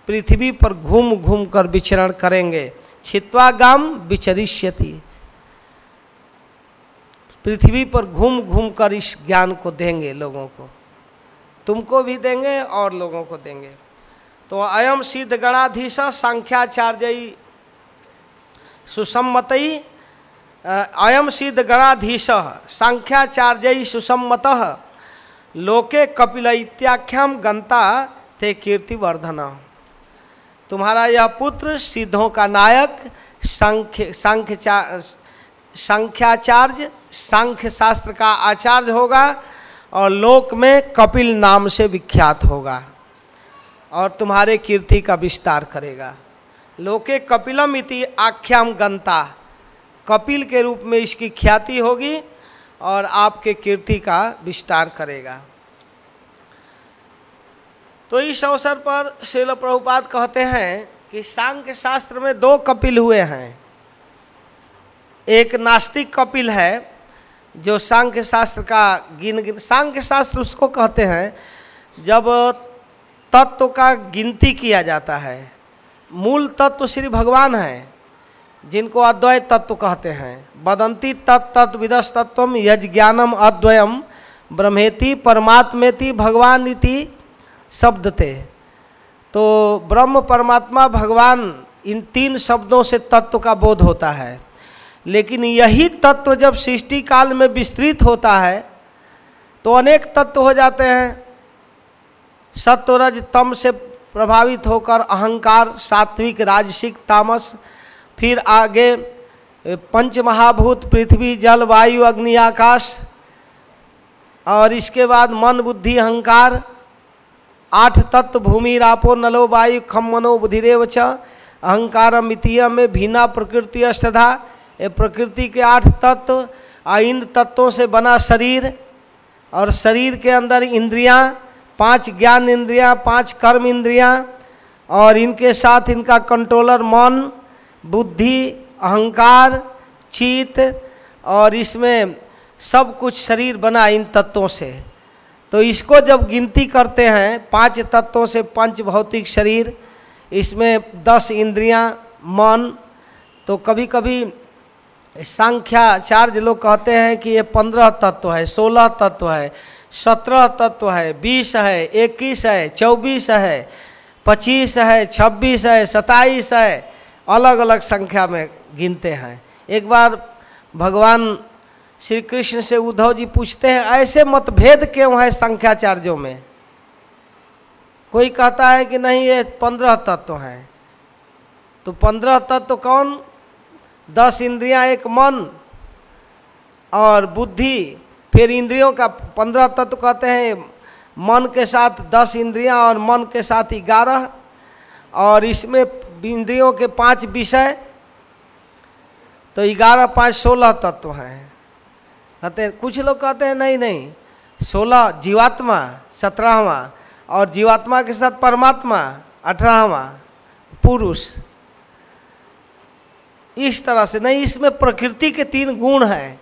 पृथ्वी पर घूम घूम कर विचरण करेंगे। छित्वा छित्वागाम विचरिष्यति। पृथ्वी पर घूम घूम कर इस ज्ञान को देंगे लोगों को। तुमको भी देंगे और लोगों को देंगे। तो अयम सिद्ध गणाधीश सांख्याचार्य सुसम्मत अयम सिद्ध गणाधीश सांख्याचार्य सुसम्मत, लोके कपिल इत्याख्याम गंता थे कीर्तिवर्धना। तुम्हारा यह पुत्र सिद्धों का नायक, सांख्य सांख्य सांख्याचार्य सांख्य शास्त्र का आचार्य होगा और लोक में कपिल नाम से विख्यात होगा और तुम्हारे कीर्ति का विस्तार करेगा। लोके कपिलम इति आख्याम गंता कपिल के रूप में इसकी ख्याति होगी और आपके कीर्ति का विस्तार करेगा। तो इस अवसर पर शिल प्रभुपाद कहते हैं कि सांख्य शास्त्र में दो कपिल हुए हैं। एक नास्तिक कपिल है, जो सांख्य शास्त्र का गिन गिन, सांख्य शास्त्र उसको कहते हैं, जब तत्व का गिनती किया जाता है। मूल तत्व श्री भगवान है। जिनको अद्वैत तत्व कहते हैं। बदंती तत्व विदस तत्व यज्ञानम अद्वयम ब्रह्मेति परमात्मेति भगवान नीति शब्द थे तो ब्रह्म परमात्मा भगवान इन तीन शब्दों से तत्व का बोध होता है। लेकिन यही तत्व जब सृष्टि काल में विस्तृत होता है तो अनेक तत्व हो जाते हैं। सत्वरज तम से प्रभावित होकर अहंकार, सात्विक, राजसिक, तामस फिर आगे पंच महाभूत पृथ्वी, जल, वायु, अग्नि, आकाश, और इसके बाद मन, बुद्धि, अहंकार, आठ तत्व, भूमि, रापो, नलो, वायु, खम, मनो बुधिरेव च, अहंकार, मितीय, में भीना प्रकृति, अष्टधा ये प्रकृति के आठ तत्व, आ, इन तत्वों से बना शरीर, और शरीर के अंदर इंद्रियाँ, पाँच ज्ञान इंद्रियाँ, पाँच कर्म इंद्रियाँ, और इनके साथ इनका कंट्रोलर मन बुद्धि, अहंकार, चित और इसमें सब कुछ शरीर बना इन तत्वों से। तो इसको जब गिनती करते हैं, पाँच तत्वों से पंच भौतिक शरीर, इसमें दस इंद्रियाँ, मन तो कभी कभी संख्या सांख्याचार्य लोग कहते हैं कि ये पंद्रह तत्व है, सोलह तत्व है, सत्रह तत्व है, बीस है, इक्कीस है, चौबीस है, पच्चीस है, छब्बीस है सताईस है अलग अलग संख्या में गिनते हैं। एक बार भगवान श्री कृष्ण से उद्धव जी पूछते हैं, ऐसे मतभेद क्यों है संख्याचार्यों में? कोई कहता है कि नहीं, ये पंद्रह तत्व हैं। तो पंद्रह तत्व कौन? दस इंद्रियाँ, एक मन और बुद्धि। फिर इंद्रियों का पंद्रह तत्व कहते हैं, मन के साथ दस इंद्रियाँ और मन के साथ ग्यारह। और इसमें इंद्रियों के पाँच विषय तो ग्यारह, पाँच, सोलह तत्व हैं। कहते कुछ लोग कहते हैं, नहीं नहीं, सोलह जीवात्मा, सत्रहवा, और जीवात्मा के साथ परमात्मा, अठारहवा, पुरुष। इस तरह से, नहीं, इसमें प्रकृति के तीन गुण हैं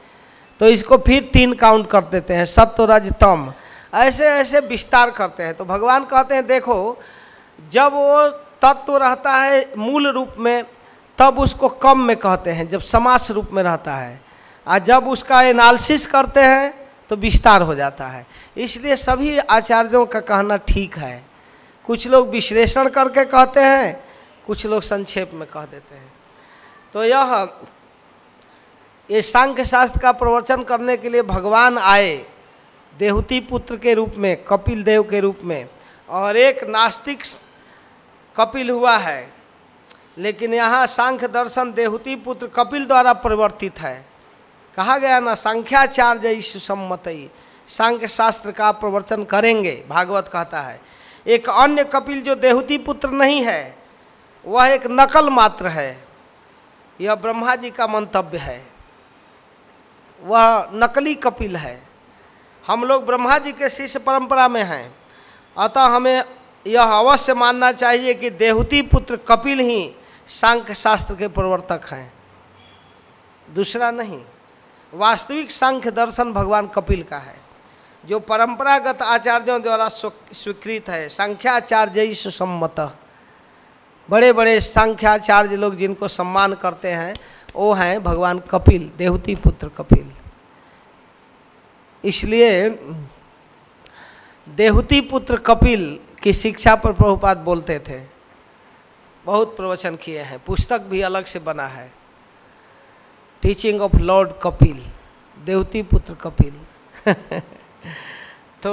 तो इसको फिर तीन काउंट कर देते हैं सत्व रज तम। ऐसे ऐसे विस्तार करते हैं तो भगवान कहते हैं, देखो, जब वो तत्व रहता है मूल रूप में, तब उसको कम में कहते हैं, जब समास रूप में रहता है। और जब उसका एनालिसिस करते हैं तो विस्तार हो जाता है। इसलिए सभी आचार्यों का कहना ठीक है। कुछ लोग विश्लेषण करके कहते हैं, कुछ लोग संक्षेप में कह देते हैं। तो यह, ये सांख्य शास्त्र का प्रवचन करने के लिए भगवान आए, देहूति पुत्र के रूप में कपिल देव के रूप में। और एक नास्तिक कपिल हुआ है। लेकिन यहाँ सांख्य दर्शन देहूति पुत्र कपिल द्वारा परिवर्तित है। कहा गया ना, संख्याचार्य इस सम्मत सांख्य शास्त्र का प्रवर्तन करेंगे, भागवत कहता है। एक अन्य कपिल जो देहूति पुत्र नहीं है, वह एक नकल मात्र है। यह ब्रह्मा जी का मंतव्य है। वह नकली कपिल है। हम लोग ब्रह्मा जी के शिष्य परंपरा में हैं। अतः हमें यह अवश्य मानना चाहिए कि देहूति पुत्र कपिल ही सांख्य शास्त्र के प्रवर्तक हैं। दूसरा नहीं, वास्तविक सांख्य दर्शन भगवान कपिल का है, जो परंपरागत आचार्यों द्वारा स्वीकृत है। संख्याचार्य सुसम्मत। बड़े बड़े संख्याचार्य लोग जिनको सम्मान करते हैं, वो हैं भगवान कपिल, देहूति पुत्र कपिल। इसलिए, देहूति पुत्र कपिल की शिक्षा पर प्रभुपाद बोलते थे। बहुत प्रवचन किए हैं। पुस्तक भी अलग से बना है। टीचिंग ऑफ़ लॉर्ड कपिल देवती पुत्र कपिल तो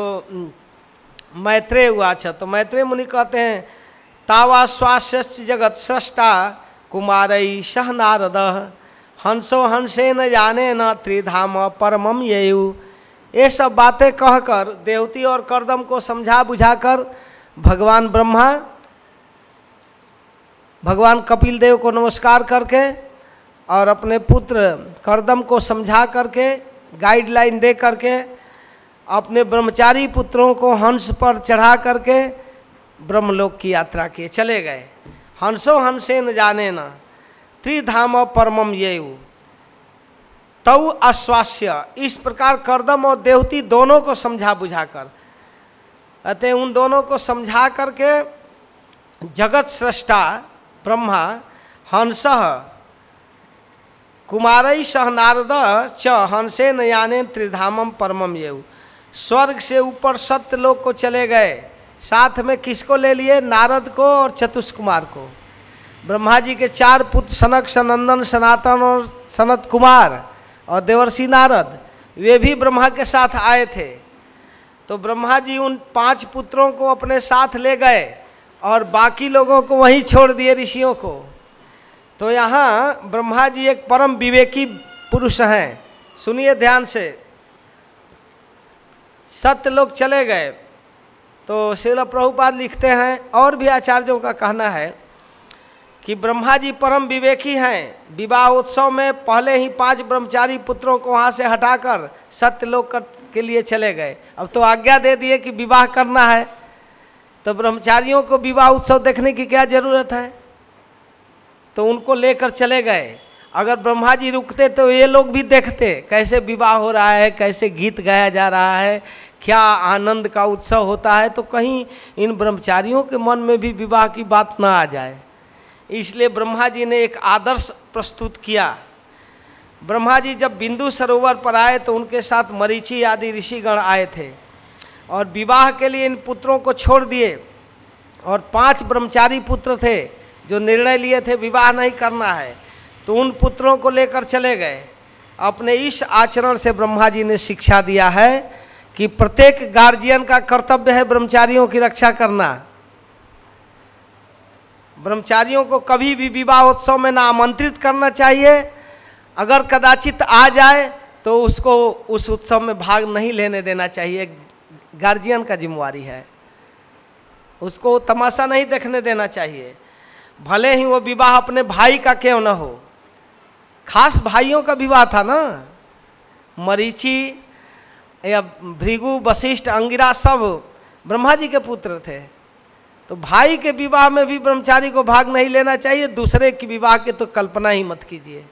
मैत्रेय उवाच तो मैत्रेय मुनि कहते हैं, तावा स्वास्थ्य जगत सृष्टा कुमारई सह नारद। हंसो हंसे न जाने न त्रिधाम परमम येयु। ये सब बातें कहकर, देवती और करदम को समझा बुझाकर भगवान ब्रह्मा, भगवान कपिल देव को नमस्कार करके और अपने पुत्र करदम को समझा करके गाइडलाइन दे करके, अपने ब्रह्मचारी पुत्रों को हंस पर चढ़ा करके ब्रह्मलोक की यात्रा किए। चले गए। हंसो हंसे न जाने न। त्रिधाम परमम ये तऊ आश्वास्य इस प्रकार करदम और देवती दोनों को समझा बुझाकर अतः उन दोनों को समझा करके जगत सृष्टा ब्रह्मा, हंस कुमारई सह नारद च हंसे नयाने त्रिधामम परमम ये स्वर्ग से ऊपर सत्य लोग को चले गए। साथ में किसको ले लिए? नारद को और चतुष कुमार को। ब्रह्मा जी के चार पुत्र सनक, सनंदन, सनातन और सनत कुमार और देवर्षि नारद, वे भी ब्रह्मा के साथ आए थे। तो ब्रह्मा जी उन पाँच पुत्रों को अपने साथ ले गए और बाकी लोगों को वहीं छोड़ दिए ऋषियों को। तो यहाँ ब्रह्मा जी एक परम विवेकी पुरुष हैं। सुनिए ध्यान से। सत्य लोग चले गए। तो शिल प्रभुपाद लिखते हैं, और भी आचार्यों का कहना है कि ब्रह्मा जी परम विवेकी हैं। विवाह उत्सव में पहले ही पाँच ब्रह्मचारी पुत्रों को वहाँ से हटाकर सत्य लोग के लिए चले गए। अब तो आज्ञा दे दिए कि विवाह करना है। तो ब्रह्मचारियों को विवाह उत्सव देखने की क्या ज़रूरत है? तो उनको लेकर चले गए। अगर ब्रह्मा जी रुकते तो ये लोग भी देखते, कैसे विवाह हो रहा है, कैसे गीत गाया जा रहा है, क्या आनंद का उत्सव होता है तो कहीं इन ब्रह्मचारियों के मन में भी विवाह की बात ना आ जाए। इसलिए ब्रह्मा जी ने एक आदर्श प्रस्तुत किया। ब्रह्मा जी जब बिंदु सरोवर पर आए तो उनके साथ मरीचि आदि ऋषिगण आए थे और विवाह के लिए इन पुत्रों को छोड़ दिए और पाँच ब्रह्मचारी पुत्र थे जो निर्णय लिए थे, विवाह नहीं करना है। तो उन पुत्रों को लेकर चले गए। अपने इस आचरण से ब्रह्मा जी ने शिक्षा दिया है कि प्रत्येक गार्जियन का कर्तव्य है ब्रह्मचारियों की रक्षा करना। ब्रह्मचारियों को कभी भी विवाह उत्सव में ना आमंत्रित करना चाहिए। अगर कदाचित आ जाए तो उसको उस उत्सव में भाग नहीं लेने देना चाहिए। गार्जियन का जिम्मेवारी है। उसको तमाशा नहीं देखने देना चाहिए। भले ही वो विवाह अपने भाई का क्यों ना हो। खास भाइयों का विवाह था ना? मरीची या भृगु, वशिष्ठ, अंगिरा सब ब्रह्मा जी के पुत्र थे। तो भाई के विवाह में भी ब्रह्मचारी को भाग नहीं लेना चाहिए। दूसरे के विवाह की तो कल्पना ही मत कीजिए।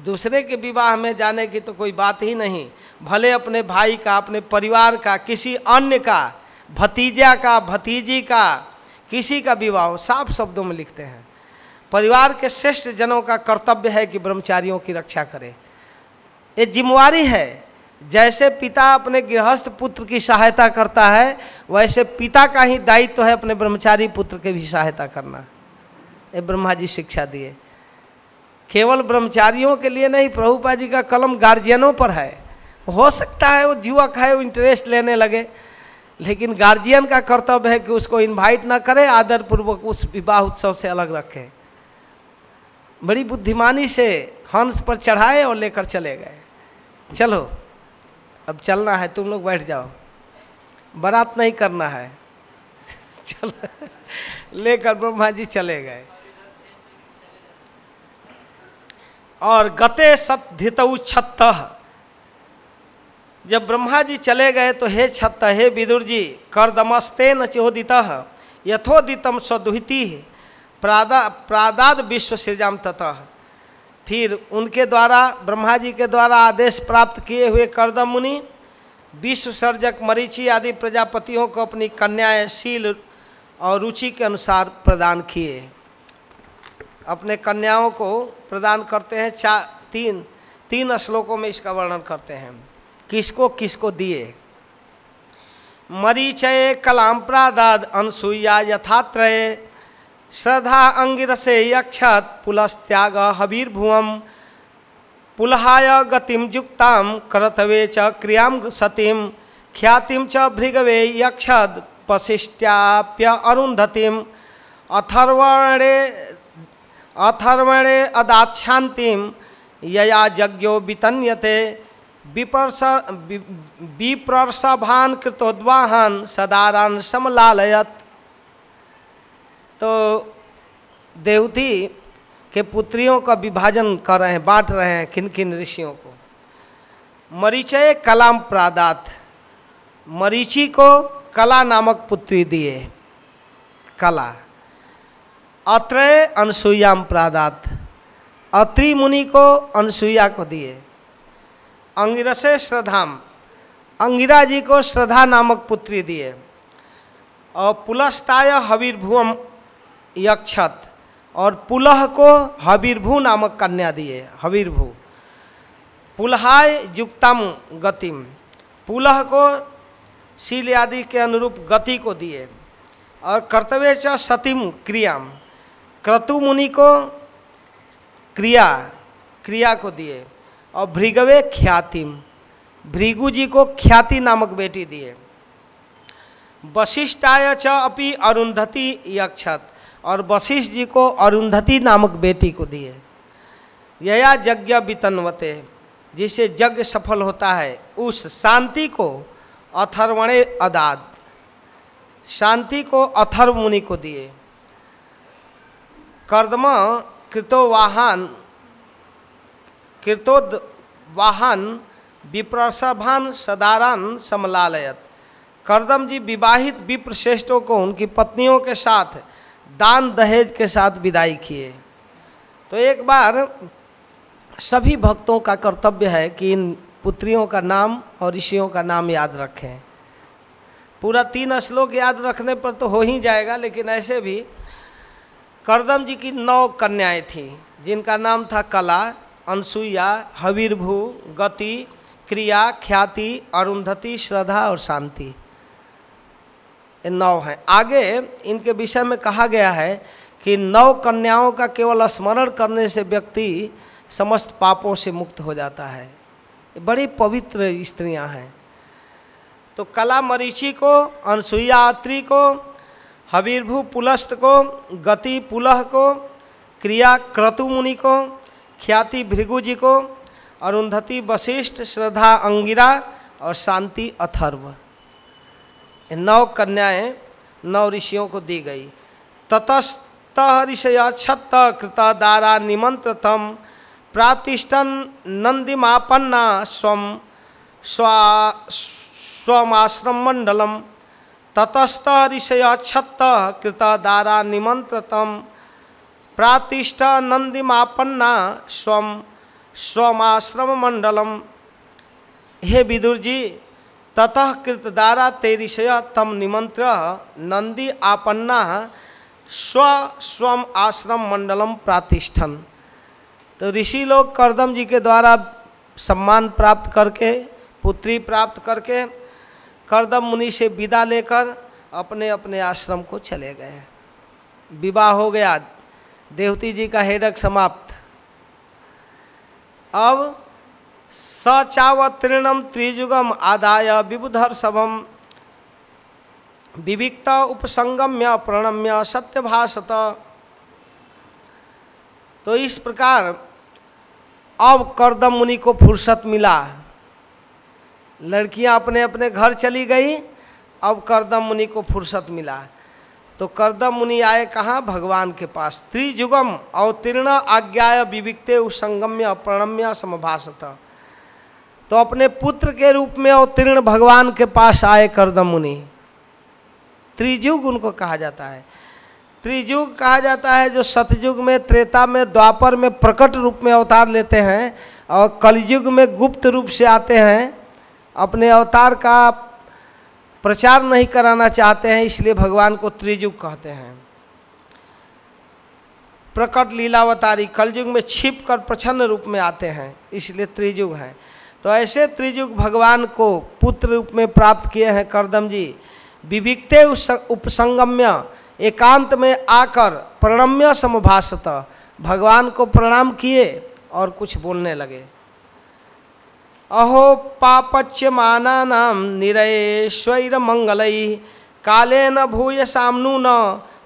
दूसरे के विवाह में जाने की तो कोई बात ही नहीं। भले अपने भाई का, अपने परिवार का, किसी अन्य का, भतीजा का, भतीजी का, किसी का विवाह साफ़ शब्दों में लिखते हैं। परिवार के श्रेष्ठ जनों का कर्तव्य है कि ब्रह्मचारियों की रक्षा करें। ये जिम्मेवारी है। जैसे पिता अपने गृहस्थ पुत्र की सहायता करता है, वैसे पिता का ही दायित्व तो है अपने ब्रह्मचारी पुत्र के भी सहायता करना। ये ब्रह्मा जी शिक्षा दिए। केवल ब्रह्मचारियों के लिए नहीं प्रभुपा जी का कलम गार्जियनों पर है। हो सकता है वो युवक है वो इंटरेस्ट लेने लगे, लेकिन गार्जियन का कर्तव्य है कि उसको इनवाइट ना करे आदर पूर्वक उस विवाह उत्सव से अलग रखे। बड़ी बुद्धिमानी से हंस पर चढ़ाए और लेकर चले गए। चलो, अब चलना है, तुम लोग बैठ जाओ। बारात नहीं करना है। चल, लेकर ब्रह्मा जी चले गए। और गते सत्धित छत्त। जब ब्रह्मा जी चले गए तो हे छत्त, हे विदुर जी कर्दमस्ते न चोदित, यथोदितम स्वदुहिति, प्रादा, प्रादाद विश्व सृजाम ततः। फिर उनके द्वारा ब्रह्मा जी के द्वारा आदेश प्राप्त किए हुए कर्दम मुनि, विश्व सर्जक, मरीचि आदि प्रजापतियों को अपनी कन्याएँ, शील और रुचि के अनुसार प्रदान किए। अपने कन्याओं को प्रदान करते हैं चार तीन तीन श्लोकों में इसका वर्णन करते हैं। किसको किसको दिए? मरीचय कलाम प्रादाद अनसुईया यथात्रय, श्रद्धा अंगिरसे यक्षत पुलस्त्याग हबीर्भुवम पुलहाय गतिम युक्ताम करतवे च क्रियाम सतीम ख्यातिम च भृगवे यक्षद पशिष्ट्याप्य अरुंधतिम अथर्वणे अथर्वणे अदाच्छान्तिम यया यज्ञो वितन्यते। विपर्स विप्रसभान कृतोद्वाहन सदारान समलालयत। तो देवती के पुत्रियों का विभाजन कर रहे हैं, बांट रहे हैं किन किन ऋषियों को। मरीचय कलाम प्रादात। मरीचि को कला नामक पुत्री दिए। कला। अत्रय अनसुयाम प्रादात। अत्रि मुनि को अनसुईया को दिए। अंगिरसे श्रद्धाम। अंगिरा जी को श्रद्धा नामक पुत्री दिए। और पुलस्ताय हवीरभुवम यक्षत। और पुलह को हवीरभू नामक कन्या दिए। हवीरभू। पुलहाय युक्तम गतिम। पुलह को शील आदि के अनुरूप गति को दिए। और कर्तव्य च सतीम क्रियाम। क्रतु मुनि को क्रिया क्रिया को दिए और भृगवे ख्यातिम भृगु जी को ख्याति नामक बेटी दिए। वशिष्ठाय च अपि अरुंधति यक्षत और वशिष्ठ जी को अरुंधति नामक बेटी को दिए। यया यज्ञ वितनवते, जिससे यज्ञ सफल होता है, उस शांति को अथर्वणे अदाद, शांति को अथर्व मुनि को दिए। कर्दम कृतोवाहन वाहन विप्रसभान सदारान समलालयत। कर्दम जी विवाहित विप्र श्रेष्ठों को, उनकी पत्नियों के साथ, दान दहेज के साथ विदाई किए। तो एक बार सभी भक्तों का कर्तव्य है कि इन पुत्रियों का नाम और ऋषियों का नाम याद रखें। पूरा तीन श्लोक याद रखने पर तो हो ही जाएगा, लेकिन ऐसे भी करदम जी की नौ कन्याएँ थीं, जिनका नाम था कला, अनसुईया, हवीरभू, गति, क्रिया, ख्याति, अरुंधति, श्रद्धा और शांति। ये नौ हैं। आगे इनके विषय में कहा गया है कि नौ कन्याओं का केवल स्मरण करने से व्यक्ति समस्त पापों से मुक्त हो जाता है। बड़ी पवित्र स्त्रियाँ हैं। तो कला मरीचि को, अनसुईया आत्री को हबीरभू पुलस्त को, गति पुलह को, क्रिया क्रतु मुनि को, ख्याति भृगु जी को, अरुंधति वशिष्ठ श्रद्धा अंगिरा और शांति अथर्व। नौ कन्याएँ नौ ऋषियों को दी गई। ततस्त ऋषय छत्त कृत दारा निमंत्रतम, प्रातिष्ठन नंदिमापन्ना स्व, स्वा, स्वमाश्रम मंडलम। छत्त कृत दारा निमंत्रतम प्रातिष्ठ नंदिमापन्ना स्व स्वमाश्रम मंडलम हे विदुर जी ततः कृतदारा ते ऋषय तम निमंत्र नंदी आपन्ना स्व स्वम आश्रम मंडलम प्रातिष्ठन। तो ऋषि लोग करदम जी के द्वारा सम्मान प्राप्त करके, पुत्री प्राप्त करके करदम मुनि से विदा लेकर अपने अपने आश्रम को चले गए। विवाह हो गया। देवती जी का हेडक समाप्त। अब सचावतीर्णम त्रिजुगम आदाय विबुधर सबम विविक्त उपसंगम्य प्रणम्य सत्यभाषत तो इस प्रकार अब करदम मुनि को फुर्सत मिला। लड़कियाँ अपने अपने घर चली गई, अब करदम मुनि को फुर्सत मिला। तो करदम मुनि आए कहाँ? भगवान के पास। त्रिजुगम अवतीर्ण आज्ञा विविकते उसंगम्य प्रणम्य समभाषत तो अपने पुत्र के रूप में अवतीर्ण भगवान के पास आए करदम मुनि। त्रिजुग उनको कहा जाता है। त्रिजुग कहा जाता है जो सतयुग में, त्रेता में, द्वापर में प्रकट रूप में अवतार लेते हैं और कलयुग में गुप्त रूप से आते हैं। अपने अवतार का प्रचार नहीं कराना चाहते हैं, इसलिए भगवान को त्रिजुग कहते हैं। प्रकट लीलावतारी कलयुग में छिप कर प्रछन्न रूप में आते हैं, इसलिए त्रिजुग हैं। तो ऐसे त्रिजुग भगवान को पुत्र रूप में प्राप्त किए हैं, करदम जी। विविकते उपसंगम्य, एकांत में आकर प्रणम्य समभाषत भगवान को प्रणाम किए और कुछ बोलने लगे। अहो पापच्यमाना निरयेश्वर मंगल काले न भूय सामनु न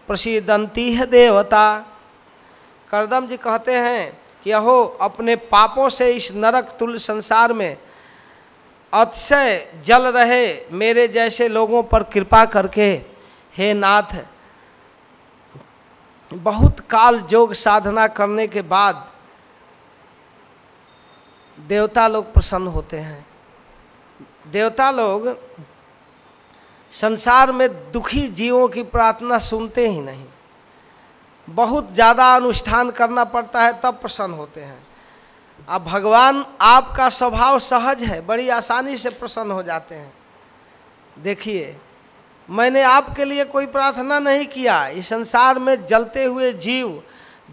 प्रसिदंती है देवता। करदम जी कहते हैं कि अहो, अपने पापों से इस नरक तुल्य संसार में अतिशय जल रहे मेरे जैसे लोगों पर कृपा करके, हे नाथ, बहुत काल जोग साधना करने के बाद देवता लोग प्रसन्न होते हैं। देवता लोग संसार में दुखी जीवों की प्रार्थना सुनते ही नहीं। बहुत ज़्यादा अनुष्ठान करना पड़ता है, तब प्रसन्न होते हैं। अब भगवान आपका स्वभाव सहज है, बड़ी आसानी से प्रसन्न हो जाते हैं। देखिए, मैंने आपके लिए कोई प्रार्थना नहीं किया। इस संसार में जलते हुए जीव,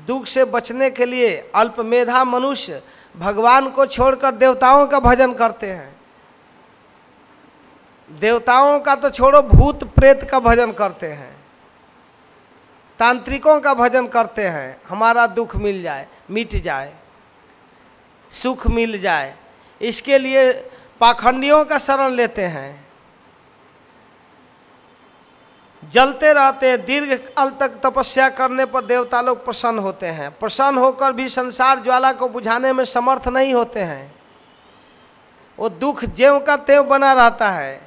दुख से बचने के लिए अल्पमेधा मनुष्य भगवान को छोड़कर देवताओं का भजन करते हैं। देवताओं का तो छोड़ो, भूत प्रेत का भजन करते हैं। तांत्रिकों का भजन करते हैं। हमारा दुख मिल जाए, मिट जाए, सुख मिल जाए। इसके लिए पाखंडियों का शरण लेते हैं। जलते रहते हैं दीर्घ काल तक तपस्या करने पर देवता लोग प्रसन्न होते हैं। प्रसन्न होकर भी संसार ज्वाला को बुझाने में समर्थ नहीं होते हैं। वो दुख ज्यों का त्यों बना रहता है।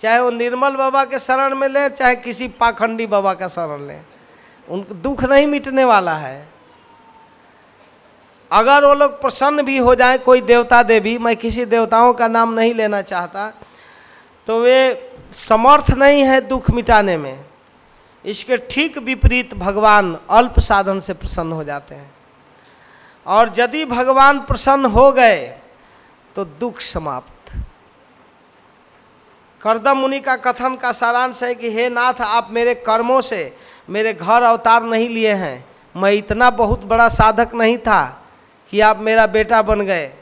चाहे वो निर्मल बाबा के शरण में लें, चाहे किसी पाखंडी बाबा का शरण लें। उन दुख नहीं मिटने वाला है। अगर वो लोग प्रसन्न भी हो जाए, कोई देवता देवी, मैं किसी देवताओं का नाम नहीं लेना चाहता तो वे समर्थ नहीं है दुख मिटाने में। इसके ठीक विपरीत भगवान अल्प साधन से प्रसन्न हो जाते हैं। और यदि भगवान प्रसन्न हो गए तो दुख समाप्त। करदम मुनि का कथन का सारांश है कि, हे नाथ, आप मेरे कर्मों से मेरे घर अवतार नहीं लिए हैं। मैं इतना बहुत बड़ा साधक नहीं था कि आप मेरा बेटा बन गए।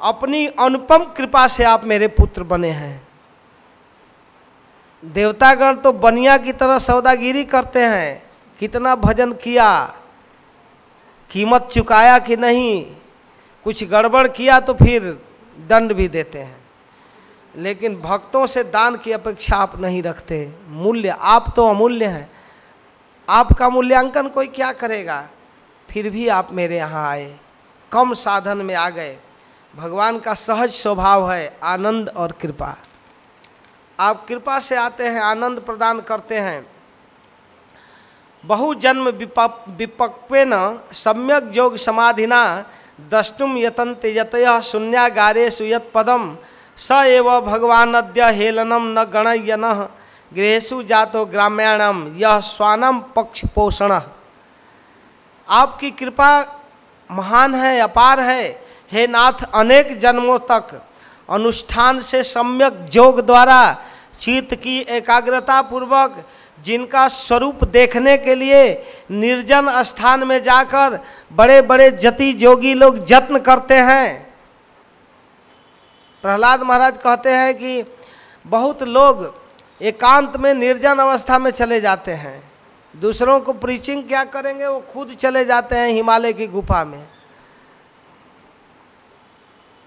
अपनी अनुपम कृपा से आप मेरे पुत्र बने हैं। देवतागण तो बनिया की तरह सौदागिरी करते हैं। कितना भजन किया, कीमत चुकाया कि नहीं, कुछ गड़बड़ किया तो फिर दंड भी देते हैं। लेकिन भक्तों से दान की अपेक्षा आप नहीं रखते। मूल्य, आप तो अमूल्य हैं। आपका मूल्यांकन कोई क्या करेगा? फिर भी आप मेरे यहाँ आए। कम साधन में आ गए। भगवान का सहज स्वभाव है आनंद और कृपा। आप कृपा से आते हैं, आनंद प्रदान करते हैं। बहु जन्म विपक्वेन सम्यक जोग समाधिना, दष्टुम यतंत यतय सुयत पदम। स एव भगवान अद्य हेलनम न गणयन गृहसु जातो ग्राम्याणम यह स्वानम पक्ष पोषण आपकी कृपा महान है, अपार है। हे नाथ, अनेक जन्मों तक अनुष्ठान से सम्यक जोग द्वारा चित्त की एकाग्रता पूर्वक जिनका स्वरूप देखने के लिए निर्जन स्थान में जाकर बड़े बड़े जति जोगी लोग जत्न करते हैं। प्रहलाद महाराज कहते हैं कि बहुत लोग एकांत में निर्जन अवस्था में चले जाते हैं। दूसरों को प्रीचिंग क्या करेंगे? वो खुद चले जाते हैं हिमालय की गुफा में।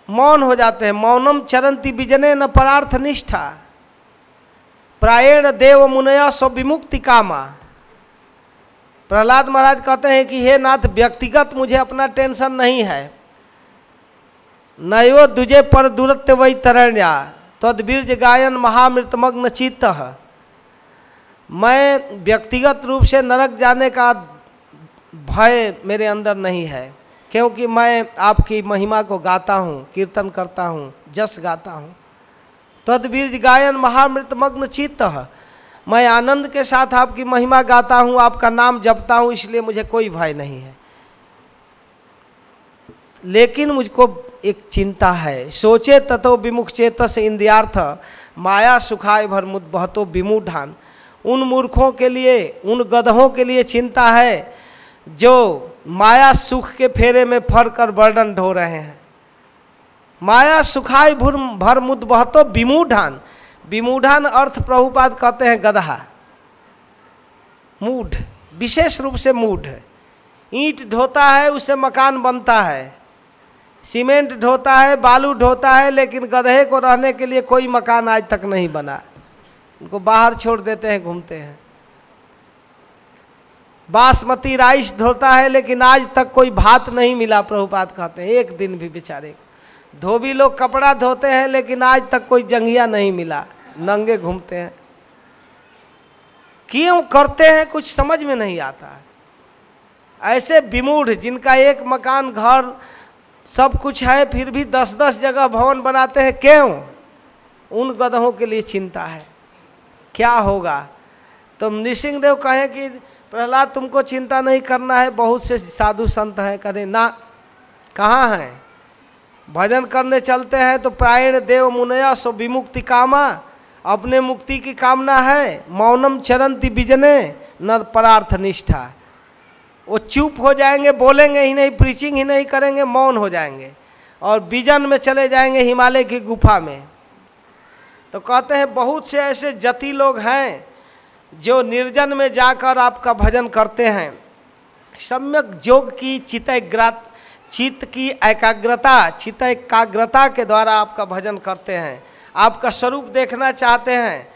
मौन हो जाते हैं। मौनम चरंती बिजने न परार्थ निष्ठा। प्रायण देव मुनया स्व विमुक्ति कामा। प्रहलाद महाराज कहते हैं कि हे नाथ, व्यक्तिगत मुझे अपना टेंशन नहीं है। नयो दुजे पर दूरत्य वही तरण्या, तदबीर्ज गायन महामृतमग्न चित्त। मैं व्यक्तिगत रूप से नरक जाने का भय मेरे अंदर नहीं है, क्योंकि मैं आपकी महिमा को गाता हूँ, कीर्तन करता हूँ, जस गाता हूँ। तदबीर गायन महामृतमग्न चित्त मैं आनंद के साथ आपकी महिमा गाता हूँ, आपका नाम जपता हूँ, इसलिए मुझे कोई भय नहीं है। लेकिन मुझको एक चिंता है। सोचे ततो विमुख चेतस इंद्रियार्थ, माया सुखाए भर मुद बहतो विमूढ़ान। उन मूर्खों के लिए, उन गधों के लिए चिंता है, जो माया सुख के फेरे में फर कर वर्णन ढो रहे हैं। माया सुखाई भुर भर मुद बहतो विमूढ़ान। विमूढ़ान अर्थ प्रभुपाद कहते हैं गधा मूढ़, विशेष रूप से मूढ़। ईंट ढोता है उससे मकान बनता है। सीमेंट ढोता है, बालू ढोता है, लेकिन गधे को रहने के लिए कोई मकान आज तक नहीं बना। उनको बाहर छोड़ देते हैं, घूमते हैं। बासमती राइस धोता है, लेकिन आज तक कोई भात नहीं मिला प्रभुपात कहते हैं। एक दिन भी बेचारे धोबी लोग कपड़ा धोते हैं, लेकिन आज तक कोई जंगिया नहीं मिला। नंगे घूमते हैं। क्यों करते हैं, कुछ समझ में नहीं आता। है ऐसे विमूढ़, जिनका एक मकान, घर, सब कुछ है, फिर भी दस दस जगह भवन बनाते हैं, क्यों? उन गधों के लिए चिंता है। क्या होगा? तो नृसिंह देव कहें कि, प्रहलाद, तुमको चिंता नहीं करना है, बहुत से साधु संत हैं। कहें, ना, कहाँ हैं? भजन करने चलते हैं तो प्रायण देव मुनया सो विमुक्ति कामा। अपने मुक्ति की कामना है। मौनम चरंती बिजने न परार्थ निष्ठा। वो चुप हो जाएँगे, बोलेंगे, ही नहीं प्रीचिंग ही नहीं करेंगे, मौन हो जाएँगे। और बिजन में चले जाएँगे हिमालय की गुफा में। तो कहते हैं, बहुत से ऐसे जति लोग हैं, जो निर्जन में जाकर आपका भजन करते हैं। सम्यक जोग की चित्त चित्त की एकाग्रता, चित्त एकाग्रता के द्वारा आपका भजन करते हैं। आपका स्वरूप देखना चाहते हैं।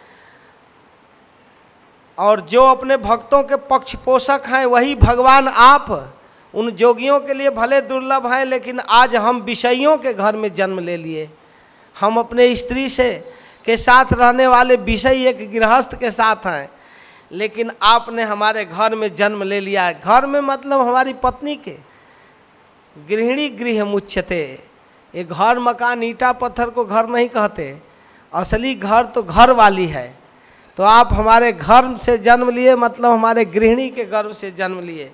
और जो अपने भक्तों के पक्ष पोषक हैं, वही भगवान आप। उन जोगियों के लिए भले दुर्लभ हैं, लेकिन आज हम विषयों के घर में जन्म ले लिए। हम अपने स्त्री से, के साथ रहने वाले विषय एक गृहस्थ के साथ हैं। लेकिन आपने हमारे घर में जन्म ले लिया है। घर में मतलब हमारी पत्नी के। गृहिणी गृह मुच्छते ये घर, मकान, ईटा, पत्थर को घर नहीं कहते। असली घर तो घर वाली है। तो आप हमारे घर से जन्म लिए मतलब हमारे गृहिणी के गर्भ से जन्म लिए।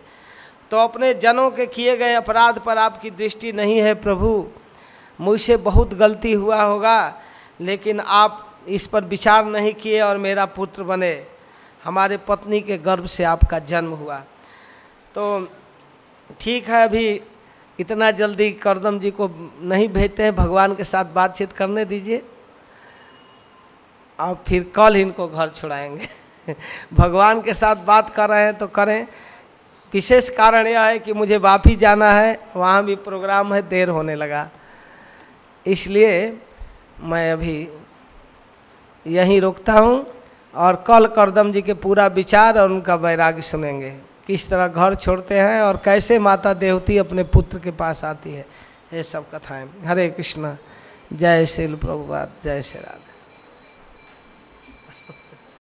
तो अपने जनों के किए गए अपराध पर आपकी दृष्टि नहीं है प्रभु। मुझसे बहुत गलती हुआ होगा, लेकिन आप इस पर विचार नहीं किए और मेरा पुत्र बने। हमारे पत्नी के गर्भ से आपका जन्म हुआ। तो ठीक है अभी। इतना जल्दी करदम जी को नहीं भेजते हैं, भगवान के साथ बातचीत करने दीजिए। और फिर कल इनको घर छुड़ाएँगे। भगवान के साथ बात कर रहे हैं तो करें। विशेष कारण यह है कि मुझे वापी जाना है, वहाँ भी प्रोग्राम है, देर होने लगा। इसलिए मैं अभी यहीं रुकता हूँ और कल करदम जी के पूरा विचार और उनका वैराग्य सुनेंगे। किस तरह घर छोड़ते हैं और कैसे माता देवती अपने पुत्र के पास आती है, ये सब कथाएँ। हरे कृष्णा, जय श्री प्रभुपाद, जय श्री राधे